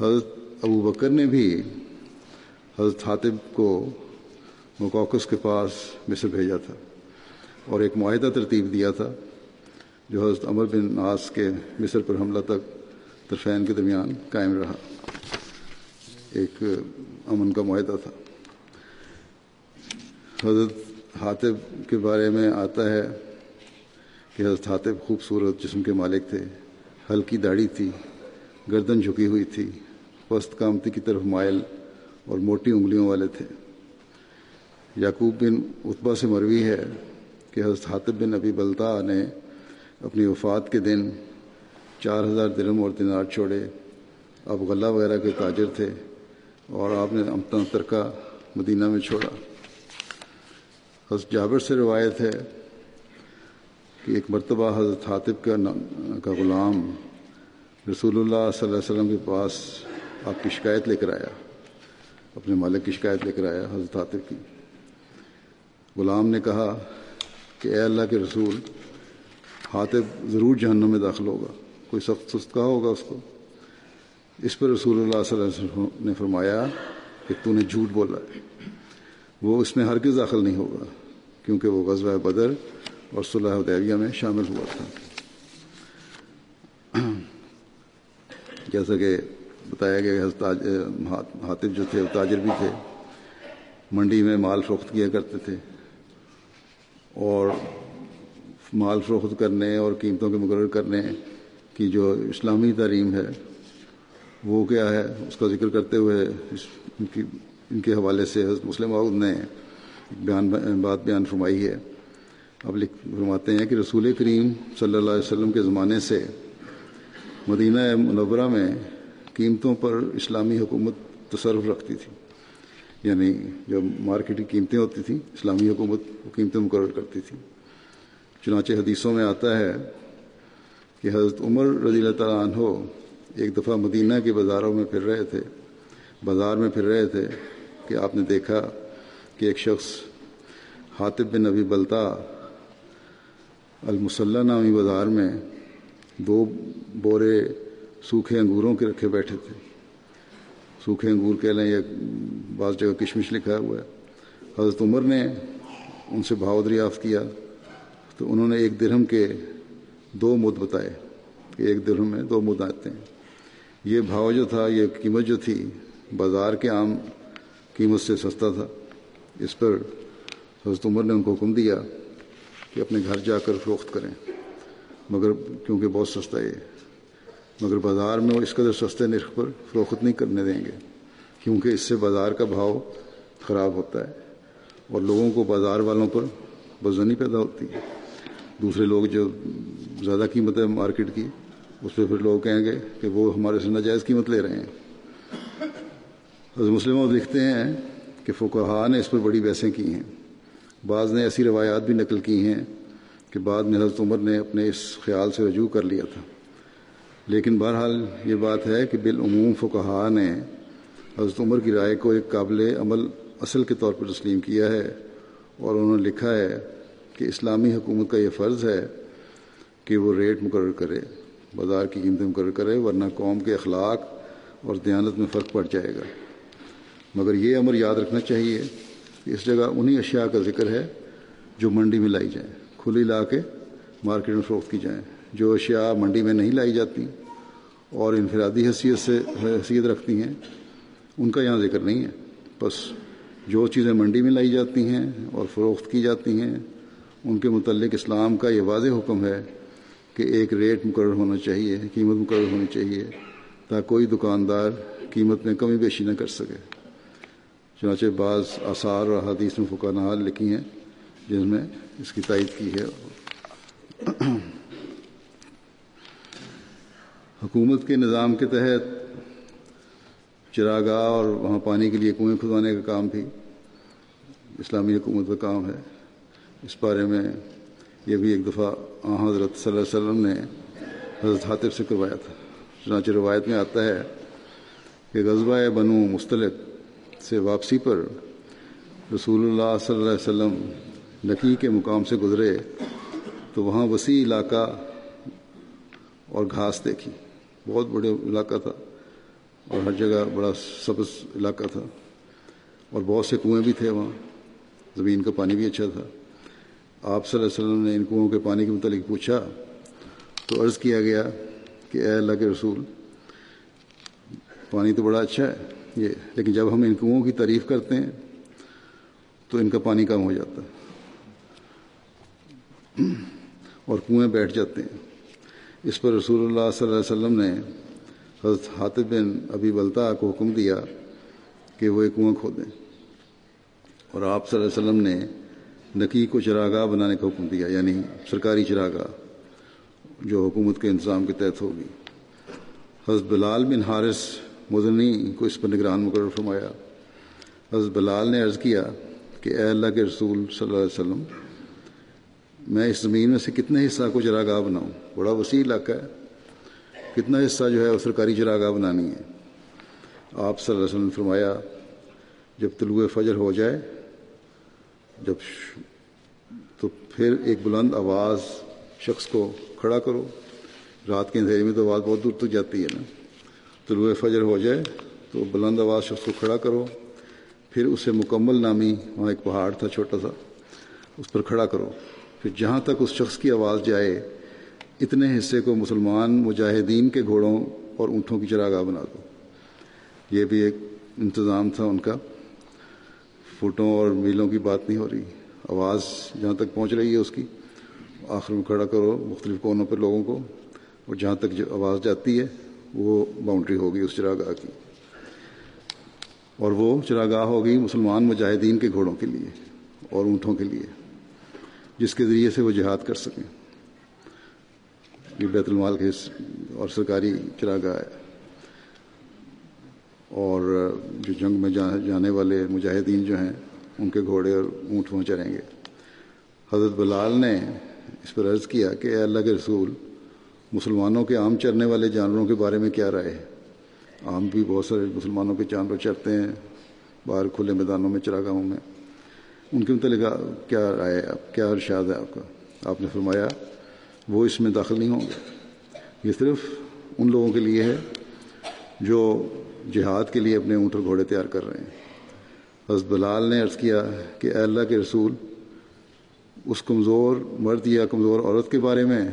حضرت ابو بکر نے بھی حضرت حاطب کو مکوکس کے پاس مصر بھیجا تھا اور ایک معاہدہ ترتیب دیا تھا جو حضرت عمر بن ناس کے مصر پر حملہ تک طرفین کے درمیان قائم رہا۔ ایک امن کا معاہدہ تھا۔ حضرت حاطب کے بارے میں آتا ہے کہ حضرت حاطب خوبصورت جسم کے مالک تھے۔ ہلکی داڑھی تھی، گردن جھکی ہوئی تھی، پست کامتی کی طرف مائل اور موٹی انگلیوں والے تھے۔ یعقوب بن اتبا سے مروی ہے کہ حضرت حاطب بن ابی بلتا نے اپنی وفات کے دن چار ہزار درم اور دینار چھوڑے۔ اب غلہ وغیرہ کے تاجر تھے اور آپ نے امتن ترکہ مدینہ میں چھوڑا۔ حضرت جابر سے روایت ہے کہ ایک مرتبہ حضرت حاطب کا کا غلام رسول اللہ صلی اللہ علیہ وسلم کے پاس آپ کی شکایت لے کر آیا، اپنے مالک کی شکایت لے کر آیا حضرت حاطب کی۔ غلام نے کہا کہ اے اللہ کے رسول حاطب ضرور جہنم میں داخل ہوگا، کوئی سخت سست کہا ہوگا اس کو۔ اس پر رسول اللہ صلی اللہ علیہ وسلم نے فرمایا کہ تو نے جھوٹ بولا ہے۔ وہ اس میں ہرگز داخل نہیں ہوگا، کیونکہ وہ غزوہ بدر اور صلح حدیبیہ میں شامل ہوا تھا۔ جیسا کہ بتایا گیا کہ حاطب جو تھے، وہ تاجر بھی تھے، منڈی میں مال فروخت کیا کرتے تھے۔ اور مال فروخت کرنے اور قیمتوں کے مقرر کرنے کی جو اسلامی تعلیم ہے، وہ کیا ہے؟ اس کا ذکر کرتے ہوئے ان کی، ان کے حوالے سے مسلم عود نے بیان، بات بیان فرمائی ہے۔ اب لکھ، فرماتے ہیں کہ رسول کریم صلی اللہ علیہ وسلم کے زمانے سے مدینہ منورہ میں قیمتوں پر اسلامی حکومت تصرف رکھتی تھی۔ یعنی جو مارکیٹ کی قیمتیں ہوتی تھیں، اسلامی حکومت وہ قیمتیں مقرر کرتی تھی چنانچہ حدیثوں میں آتا ہے کہ حضرت عمر رضی اللہ تعالیٰ عنہ ایک دفعہ مدینہ کے بازاروں میں پھر رہے تھے۔ بازار میں پھر رہے تھے کہ آپ نے دیکھا کہ ایک شخص حاطب بن نبی بلتا المسلح نامی بازار میں دو بورے سوکھے انگوروں کے رکھے بیٹھے تھے۔ سوکھے انگور کہہ لیں یا بعض جگہ کشمش لکھا ہوا ہے۔ حضرت عمر نے ان سے بھاؤ دریافت کیا۔ تو انہوں نے ایک درہم کے دو مد بتائے۔ کہ ایک درہم میں دو مد آتے ہیں۔ یہ بھاؤ جو تھا، یہ قیمت جو تھی، بازار کے عام قیمت سے سستا تھا۔ اس پر حضرت عمر نے ان کو حکم دیا کہ اپنے گھر جا کر فروخت کریں۔ مگر کیونکہ بہت سستا ہے مگر بازار میں وہ اس قدر سستے نرخ پر فروخت نہیں کرنے دیں گے، کیونکہ اس سے بازار کا بھاؤ خراب ہوتا ہے اور لوگوں کو بازار والوں پر بزنی پیدا ہوتی ہے۔ دوسرے لوگ جو زیادہ قیمت ہے مارکیٹ کی، اس پہ پھر لوگ کہیں گے کہ وہ ہمارے سے ناجائز قیمت لے رہے ہیں۔ حضرت مسلم لکھتے ہیں کہ فقہا نے اس پر بڑی بحثیں کی ہیں۔ بعض نے ایسی روایات بھی نقل کی ہیں کہ بعد میں حضرت عمر نے اپنے اس خیال سے رجوع کر لیا تھا۔ لیکن بہرحال یہ بات ہے کہ بالعموم فقہا نے حضرت عمر کی رائے کو ایک قابل عمل اصل کے طور پر تسلیم کیا ہے اور انہوں نے لکھا ہے کہ اسلامی حکومت کا یہ فرض ہے کہ وہ ریٹ مقرر کرے، بازار کی قیمتیں مقرر کرے، ورنہ قوم کے اخلاق اور دیانت میں فرق پڑ جائے گا۔ مگر یہ امر یاد رکھنا چاہیے کہ اس جگہ انہی اشیاء کا ذکر ہے جو منڈی میں لائی جائیں، کھلی لا کے مارکیٹ میں فروخت کی جائیں۔ جو اشیاء منڈی میں نہیں لائی جاتی اور انفرادی حیثیت سے حیثیت رکھتی ہیں، ان کا یہاں ذکر نہیں ہے۔ بس جو چیزیں منڈی میں لائی جاتی ہیں اور فروخت کی جاتی ہیں، ان کے متعلق اسلام کا یہ واضح حکم ہے کہ ایک ریٹ مقرر ہونا چاہیے، قیمت مقرر ہونی چاہیے تاکہ کوئی دکاندار قیمت میں کمی بیشی نہ کر سکے۔ چنانچہ بعض آثار اور حدیث میں فکانہ لکھی ہیں، جن میں اس کی تائید کی ہے۔ حکومت کے نظام کے تحت چراگاہ اور وہاں پانی کے لیے کنویں کھدوانے کا کام بھی اسلامی حکومت کا کام ہے۔ اس بارے میں یہ بھی ایک دفعہ حضرت صلی اللہ علیہ وسلم نے حضرت حاطف سے کروایا تھا۔ چنانچہ روایت میں آتا ہے کہ غزبۂ بنو مستلق سے واپسی پر رسول اللہ صلی اللہ علیہ وسلم نکی کے مقام سے گزرے تو وہاں وسیع علاقہ اور گھاس دیکھی۔ بہت بڑے علاقہ تھا اور ہر جگہ بڑا سبز علاقہ تھا اور بہت سے کنویں بھی تھے وہاں۔ زمین کا پانی بھی اچھا تھا۔ آپ صلی اللہ علیہ وسلم نے ان کنوؤں کے پانی کے متعلق پوچھا تو عرض کیا گیا کہ اے اللہ کے رسول، پانی تو بڑا اچھا ہے یہ، لیکن جب ہم ان کنوؤں کی تعریف کرتے ہیں تو ان کا پانی کم ہو جاتا ہے اور کنویں بیٹھ جاتے ہیں۔ اس پر رسول اللہ صلی اللہ علیہ وسلم نے حضرت حاطب بن ابی بلتا کو حکم دیا کہ وہ ایک کنواں کھودیں۔ اور آپ صلی اللہ علیہ وسلم نے نکی کو چراگاہ بنانے کا حکم دیا یعنی سرکاری چراگاہ جو حکومت کے انتظام کے تحت ہوگی۔ حضرت بلال بن حارث مدنی کو اس پر نگران مقرر فرمایا۔ حضرت بلال نے عرض کیا کہ اے اللہ کے رسول صلی اللہ علیہ وسلم میں اس زمین میں سے کتنے حصہ کو چراگاہ بناؤں؟ بڑا وسیع علاقہ ہے۔ کتنا حصہ جو ہے وہ سرکاری چراگاہ بنانی ہے۔ آپ صلی اللہ علیہ وسلم نے فرمایا، جب طلوع فجر ہو جائے، جب تو پھر ایک بلند آواز شخص کو کھڑا کرو۔ رات کے اندھیرے میں تو آواز بہت دور تک جاتی ہے نا۔ طلوع فجر ہو جائے تو بلند آواز شخص کو کھڑا کرو۔ پھر اسے مکمل نامی، وہاں ایک پہاڑ تھا چھوٹا سا، اس پر کھڑا کرو۔ پھر جہاں تک اس شخص کی آواز جائے، اتنے حصے کو مسلمان مجاہدین کے گھوڑوں اور اونٹوں کی چراگاہ بنا دو۔ یہ بھی ایک انتظام تھا ان کا۔ فٹوں اور میلوں کی بات نہیں ہو رہی۔ آواز جہاں تک پہنچ رہی ہے اس کی، آخر میں کھڑا کرو مختلف کونوں پر لوگوں کو۔ اور جہاں تک جو آواز جاتی ہے، وہ باؤنڈری ہوگی اس چراگاہ کی۔ اور وہ چراگاہ ہوگی مسلمان مجاہدین کے گھوڑوں کے لیے اور اونٹوں کے لیے۔ جس کے ذریعے سے وہ جہاد کر سکیں۔ یہ بیت المال کے اور سرکاری چراگاہ ہے۔ اور جو جنگ میں جانے والے مجاہدین جو ہیں، ان کے گھوڑے اور اونٹ وہاں چریں گے۔ حضرت بلال نے اس پر عرض کیا کہ اے اللہ کے رسول، مسلمانوں کے عام چرنے والے جانوروں کے بارے میں کیا رائے ہے؟ عام بھی بہت سارے مسلمانوں کے جانور چرتے ہیں، باہر کھلے میدانوں میں چراگاہوں میں۔ ان کے متعلق کیا رائے ہے کیا ارشاد ہے آپ کا؟ آپ نے فرمایا وہ اس میں داخل نہیں ہوں گے۔ یہ صرف ان لوگوں کے لیے ہے جو جہاد کے لیے اپنے اونٹ اور گھوڑے تیار کر رہے ہیں۔ حضرت بلال نے عرض کیا کہ اے اللہ کے رسول، اس کمزور مرد یا کمزور عورت کے بارے میں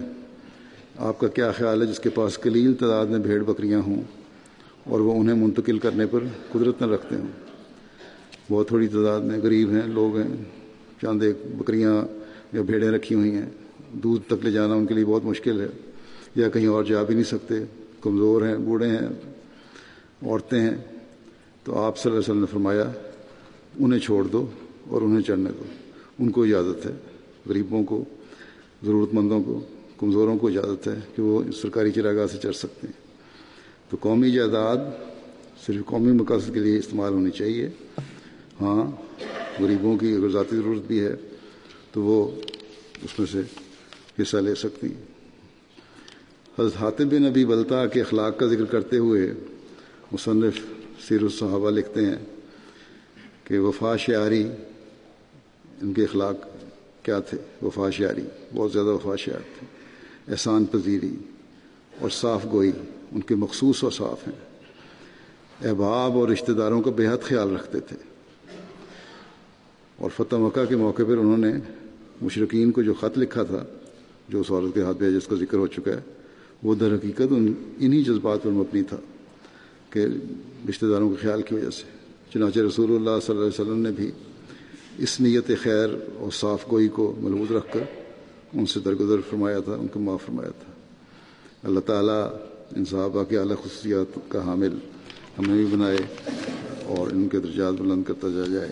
آپ کا کیا خیال ہے جس کے پاس قلیل تعداد میں بھیڑ بکریاں ہوں اور وہ انہیں منتقل کرنے پر قدرت نہ رکھتے ہوں؟ بہت تھوڑی تعداد میں غریب ہیں، لوگ ہیں چاند ایک بکریاں یا بھیڑیں رکھی ہوئی ہیں۔ دودھ تک لے جانا ان کے لیے بہت مشکل ہے۔ یا کہیں اور جا بھی نہیں سکتے۔ کمزور ہیں، بوڑھے ہیں، عورتیں ہیں۔ تو آپ صلی اللہ علیہ وسلم نے فرمایا، انہیں چھوڑ دو اور انہیں چڑھنے دو۔ ان کو اجازت ہے، غریبوں کو ضرورت مندوں کو، کمزوروں کو اجازت ہے کہ وہ سرکاری چراگاہ سے چڑھ سکتے ہیں۔ تو قومی جائیداد صرف قومی مقاصد کے لیے استعمال ہونی چاہیے۔ ہاں غریبوں کی اگر ذاتی ضرورت بھی ہے، تو وہ اس میں سے حصہ لے سکتی ہیں۔ حضرت حاطب بن نبی بلتا کے اخلاق کا ذکر کرتے ہوئے مصنف سیر الصحابہ لکھتے ہیں کہ وفا شعاری، ان کے اخلاق کیا تھے؟ وفا شعری بہت زیادہ وفا شعر تھے احسان پذیری اور صاف گوئی، ان کے مخصوص اور صاف ہیں۔ احباب اور رشتہ داروں کا بے حد خیال رکھتے تھے۔ اور فتح مکہ کے موقع پر انہوں نے مشرقین کو جو خط لکھا تھا، جو اس عورت کے ہاتھ بھیجا جس کا ذکر ہو چکا ہے، وہ در حقیقت ان انہی جذبات پر مبنی تھا کہ رشتہ داروں کے خیال کی وجہ سے۔ چنانچہ رسول اللہ صلی اللہ علیہ وسلم نے بھی اس نیت خیر اور صاف گوئی کو ملحوظ رکھ کر ان سے درگزر فرمایا تھا، ان کو معاف فرمایا تھا۔ اللہ تعالیٰ ان صحابہ کے اعلیٰ خصوصیات کا حامل ہمیں بھی بنائے اور ان کے درجات بلند کرتا جا جائے۔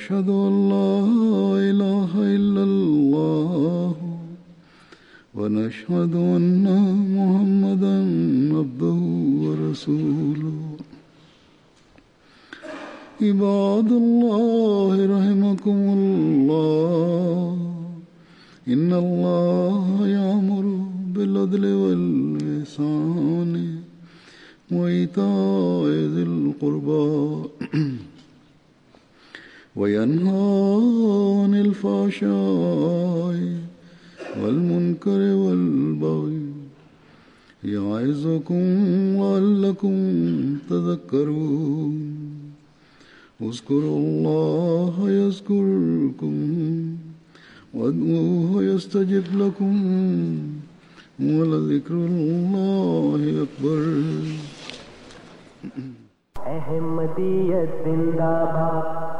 ونشهد ان لا اله الا الله ونشهد ان محمدا عبده ورسوله. عباد الله رحمكم الله. إن الله يأمر بالعدل والإحسان وإيتاء ذي القربى. وينهى عن الفحشاء والمنكر والبغي يعظكم لعلكم تذكرون اذكروا الله يذكركم وادعوه يستجب لكم ولذكر الله أكبر احمدیت زندہ باد